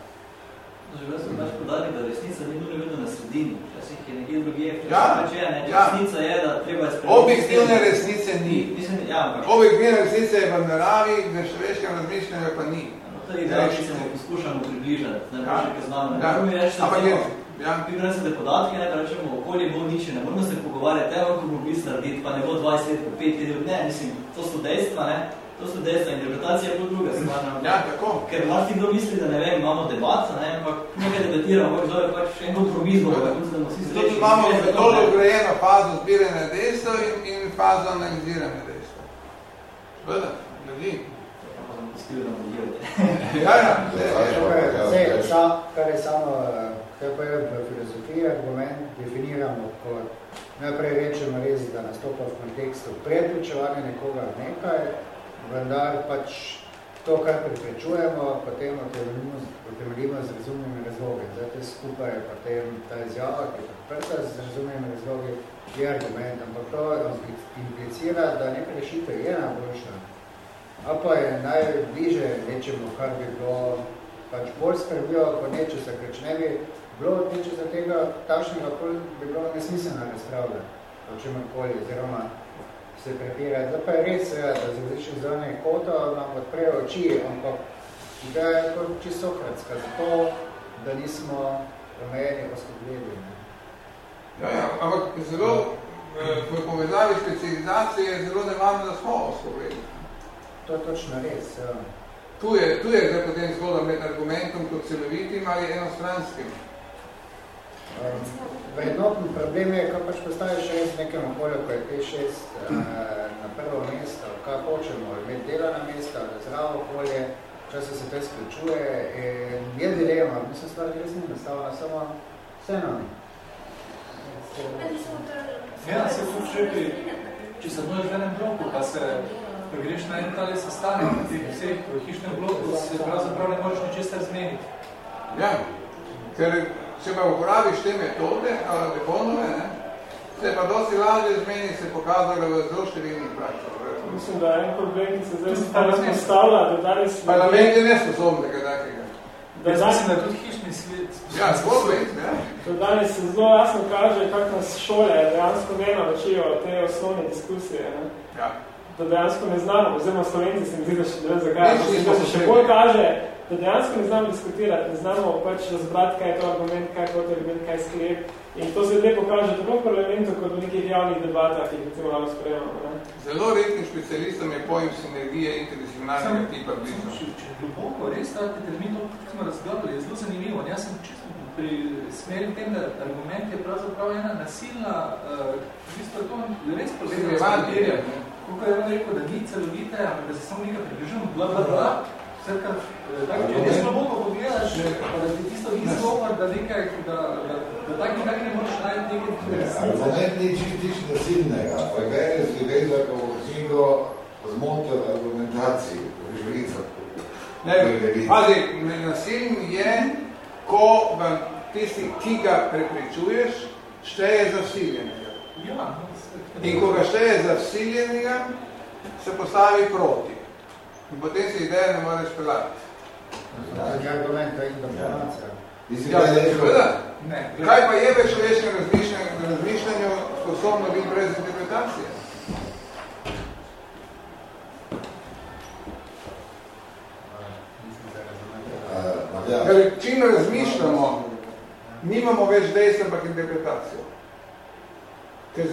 Želel sem pač podati, da resnica ni nujno vedno na sredini. Včasih je nekje drugje, ja, pač je, ne? Ja. Resnica je, da treba je spremeniti. Objektivne resnice ni. Mislim, ja, ampak... Objektivne resnice je v naravi, v človeškem razmišljanju pa ni. No, to je ideja, ki se mu poskušamo približati, ne ja. boš, znamo. Ja. Ampak je, Ja. Pripravljate podatke, ne, rečemo, okolje bo niče, ne moramo se pogovarjati, evo, ko bo bis narediti, pa ne bo 20 let, pa 5 let, ne, mislim, to so dejstva, ne, to so dejstva, interpretacija je bolj druga stvar. Ja, tako. Ker marti kdo misli, da ne vem, imamo debat, ne, ampak nekaj debatiramo, ampak zove pač en kompromis, bo, da tudi vsi zreči. Tudi imamo metodo grejeno fazo zbiranja dejstva in, in fazo analiziranja dejstva. Sveda, ljudi. Ja, ja. Kar je samo Kaj pa je v filozofiji argument, definiramo kot najprej rečemo res, da nastopa v kontekstu predvečevanja nekoga nekaj, vendar pač to, kar preprečujemo, potem utemeljimo z razumnimi razlogi. Zdaj, te skupaj potem ta izjava, ki je prta z razumnimi razlogi, je argument, ampak to implicira, da neka rešitev je najboljša. A pa je najbliže nečemu, kar bi bilo pač bolj skrbijo kot nečesa, ker če ne bi bilo nečesa tega takšnega, bi bilo nesmiselno razpravljati o čemorkoli, oziroma se prepirati. Da pa je res, da za različne zrne koto nam odprejo oči, ampak da je kot čisto sokratska, zato da nismo omejeni oskogledi. Ja, ja, ampak zelo, eh, v povezavi specializacije je zelo nevarno, da smo oskogledi. To je točno res, ja. Tu je, tu je zdaj potem zgoda med argumentom kot celovitim ali enostranskim. Um, Vrednotni problem je, ko pač postaviš še z nekem okolju, ko je T6 uh, na prvo mesto, kaj hočemo, imeti delana mesta, zdravo okolje, časa se to izključuje, in je dilema, mislim, stvar res ni nastavljena, samo vseeno. Ja, se tudi, če se bojo v enem bloku, pa se ko greš na en tale sestanek na teh vseh v hišnem bloku, se pravzaprav ne možeš ničesar zmeniti. Ja, ker če pa uporabiš te metode, ali deponove, ne, se pa dosti lažje zmeni se pokazalo v zelo številnih praksah. Mislim, da je en problem, ki se zdaj danes postavlja, da danes... Parlament je nesposoben tega takega. Da Jaz mislim, da je tudi hišni svet. Ja, zgodbet, ja. Da danes se zelo jasno kaže, kako nas šole dejansko ne naučijo te osnovne diskusije. Ne? Ja da dejansko ne znamo, oziroma slovenci se mi zdi, da še ne vem zakaj, da se še bolj kaže, da dejansko ne znamo diskutirati, ne znamo pač razbrati, kaj je to argument, kaj je to argument, kaj je sklep. In to se lepo kaže tako v parlamentu, kot v nekih javnih debatah, ki jih recimo malo sprejemamo. Ne? Zelo redkim specialistom je pojem sinergije interdisciplinarnega tipa blizu. Če, če globoko res ta termin, to smo razgledali, je zelo zanimivo. Jaz sem čisto pri smeri tem, da argument je pravzaprav ena nasilna, uh, v bistvu to res povedano, kako je on rekel, da ni celovite, ampak da se samo nekaj približamo, bla, bla, bla. Tako, če ti sloboko pogledaš, pa da ti tisto ni slopar, da nekaj, da, da, da tak in tak ne moraš najti nekaj... Argument ni čistič nasilnega, pa je si veza, ko knjigo zmotil argumentaciji, v živlicah. Ne, pazi, nasiln je, ko vam tisti, ki ga prepričuješ, šteje za vsiljenega. Ja, In ko ga šteje za vsiljenega, se postavi proti. In potem se ideja ne more spelati. Ja, argument, to je informacija. Ja, Kaj pa je v človeškem razmišljanju sposobno biti brez interpretacije? Ker čim razmišljamo, nimamo več dejstva, ampak interpretacijo. Ker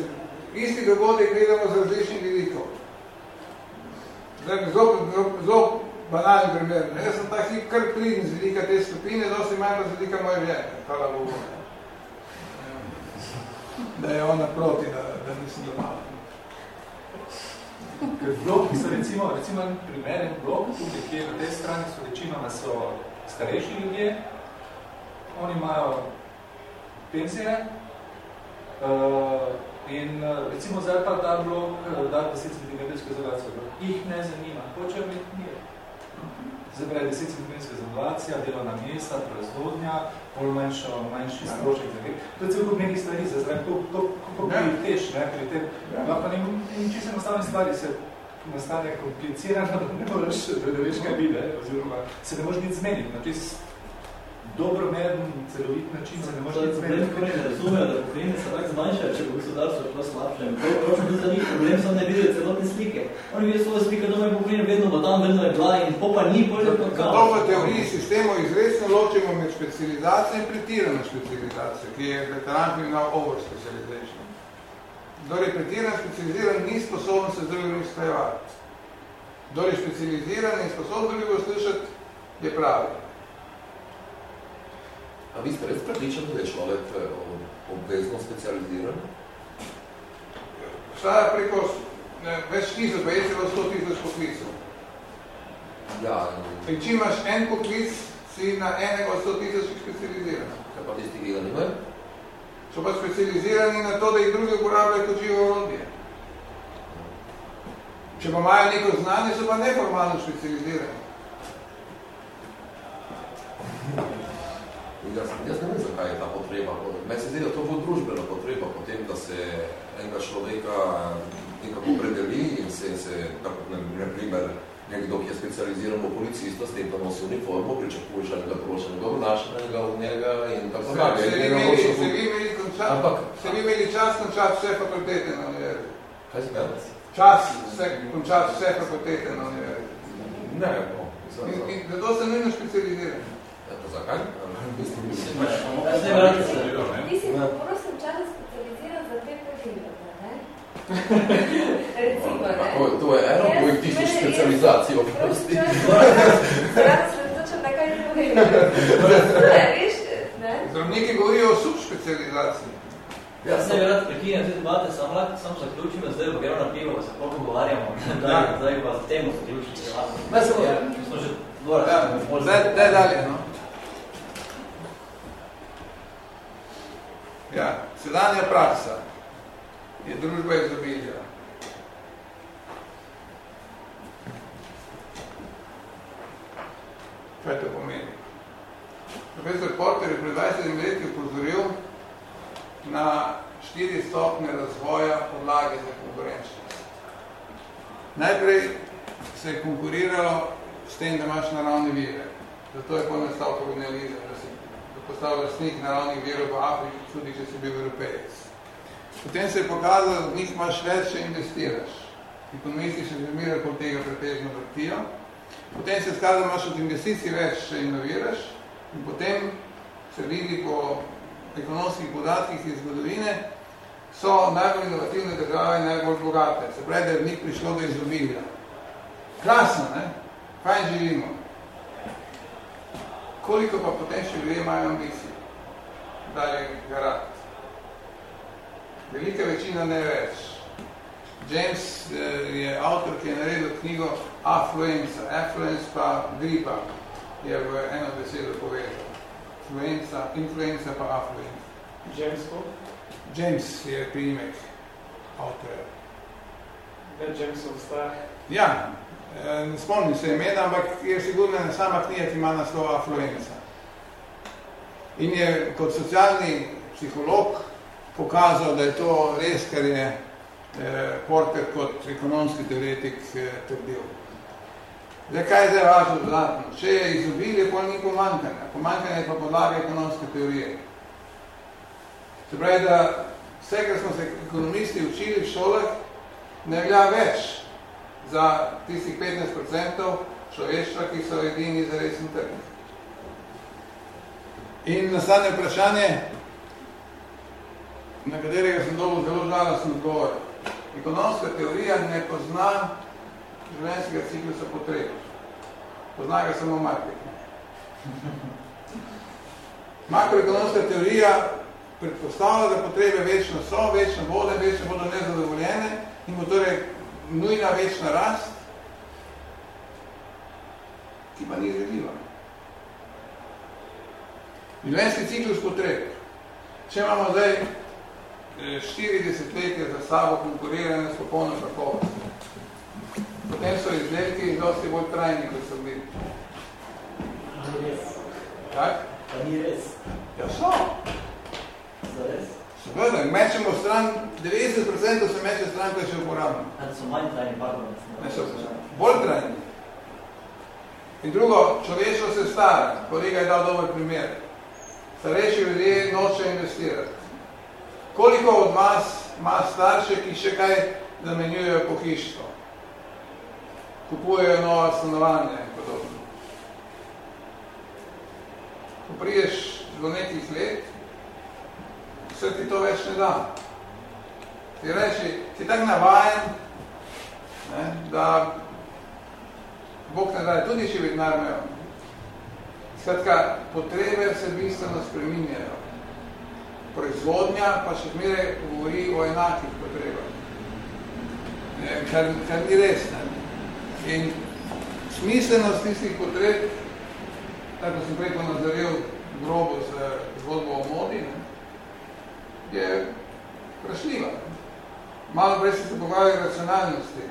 isti dogodek gledamo z različnih vidikov. Zelo banalni primer. Jaz sem tak hip kar plin z vidika te skupine, dosti manj z vidika moje žene. Hvala Bogu. Da je ona proti, da, da nisem doma. Ker bloki so recimo, recimo en primer, en blok, tudi kje na tej strani so večinoma so starejši ljudje, oni imajo pensije, uh, In eh, recimo zdaj pa ta blok, da 10 cm izolacijo, jih ne zanima, hoče imeti mir. Zdaj pravi 10 cm izolacija, delovna mesta, proizvodnja, bolj manjšo, manjši strošek za vir. To je cel kup nekih stvari zdaj, to, to, bi jih teš, ne, pri tem. Ja. Pa ne, in čisto enostavne stvari se nastane komplicirano, da ne moraš, da veš kaj vide, oziroma se ne možeš nič zmeniti. Na čist dobromeren, celovit način se ne može biti zmeniti. Problem, ne razumejo, da pokojnine se tako zmanjšajo, če bo gospodarstvo šlo slabše. Pročno tudi za njih problem, so ne vidijo celotne slike. Oni vidijo svoje slike, doma je pokojnine vedno, bo tam vedno je bila in popa ni, bolje pa kao. Zato v teoriji sistemov izresno ločimo med specializacijo in pretirano specializacijo, ki je veteran kriminal over specialization. Kdor je pretiran specializiran, ni sposoben se z drugim izkrajevati. Kdor je specializiran in sposoben drugim slišati, je pravi. A vi ste res prepričani, da je človek eh, obvezno specializiran? Šta preko ne, več tisoč, pa je celo 100 tisoč poklicov. Ja. In če imaš en poklic, si na enega od 100 tisoč specializiran. Kaj pa tisti, ki ga nimajo? So pa specializirani na to, da jih drugi uporabljajo kot živo orodje. Če pa imajo neko znanje, so pa neformalno specializirani. Jaz, jaz ne vem, zakaj je ta potreba. Meni se zdi, da to bo družbena potreba potem, da se enega človeka nekako predeli in se, se kako, ne, ne primer, nekdo, ki je specializiran v policista, s tem, da nosi uniformo, pričakuješ enega določenega obnašanega od njega in tako dalje. Se vi imeli, se vi imeli končat, Ampak, se vi imeli čas končat vse fakultete na univerzi? Kaj si imel? Čas vse, končat vse fakultete na univerzi. Ne, no. In, in zato se nujno specializiran. Ja, to zakaj? Mislim, mislim, Ti si prosim čas specializiran za te profilate, ne? Recimo, ne? To, to je eno, ko jih tisti specializacijo. Prosim čas, rada se razločam, da kaj ne povem. Veš, ne? Zdravniki govorijo o subspecializaciji. Ja, se bi rad prekinjal te debate, sam lahko sam zaključim, zdaj bo gremo na pivo, se pol pogovarjamo, da, zdaj pa s temo zaključiti. Ne, samo, ja, smo že dvora, ja, zdaj, zdaj dalje, no. Ja, sedanja praksa je družba izobilja. Kaj to pomeni? Profesor Porter je pred 20 leti upozoril na štiri stopne razvoja podlage za konkurenčnost. Najprej se je konkuriralo s tem, da imaš naravne vire. Zato je ponastal kolonializem, da postal lastnik naravnih virov v Afriki, tudi če si bil evropejec. Potem se je pokazalo, da njih imaš več, če investiraš. Ekonomisti se zmirali pod tega pretežno vrtijo. Potem se je skazalo, da imaš od investicij več, če inoviraš. In potem se vidi po ekonomskih podatkih iz zgodovine, so najbolj inovativne države najbolj bogate. Se pravi, da je v njih prišlo do izobilja. Krasno, ne? Fajn živimo. Koliko pa potem še ljudje imajo ambicij? Dalje garat. Velika večina ne več. James je avtor, ki je naredil knjigo Affluenza. Affluence pa gripa je v eno besedo povedal. Influenza, influenza pa affluenza. James ko? James je priimek avtorja. Več Jamesov sta. Ja, ne spomnim se imena, ampak je sigurno ena sama knjiga, ki ima naslov Affluenza. In je kot socialni psiholog pokazal, da je to res, kar je eh, Porter kot ekonomski teoretik eh, trdil. Zdaj, kaj je zdaj važno dodatno? Če je izobilje, pol ni pomankanja. Pomankanje je pa podlaga ekonomske teorije. Se pravi, da vse, kar smo se ekonomisti učili v šolah, ne velja več za tistih 15% človeštva, ki so edini za resen trg. In nastane vprašanje, na katerega sem dobil zelo žalosten odgovor. Ekonomska teorija ne pozna življenjskega ciklusa potreb. Pozna ga samo marketing. Makroekonomska teorija predpostavlja, da potrebe večno so, večno bodo, večno bodo nezadovoljene in bo torej nujna večna rast, ki pa ni izvedljiva. Življenjski ciklus potreb. Če imamo zdaj 40 letje za sabo konkurirane s popolno kakovostjo, potem so izdelki dosti bolj trajni, kot so bili. Ni res. Tak? Pa ni res. Ja, so. Zares? Seveda, mečemo stran, 90% se meče stran, ko je še uporabno. So manj trajni, so bolj trajni. In drugo, človeštvo se stara. Kolega je dal dober primer. Starejši ljudje noče investirati. Koliko od vas ima starše, ki še kaj zamenjujejo pohištvo? Kupujejo nova stanovanja in podobno. Ko priješ do nekih let, se ti to več ne da. Ti reči, si tak navajen, ne, da Bog ne daje, tudi če vidnarmejo. Skratka, potrebe se bistveno spreminjajo. Proizvodnja pa še zmeraj govori o enakih potrebah. Ne, kar, kar ni res. Ne. In smislenost tistih potreb, tako sem preko nazoril grobo z zgodbo o modi, ne, je vprašljiva. Malo prej se pogovarjali o racionalnosti.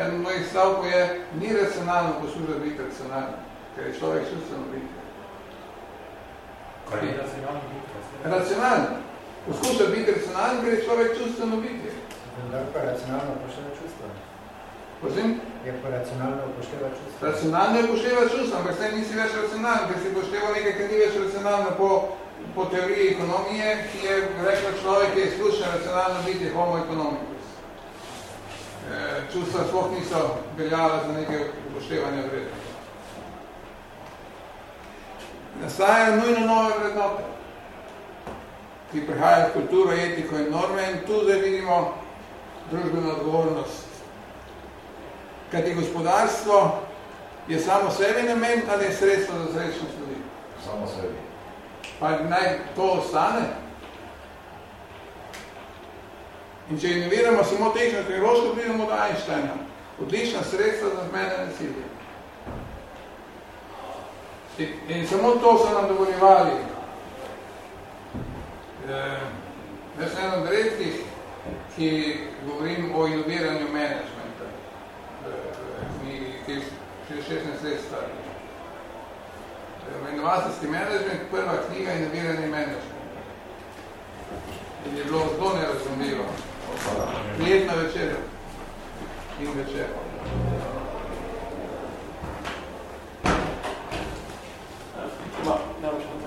Eden mojih stavkov je, ni racionalno poslužati biti racionalno, ker je človek čustveno biti. Kaj je racionalno biti? Racionalno. Poskuša biti racionalno, ker je človek čustveno biti. Vendar pa racionalno upošteva čustva. Pozim? Je pa racionalno upošteva čustva. Racionalno je upošteva čustva, ampak zdaj nisi več racionalno, ker si upošteva nekaj, kar ni več racionalno po, po teoriji ekonomije, ki je rekla človek, ki je izključno racionalno biti homo economicus. E, čustva sploh niso veljala za nekaj upoštevanja vrednosti. Nastajajo nujno nove vrednote, ki prihajajo v kulturo, etiko in norme in tu zdaj vidimo družbeno odgovornost. Kajti gospodarstvo je samo sebi namen ali je sredstvo za srečnost ljudi? Samo sebi. Pa naj to ostane? In če inoviramo samo tehnično tehnološko, pridemo do Einsteina. Odlična sredstva za zmene nasilje. In, in samo to so nam dovoljevali. E, jaz sem eno od redkih, ki govorim o inoviranju menedžmenta, e, ki je 16 let stari. Inovacijski menedžment, prva knjiga inoviranje menedžmenta. In je bilo zelo nerazumljivo. Prijetna večerja in večerja. Ma, ne boš na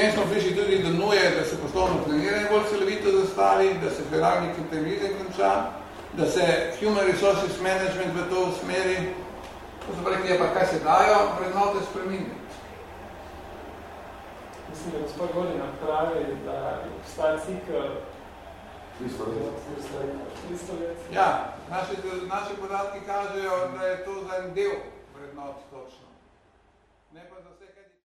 Ob tem smo prišli tudi do nuje, da se poslovno planiranje bolj celovito zastavi, da se hierarhik integrite konča, da se human resources management v to usmeri. To so rekli, pa kaj se dajo, vrednote spremeni. Mislim, da gospod Godina pravi, da obstaja cikl 300 let. 300 let. Ja, naši, naši podatki kažejo, da je to za en del.